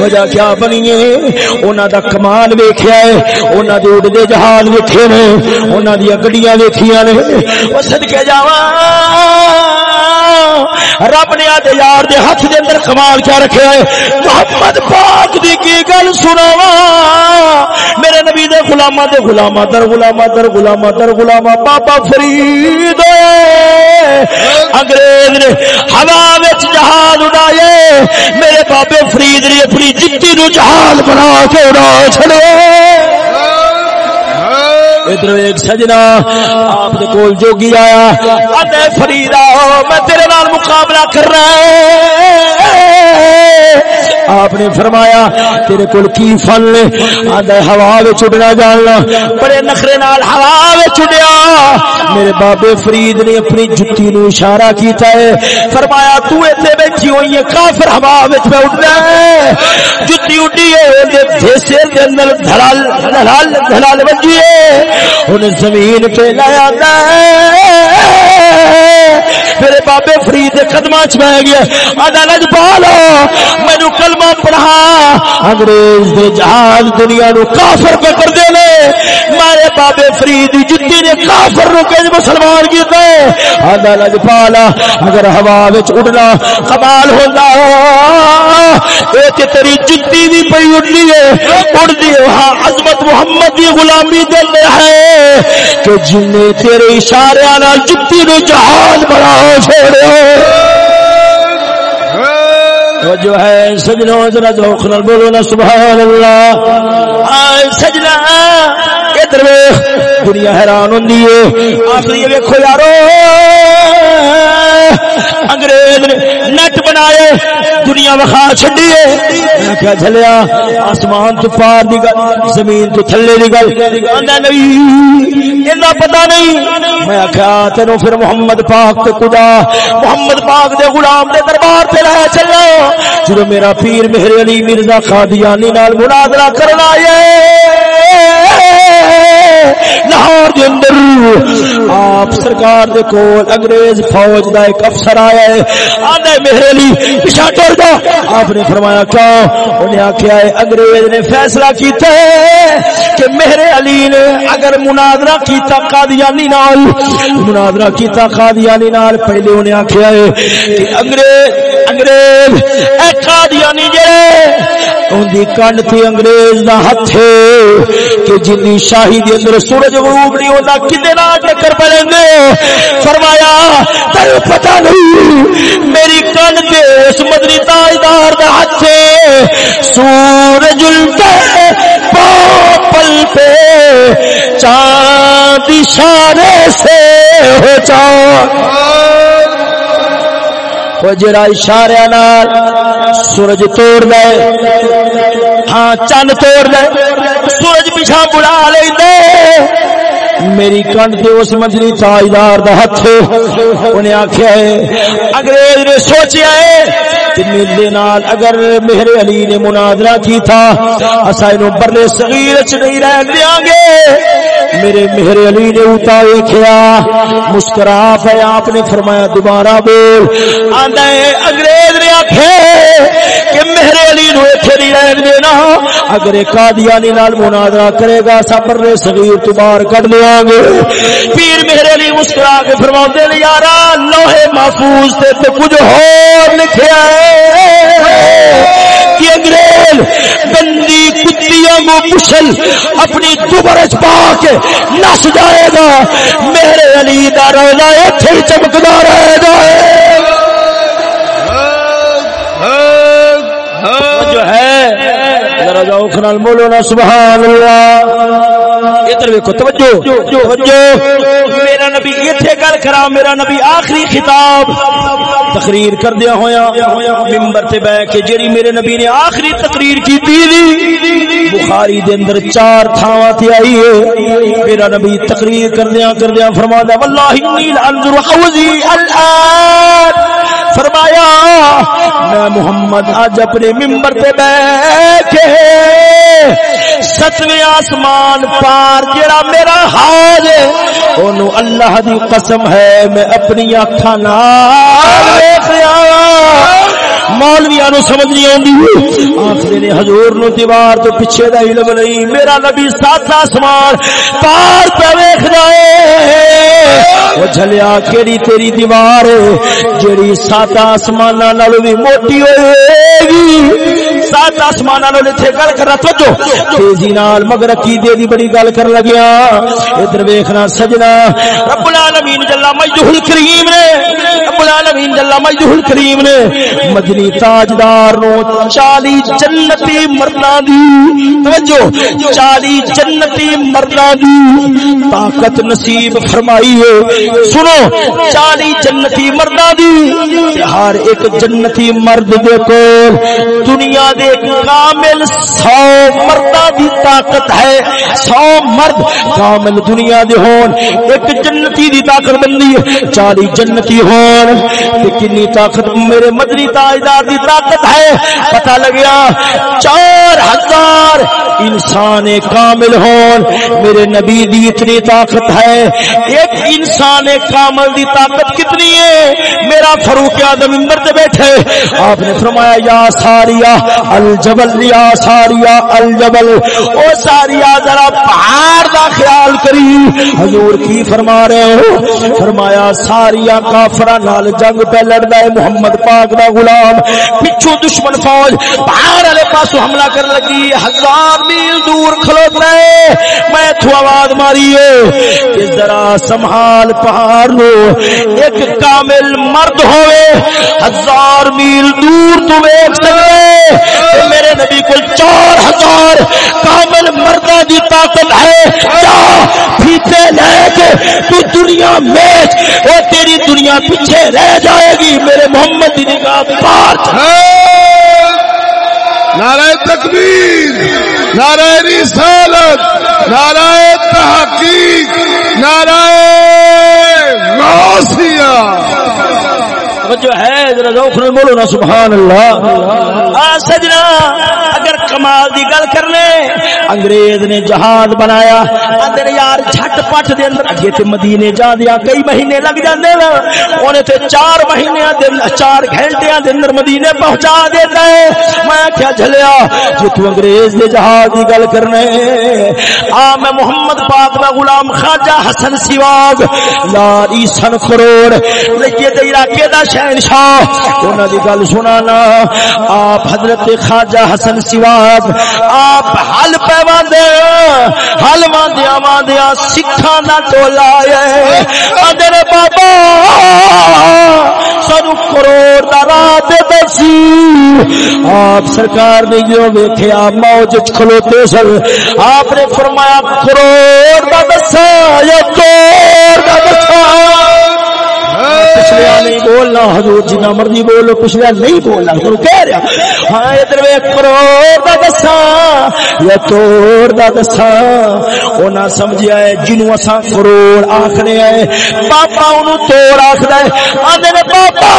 وجہ کیا بنی ہے؟ انہاں دا کمال ویکھیا ہے، انہاں دے اڑدے جہاز ویکھے نے، انہاں دی گڈیاں ویکھیاں نے۔ او صدکے جاواں۔ رب نے آدھے یار دے ہاتھ دے اندر کمال کیا رکھا ہے۔ محمد پاک دی کی گل سناوا میرے نبی دے غلامہ دے غلامہ در غلامہ در غلامہ در غلامہ، بابا فرید انگریز نے ہوا وچ جہاز اڑائے۔ میرے بابے فرید نے اپنی جتی نو جہاز بنا کے اڑا چھڑے۔ ادھر ایک سجنا، آپ کے کول جوگی آیا۔ آدھے فریدا میں تیرے نال مقابلہ کر رہا آپ نے فرمایا، تیرے کول کی فن نے? آدھے ہوا وچ اڑنا جاننا. بڑے نخرے نال ہوا وچ اڑیا میرے بابے فرید نے اپنی جتی نو اشارہ کیتا ہے۔ فرمایا، تو ایتھے بیٹھی ہوئی ہے کافر ہوا وچ میں اڑنا ہے۔ جتی اڑی ہے دے سر دے اندر دھڑال دھڑال دھڑال بجی ہے۔ انہیں زمین پہ لایا میرے بابے فرید قدم چ بہ گیا۔ آدھا لج پالو مینو کلمہ پڑھا۔ انگریز دے جہاز دنیا نو کافر کو کر دے لے۔ مارے بابے فرید جتی نے کافر نو کہ مسلمان کیتا ہے آدھا لج اگر ہوا وچ اڑنا کمال ہوندا اے تے تیری جتی بھی پئی اڑنی ہے۔ اڑ ہاں عظمت محمد دی غلامی دے ہے۔ کہ جن نے تیرے اشارے نال جتی نو جہاز بنا چھوڑے جو ہے سجنوں ذرا ذوق نال بولو نا سبحان اللہ آئے سجنا، ادھر ویکھ، دنیا حیران ہوندی ہے۔ آخری ویکھو یارو۔ انگریز نے نٹ بنائے، دنیا وخا چھڈی میں کیا جھلیا، آسمان تو پار دی گل، زمین تو تھلے دی گل۔ آندا نہیں اینا پتہ نہیں۔ میں کیا تینو پھر محمد پاک تے خدا، محمد پاک دے غلام دے دربار تے لے چلو۔ جدو میرا پیر مہر علی مرزا قادیانی نال مناظرہ کرنا آئے لاہور دے اندر۔ آپ سرکار دے کول انگریز فوج دا ایک افسر آیا ہے۔ آنے مہر علی، پیچھا ٹر جا۔ آپ نے فرمایا کیا انہیں آخیا ہے، انگریز نے فیصلہ کیتا ہے کہ مہر علی نے اگر مناظرہ کیتا قادیانی نال، مناظرہ کیتا قادیانی نال، پہلے انہیں آخیا ہے کہ انگریز انگریز، اے قادیانی جے اندی کنڈ تھی انگریز دا ہاتھ کہ جنی شاہی دے اندر سورج غروب نہیں ہوتا کدے نہ چکر پڑیں گے؟ فرمایا تیرے پتہ نہیں، میری کنڈ تے اس مدنی تاجدار دا ہاتھ سورج الٹے پل پہ، چاند اشارے سے ہو چاند۔ وہ جڑا اشارے نال سورج توڑ دے ہاں چند توڑ دے، سورج پیچھا بڑا لے میری کنڈ سے اس منزلی تاجدار دا ہاتھ انہیں آخیا ہے، انگریز نے سوچیا ہے کہ میرے نال اگر مہر علی نے مناظرہ کی تھا اسا انو برلے صغیر چ نہیں رہ دیا گے۔ میرے مہر علی نے اتا دیکھیا مسکرا پہ آپ نے فرمایا، دوبارہ بول۔ آندا ہے، انگریز نے آکھے کہ مہر علی نو ایتھے نہیں رہن دینا۔ اگر قادیانی نال مناظرہ کرے گا اسا برلے صغیر تو باہر کڈ دیا گے۔ پیر مہر علی مسکرا کے فرماندے نے، یارا، لوہے محفوظ تے تے کچھ ہور لکھیا ہے۔ کہ انگریز گندی کتیاں کو مشل اپنی دوبرج پا کے نس جائے گا۔ میرے علی دا روزہ ایتھے چمکدا رہے گا ذرا ذوق نال بولو نا سبحان اللہ۔ ادھر ویکھو، توجہ توجہ۔ میرا نبی ایتھے گل کرا میرا نبی آخری خطاب۔ تقریر کردیا ہویا منبر تے بیٹھ کے جڑی میرے نبی نے آخری تقریر کیتی دی، بخاری دے اندر چار تھاواں تے آئی ہے۔ میرا نبی تقریر کردیا کردیا فرماتا والله انی حوزی الان فرمایا، میں محمد اج اپنے ممبر تے کے ستویں آسمان پار جڑا میرا حاج اونوں اللہ دی قسم ہے، میں اپنی اکھاں نال ویکھیا مولویا نو سمجھ نہیں آتی آخر نے حضور نو دیوار تو پیچھے دا علم نہیں۔ میرا نبی سات آسمان پار پہ ویخ وہ جھلیا، کیڑی تیری دیوار، جیڑی سات آسمان نالو بھی موٹی ہوئے گی۔ سات آسمان نالو تھے گل کر رہا تو تیزی نال، مگر کی دے دی بڑی گل کر لگیا۔ ادھر ویکھنا سجنا۔ رب العالمین جل مجدہ الکریم نے، رب العالمین جل مجدہ الکریم نے مدنی تاجدار نو چالی جنتی مردہ دی، توجہ۔ چالی جنتی مردہ دی طاقت نصیب فرمائی ہے۔ سنو، چالی جنتی مردہ دی، ہر ایک جنتی مرد دے کول دنیا دے کامل سو مردہ دی طاقت ہے۔ سو مرد کامل دنیا دے ہون۔ ایک جنتی دی طاقت بندی ہے، چالی جنتی ہون۔ تے کنی طاقت میرے مدنی تاجدار دی طاقت ہے۔ پتہ لگیا، چار ہزار انسان کامل ہون۔ میرے نبی دی اتنی طاقت ہے۔ ایک انسان کامل دی طاقت کتنی ہے؟ میرا فروخ آدم ممبر تے بیٹھے۔ آپ نے فرمایا، یا ساریا الجبل یا ساریا، الجبل۔ او ساریا، ذرا پہاڑ دا خیال کری۔ حضور کی فرما رہے ہو؟ فرمایا، ساریا کافرہ نال جنگ پہ لڑدا ہے، محمد پاک دا غلام۔ پچھو دشمن فوج پہاڑ والے پاسو حملہ کر لگی۔ ہزار میل دور کھلوتا ہے۔ میں تو آواز ماری ہے کہ ذرا سنبھال پہاڑ لو ایک کامل مرد ہوئے، ہزار میل دور تو ایک سکے۔ میرے نبی کو چار ہزار کامل مردہ دی طاقت ہے۔ جا پیچھے لے کے تو دنیا میں وہ تیری دنیا پیچھے رہ جائے گی۔ میرے محمد دی نگاہ پار۔ ہاں۔ نعرہ تکبیر، نعرہ رسالت، نعرہ تحقیق، نعرہ غوثیہ جو ہے، ذرا ذوق نے بولو نا، سبحان اللہ۔ ہاں سجنا، اگر کمال دی گل کرنے انگریز نے جہاز بنایا۔ اندر یار جھٹ پٹ دے اندر اگے تے مدینے جا دیا، کئی مہینے لگ جاندے نا۔ اونے تے چار مہینے دے چار گھنٹے دے اندر مدینے پہنچا دیتا ہے۔ میں کیا جھلیا، جو تو انگریز دے جہاز دی گل کرنے۔ آ، میں محمد پاک دا غلام خواجہ حسن سواگ لاری سن کروڑ۔ لیے تے علاقے دا شہنشاہ، انہاں دی گل سنانا، آپ حضرت خواجہ حسن سواگ آپ حل پہ واندے حل واندیا واندیا سکھاں دا ٹولا ہے اندر بابا، سانو کروڑ دا رات دسی۔ آپ سرکار نے جو ویکھیا، موج کھلوتے سن۔ آپ نے فرمایا، کروڑ دا دسا، یا کروڑ دا دسا۔ پچھلیا نہیں بولنا حضور جنا مرضی بولو پچھلیا نہیں بولنا حضور کہہ رہا ہاں ادھر وے کروڑ دا دسا یا توڑ دا دسا اونا سمجھیا ہے، جنوں اساں کروڑ آکھنے ہے پاپا اونوں توڑ آکھدا ہے آندے نے، پاپا،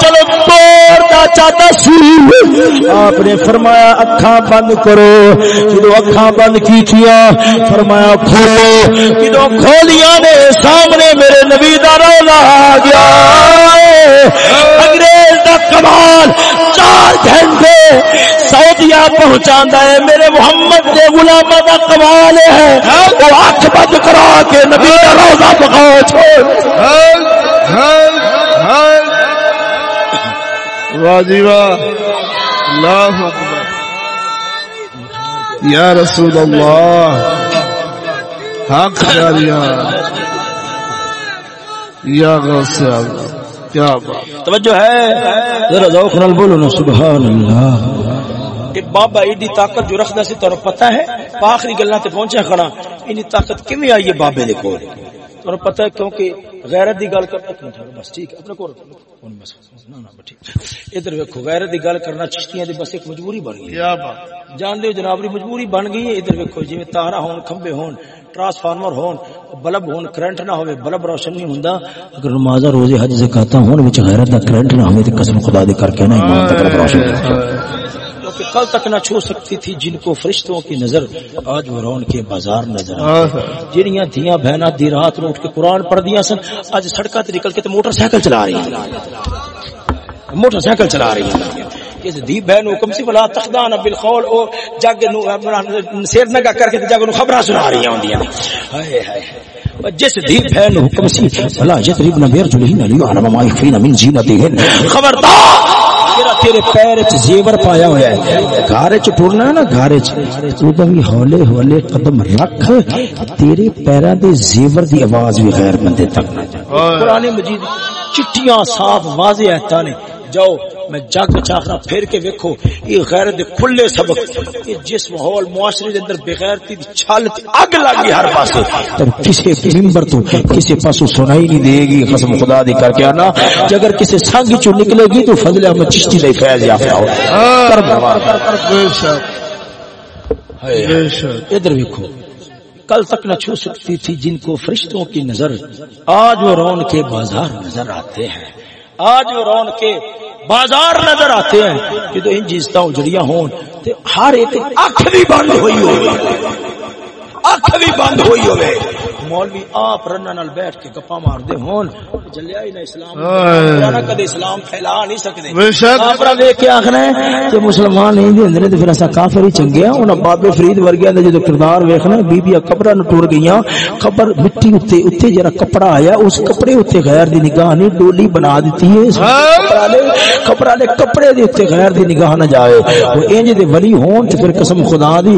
چلو توڑ دا چاہتا سی۔ آپ نے فرمایا، اکھاں بند کرو۔ جدو اکھاں بند کیتیاں، فرمایا کھولو۔ جدو کھولیاں نے، سامنے میرے نبی دا رولا آ گیا انگریز دا کمال چار گھنٹے سعودیہ پہنچا ہے۔ میرے محمد دے غلام دا کمال ہے۔ وہ اکھ بند کرا کے نبی دا روزہ بخا چھوڑ۔ واہ جی واہ۔ اللہ اکبر۔ یا رسول اللہ۔ حق جاریا یا غوث اعظم کیا بات؟ توجہ ہے؟ ذرا ذوق نال بولو نا سبحان اللہ کہ بابا ایڈی طاقت جو رکھدا سی تانوں پتہ ہے؟ آخری گلاں تے پہنچیا کھڑا اینی طاقت کیویں آئی ہے بابے دے کول؟ اور پتہ ہے کیونکہ غیرت دی گل کرنا بس ٹھیک ہے اپنے کو ہن بس نا بس ٹھیک ادھر ویکھو غیرت دی گل کرنا چشتیاں دی بس ایک مجبوری بن گئی۔ کیا بات؟ جان دیو جناب دی مجبوری بن گئی ہے۔ ادھر ویکھو جویں تارا ہون کھمبے ہون ٹرانسفارمر ہون بلب ہون کرنٹ نہ ہوے بلب روشن نہیں ہوندا۔ اگر نماز روزے حج زکات ہون وچ غیرت دا کرنٹ نہ ہوے تے قسم خدا دی کر کے نا ایمان تک روشن کیونکہ کل تک نہ چھو سکتی تھی جن کو فرشتوں کی نظر آج وہ رون کے بازار نظر۔ جنیاں دیاں بہنا دی رات نو اٹھ کے قرآن پڑھ دیا سن اج سڑکاں تے نکل کے تے موٹر سائیکل چلا رہی ہیں۔ موٹر سائیکل چلا رہی ہیں۔ اس دی بہن حکم سی بلا تخدان بالقول او جگ نو سیر نگا کر کے جگ نو خبراں سنا رہی ہوندیاں ہائے ہائے جس دی بہن حکم سی بلا یتریب نہ بیر جلہین علی علم ما یخفین من زینتہن خبردار! تیرے پیر چ زیور پایا ہوا ہے۔ گھر چ ٹرنا ہے نا گھر چ تو بھی ہولے ہولے قدم رکھ۔ تیرے پیراں دے زیور دی آواز بھی غیر بندے تک۔ نہ جائے مجید چٹیاں صاف واضح آیتاں نے۔ جاؤ میں جگ چاخنا پھر کے ویکھو، یہ غیرت دے کھلے سبق، یہ جس ماحول معاشرے دے اندر بغیرتی دی چھال تے اگ لگی ہر پاسے۔ پر کسے منبر تو کسے پاسو سنائی نہیں دے گی، قسم خدا دی کر کے انا اگر کسے سنگ چوں نکلے گی تو فضل احمد چشتی دے فیض یافتہ ہو۔ کرم نواز بے شک بے شک ادھر ویکھو، کل تک نہ چھو سکتی تھی جن کو فرشتوں کی نظر۔ آج وہ رون کے بازار نظر آتے ہیں۔ آج وہ رون کے بازار نظر آتے ہیں کہ تو ان جیستا اجڑیاں ہون تے ہر ایک اکھ بھی بند ہوئی ہوگی اکھ بھی بند ہوئی ہوئے۔ مولوی آپ رنا نال بیٹھ کے گپا مار دے ہون۔ جلیا ہی نہ اسلام۔ نہ کدے اسلام پھیلا نہیں سکتے۔ بے شک۔ کافر دیکھ کے ہے کہ مسلمان نہیں دے اندر تے پھر اسا کافر ہی چنگے ہاں۔ انہاں بابے فرید ورگیاں دے کردار ویکھنا بی بی قبراں نو ٹر گئیاں۔ قبر مٹی اوتے اوتے جڑا کپڑا آیا اس کپڑے اوتے غیر دی نگاہ نہیں ڈولی بنا دتی ہے۔ اس کپڑا لے کپڑے دے اوتے غیر دی نگاہ نہ جائے۔ وہ انج دے ولی ہون تے پھر قسم خدا دی۔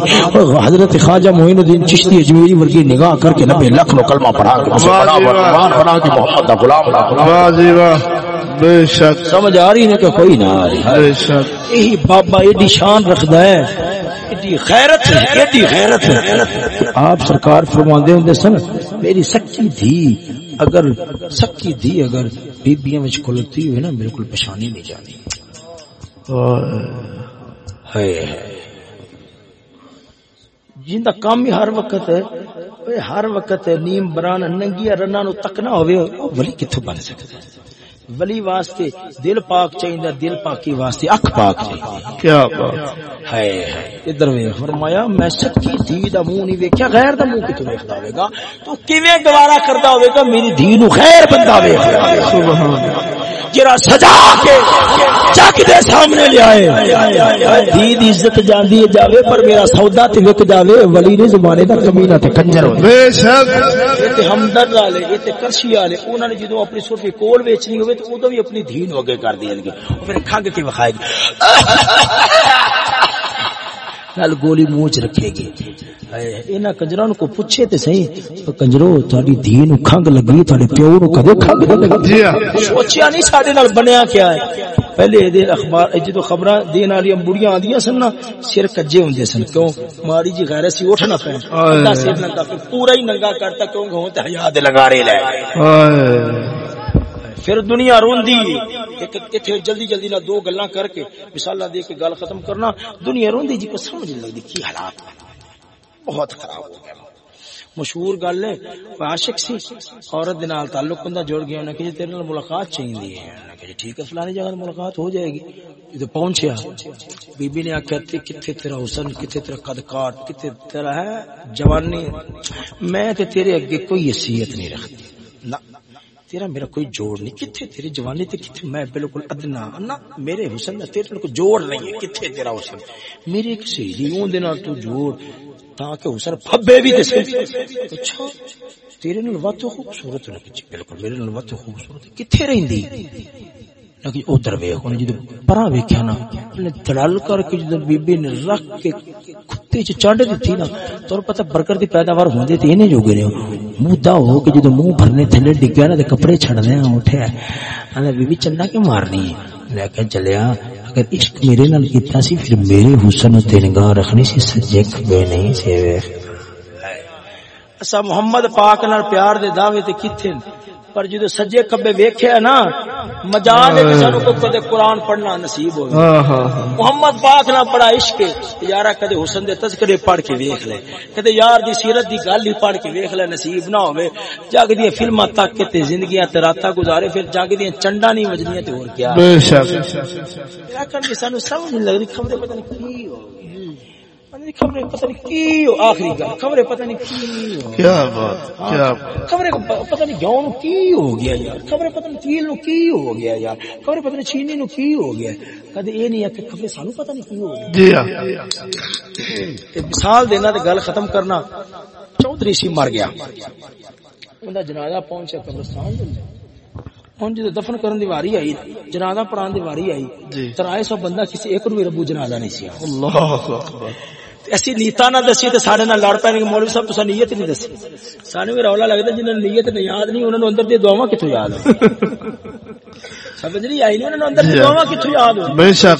حضرت خواجہ معین الدین چشتی اجمیری ورگی نگاہ کر کے نبی لکھ نو کلمہ پڑھا کے مسلمان بنا بنا کے محمد دا غلام کے واہ جی واہ بے شک۔ سمجھ آ رہی ہے کہ کوئی نہ آ رہی بے شک۔ یہی بابا ایڈی شان رکھدا ہے۔ ایڈی غیرت ہے ایڈی غیرت ہے۔ آپ سرکار فرماندے ہوندے سن میری سچی دھی اگر سچی دھی اگر بیبیاں وچ کھلتی ہوئے نا بالکل پہچانی نہیں جانی ہائے۔ جن دا کام ہی ہر وقت ہے ہر وقت ہے نیم بران ننگیا رنا نو تکنا ہوئے ولی کتھوں بن سکتا ہے ولی واسطے دل پاک چاہیے دل پاکی واسطے اکھ پاک چاہیے کیا بات۔ ہائے ادھر ویکھ فرمایا میں سچی دھی دا منہ نہیں ویکھیا غیر دا منہ کتوں ویکھدا ہوے گا؟ تو کیویں گوارا کردا ہوے گا؟ میری دھی نو غیر بندہ ویکھدا سبحان اللہ۔ جرا سجا کے چک دے سامنے لے آئے۔ دھی دی عزت جاندی جاوے پر میرا سودا تے وک جاوے۔ ولی نے زمانے دا کمینہ تے کنجر ہوے بے شک۔ تے ہمدرد والے تے کرشی والے انہوں نے جدو اپنی سرفی کول ویچنی ہوئے تو ادو بھی اپنی دھی نو اگے کر دیں گے پھر کھنگ کے وکھائے گی۔ نال گولی منہ چ رکھے گی۔ انہاں کنجراں کو پوچھے تے تو کنجرو تہاڈی دھی نو کھنگ لگی تہاڈے پیو نو کدے کھنگ لگی؟ جی ہاں۔ سوچیا نہیں سارے نال بنیا کیا ہے۔ پہلے دے اخبار جدو خبراں دین والی بڑیاں آندیاں سن نا سر کجے ہوندے سن۔ کیوں؟ ماڑی جی غیرت سی اٹھ نہ پے اللہ سر ننگا پورا ہی ننگا کرتا کیوں ہوں تے حیا دے لگا رہے لے۔ پھر دنیا روندی۔ ایتھے جلدی جلدی نہ دو گلاں کر کے مثالاں دے کے گل ختم کرنا۔ دنیا روندی جی کو سمجھ نہیں لگدی کی حالات بہت خراب ہو گیا۔ مشہور گل ہے، عاشق سی، عورت دے نال تعلق ہوندا جوڑ گیا، انہاں کہ جی تیرے نال ملاقات چاہیے ہے۔ انہاں کہ جی ٹھیک ہے فلانی جگہ ملاقات ہو جائے گی۔ جدو پہنچیا۔ بی بی نے آخیا تے کتھے تیرا حسن، کتھے تیرا قد کاٹ کتھے تیرا ہے جوانی؟ میں تے تیرے اگے کوئی حیثیت نہیں رکھتی۔ نہ تیرا میرا کوئی جوڑ نہیں۔ کتھے تیری جوانی تے کتھے میں بالکل ادنا؟ نہ، میرے حسن دا تیرے نال کوئی جوڑ نہیں ہے۔ کتھے تیرا حسن؟ میری ایک سہیلی، اون دے نال تو جوڑ، تاکہ حسن پھبے بھی تے صحیح اچھا تیرے نال وقت خوبصورت لگی جی۔ بالکل، میرے نال وقت خوبصورت۔ کتھے رہندی؟ لیکن ادھر ویخ انہیں جدو پرا ویکیا نا، انہیں دلال کر کے جدو بی بی نے رکھ کے کتے چ چانڈ دیتی نا تو انہیں پتہ برگر دی پیداوار ہوندے تے انہیں جو گرے منہ ہو کے جدو منہ بھرنے تھلے ڈگیا نا، تے کپڑے چھڑنے اٹھے۔ انہیں بی بی چندا کیوں مارنی؟ ہے لے کے چلیا، اگر عشق میرے نال کیتا سی، پھر میرے حسن تے نگاہ رکھنی سی، سجے کبے نہیں سی ویخ اسا محمد پاک نال پیار دے دعوے تے کتھے پر جدو سجے کبے ویکھیا نا مجال ہے کہ سانو کو کدے قرآن پڑھنا نصیب ہوئے۔ ہاں ہاں ہاں۔ محمد پاک نہ بڑا عشق ہے یارا کدے حسن دے تذکرے پڑھ کے ویکھ لے۔ کدے یار دی سیرت دی گل ہی پڑھ کے ویکھ لے نصیب نہ ہوے جگ دی فلماں تک کے تے زندگیاں تے راتاں گزارے پھر جگ دی چنڈا نہیں وجدیاں تے ہور کیا۔ بے شک۔ کیا کرنے سانو سمجھ نہیں لگدی خبریں پتہ نہیں کی ہو۔ خبریں پتہ نہیں کی ہو آخری گل خبریں پتہ نہیں کی ہو۔ کیا بات کیا بات۔ خبریں پتہ نہیں گاؤں نو کی ہو گیا یار خبریں پتہ نہیں کیل نو کی ہو گیا یار خبریں پتہ نہیں چینی نو کی ہو گیا۔ کدے یہ نہیں ہے کہ خبریں سانو پتہ نہیں کی ہو گیا جی تے مثال دینا تے گل ختم کرنا چودھری سی مر گیا۔ اوندا جنازہ پہنچیا قبرستان دے۔ ہن جدو دفن کرن دی واری آئی جنازہ پڑھان دی واری آئی جی۔ ترائے سو بندہ کسی ایک بھی ربو جنازہ نہیں سی آیا۔ اللہ اکبر۔ اسی نیتا نہ دسی تے ساڈے نال لڑ پے مولوی صاحب تساں نیت نہیں دسی۔ سانو بھی رولا لگدا جنہاں نیت نہیں یاد نہیں انہاں نوں اندر دی دعاواں کتھوں یاد سمجھ نہیں آئی انہاں نوں اندر دی دعاواں کتھوں یاد ہو بے شک۔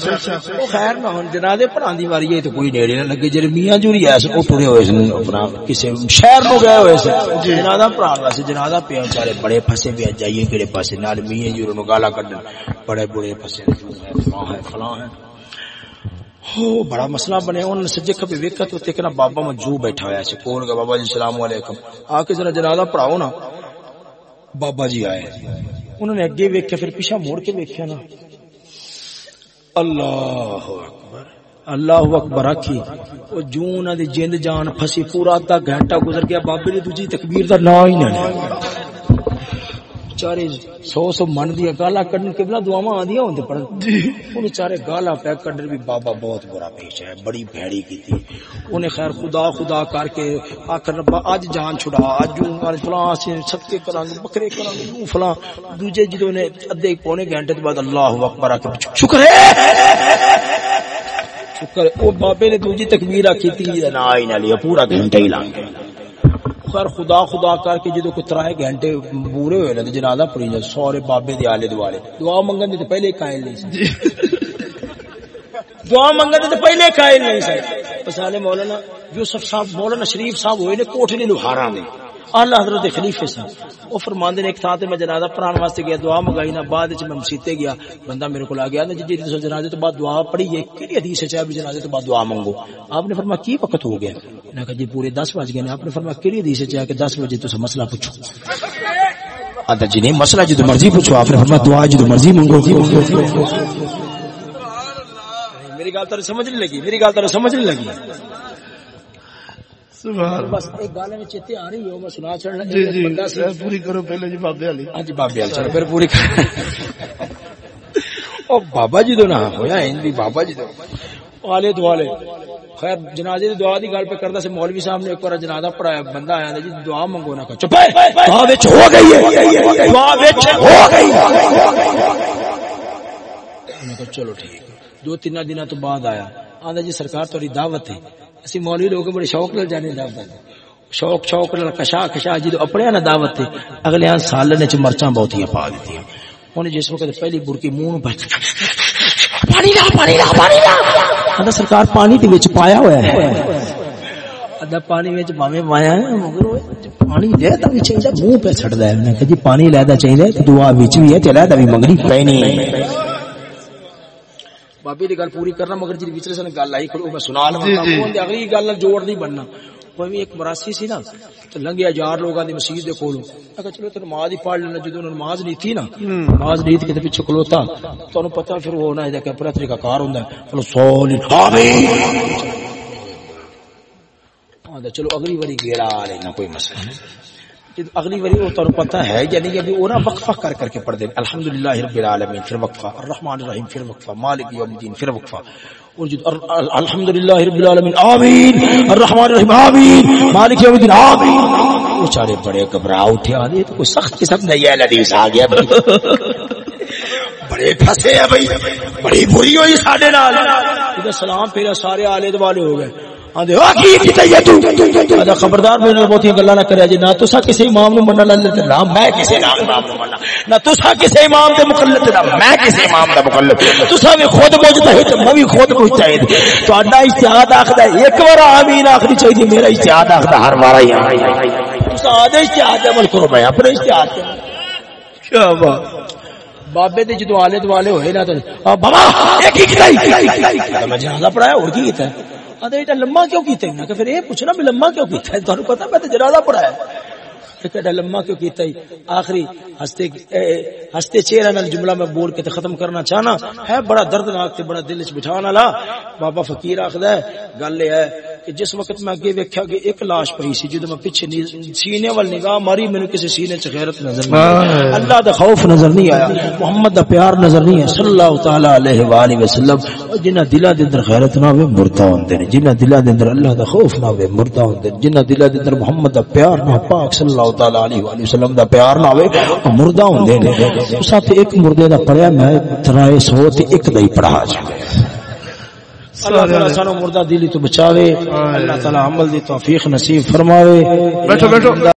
وہ خیر نہ ہن جنازے پڑھان دی واری ہے تے کوئی نیڑے نہ لگے۔ جڑے میاں جوری ایس او ٹرے ہوئے سن اپنا کسے شہر نو گئے ہوئے سن جنازہ پڑھان واسطے جنازہ پیا بڑے پھسے پیا جائیے پاسے نال میاں جوری نو گالا کڈن۔ بڑے بڑے پھسے۔ فلاں ہے فلاں ہے۔ ہو، بڑا مسئلہ بنے۔ انہوں نے سجے کبھی ویکھا تو تے کنا بابا منجو بیٹھا ہوا سی کول گیا بابا جی السلام علیکم۔ آ کے ذرا جنازہ پڑھاؤ نا۔ بابا جی آئے۔ انہوں نے اگے ویکھیا، پھر پیچھے موڑ کے ویکھیا نا۔ اللہ اکبر۔ اللہ اکبر آکھی او جو انہاں دی جند جان پھسی، پورا ادھا گھنٹہ گزر گیا، بابے نے دوجی تکبیر دا نا ہی نہ لیا چارے سو سو من دیا گالا کڈن قبلہ دعاواں آندیاں ہوندے وہ بیچارے گالا پہ کڈن بھی بابا بہت برا پیش ہے بڑی بھیڑی کی تھی انہیں خیر خدا خدا کر کے آخر ربا اج جان چھڑا اج فلاں سے صدقے کران گے بکرے کران گے فلاں دوجے جدوں نے ادھے پونے گھنٹے بعد اللہ اکبر کے شکر ہے شکر۔ وہ بابے نے دوجی تکبیر آکی تھی نہ آئی نہ لیا پورا گھنٹہ ہی لانگ گیا خیر خدا خدا کر کے جدو کو ترائے گھنٹے بورے ہوئے نا تے جنازہ پڑھی جائے سورے بابے دے آلے دوالے۔ دعا منگن دے تے پہلے ہی قائل نہیں سکتے دعا منگن دے تے پہلے ہی قائل نہیں سکتے پسالے مولانا یوسف صاحب، مولانا شریف صاحب ہوئے نے کوٹھے نے لوہاراں دے اعلی حضرت خلیفے صاحب وہ فرماندے نے ایک تھا تے میں جنازہ پڑھان واسطے گیا، دعا منگائی نا بعد وچ میں مسیتے گیا۔ بندہ میرے کو آ گیا نا جی،, جی جی جنازے تو بعد دعا پڑھی ہے کیڑی حدیث ہے بھی جنازے تو بعد دعا منگو۔ آپ نے فرمایا کی وقت ہو گیا؟ میں کہا جی پورے 10 بج گئے نے آپ نے فرمایا کیڑی حدیث ہے کہ 10 بجے تساں مسئلہ پوچھو۔ آدھا جی نہیں، مسئلہ جدو مرضی پوچھو، آپ نے فرمایا دعا جدو مرضی منگو۔ میری گل تو سمجھ نہیں لگی، میری گل تو سمجھ نہیں لگی۔ بس ایک گل میں چیتے آ رہی ہو میں سنا چڑھنا جی جی پوری کرو پہلے جی بابے والی ہاں جی بابے چلو پھر پوری او بابا جی تو نہ ہویا این بھی بابا جی تو آلے دوالے خیر جنازے دی دعا دی گل پہ کردا سے مولوی صاحب نے ایک بار جنازہ پڑھایا بندہ آیا جی دعا منگو نہ کہ چپ دعا وچ ہو گئی ہے۔ دعا وچ ہو گئی۔ میں کہا چلو ٹھیک۔ دو تین دنوں تو بعد آیا۔ آندا جی سرکار تہاڈی دعوت ہے۔ اسی مولوی لوگ بڑے شوق نال جانے دعوت شوق شوق نال کشا کشا جی جدو اپنے نا دعوت تے۔ اگلے ہاں سالن وچ مرچاں بہت ہی پا دتی ہن جس وقت پہلی برکی منہ بچ پانی لا پانی لا پانی لا آندا سرکار پانی دے وچ پایا ہوا ہے۔ ادا پانی وچ باویں پایا ہے، مگر پانی لے دا بھی چاہیے منہ پہ چھڑدا ہے۔ میں کہ جی پانی لے دا چاہیے تے دعا وچ بھی ہے تے لے دا بھی منگنی پینی۔ ہے بابی دی گل پوری کرنا مگر جی وچ سن گل آئی کھڑو میں سنا لواں جی، جی۔ اون دی اگلی گل جوڑ نہیں بننا۔ کوئی ایک مراسی سی نا لنگیا یار لوگاں دی مسجد دے کولوں۔ کہا چلو تے نماز ہی پڑھ لینا جدوں نماز نہیں تھی نا نماز نہیں تھی تے پیچھے کھلوتا۔ تانوں پتہ پھر وہ نہ کہ اپنا طریقہ کار ہوندا ہے۔ چلو سول آمین چلو اگلی باری گیڑا آ لینا کوئی مسئلہ۔ نہیں اگلی باری وہ تانوں پتہ ہے یعنی کہ ابھی وہ نا وقفہ کر کر کے پڑھ دے۔ الحمدللہ رب العالمین، پھر وقفہ۔ الرحمن الرحیم، پھر وقفہ۔ مالک یوم الدین، پھر وقفہ۔ اور جد الحمدللہ رب العالمین، آمین۔ الرحمن الرحیم، آمین۔ مالک یوم الدین، آمین۔ وہ چارے بڑے گھبراہ اٹھے آ تو کوئی سخت قسم کا یہ حدیث آ گیا بھائی۔ بڑے پھسے ہیں بھائی۔ بڑی بری ہوئی ساڈے نال۔ سلام پھیرا سارے آلے دوالے ہو گئے۔ آندے وا کی کیتا یہ تو؟ ادا خبردار میرے نال بہت گلاں نہ کریا جی نہ تسا کسی امام نو مننا لے تے نہ میں کسی امام نو مننا، نہ تسا کسی امام دے مقلد نہ میں کسی امام دا مقلد۔ تسا بھی خود مجتہد میں بھی خود مجتہد تہاڈا اجتہاد آکھدا ایک بار آمین آکھنی چاہیے میرا اجتہاد آکھدا ہر بار ہی آمین۔ تسا آدھے اشتہار عمل کرو، میں اپنے اشتہار کیا بات؟ بابے دے جدو آلے دوالے ہوئے نا تو بابا یہ کی کیتا میں جنازہ پڑھایا، اور کی کیتا آدھے ایڈا لمبا کیوں کیتے ہے؟ کہ پھر یہ پوچھنا بھی لمبا کیوں کیتا ہے؟ تانوں پتہ میں تے جنازہ پڑھایا ایڈا لمبا کیوں کیتا ہے؟ آخری ہستے ہستے چہرے نال جملہ میں بول کے تے ختم کرنا چاہنا۔ ہے بڑا دردناک تے بڑا دل وچ بٹھانا والا۔ بابا فقیر آکھدا ہے گل یہ ہے کہ جس وقت میں اگے ویکھیا کہ ایک لاش پئی سی جدوں میں پیچھے سینے وال نگاہ ماری مینوں کسی سینے چ غیرت نظر نہیں اللہ۔ دا خوف نظر نہیں آیا محمد دا پیار نظر نہیں ہے صلی اللہ تعالی علیہ والہ وسلم اور جنہ دلاں دے اندر غیرت نہ ہوے مردہ ہوندے نے۔ جنہ دلاں دے اندر اللہ دا خوف نہ ہوے مردہ ہوندے نے۔ جنہ دلاں دے اندر محمد دا پیار نہ پاک صلی اللہ تعالی علیہ والہ وسلم دا پیار نہ ہوئے مردہ ہوندے نے۔ اس ساتھ ایک مردے دا پڑھیا، میں ترائے سو تے ایک دا ہی پڑھا جا۔ اللہ تعالیٰ سانو مردہ دلی تو بچاوے، اللہ تعالیٰ عمل دی توفیق نصیب فرماوے۔ بیٹھو بیٹھو۔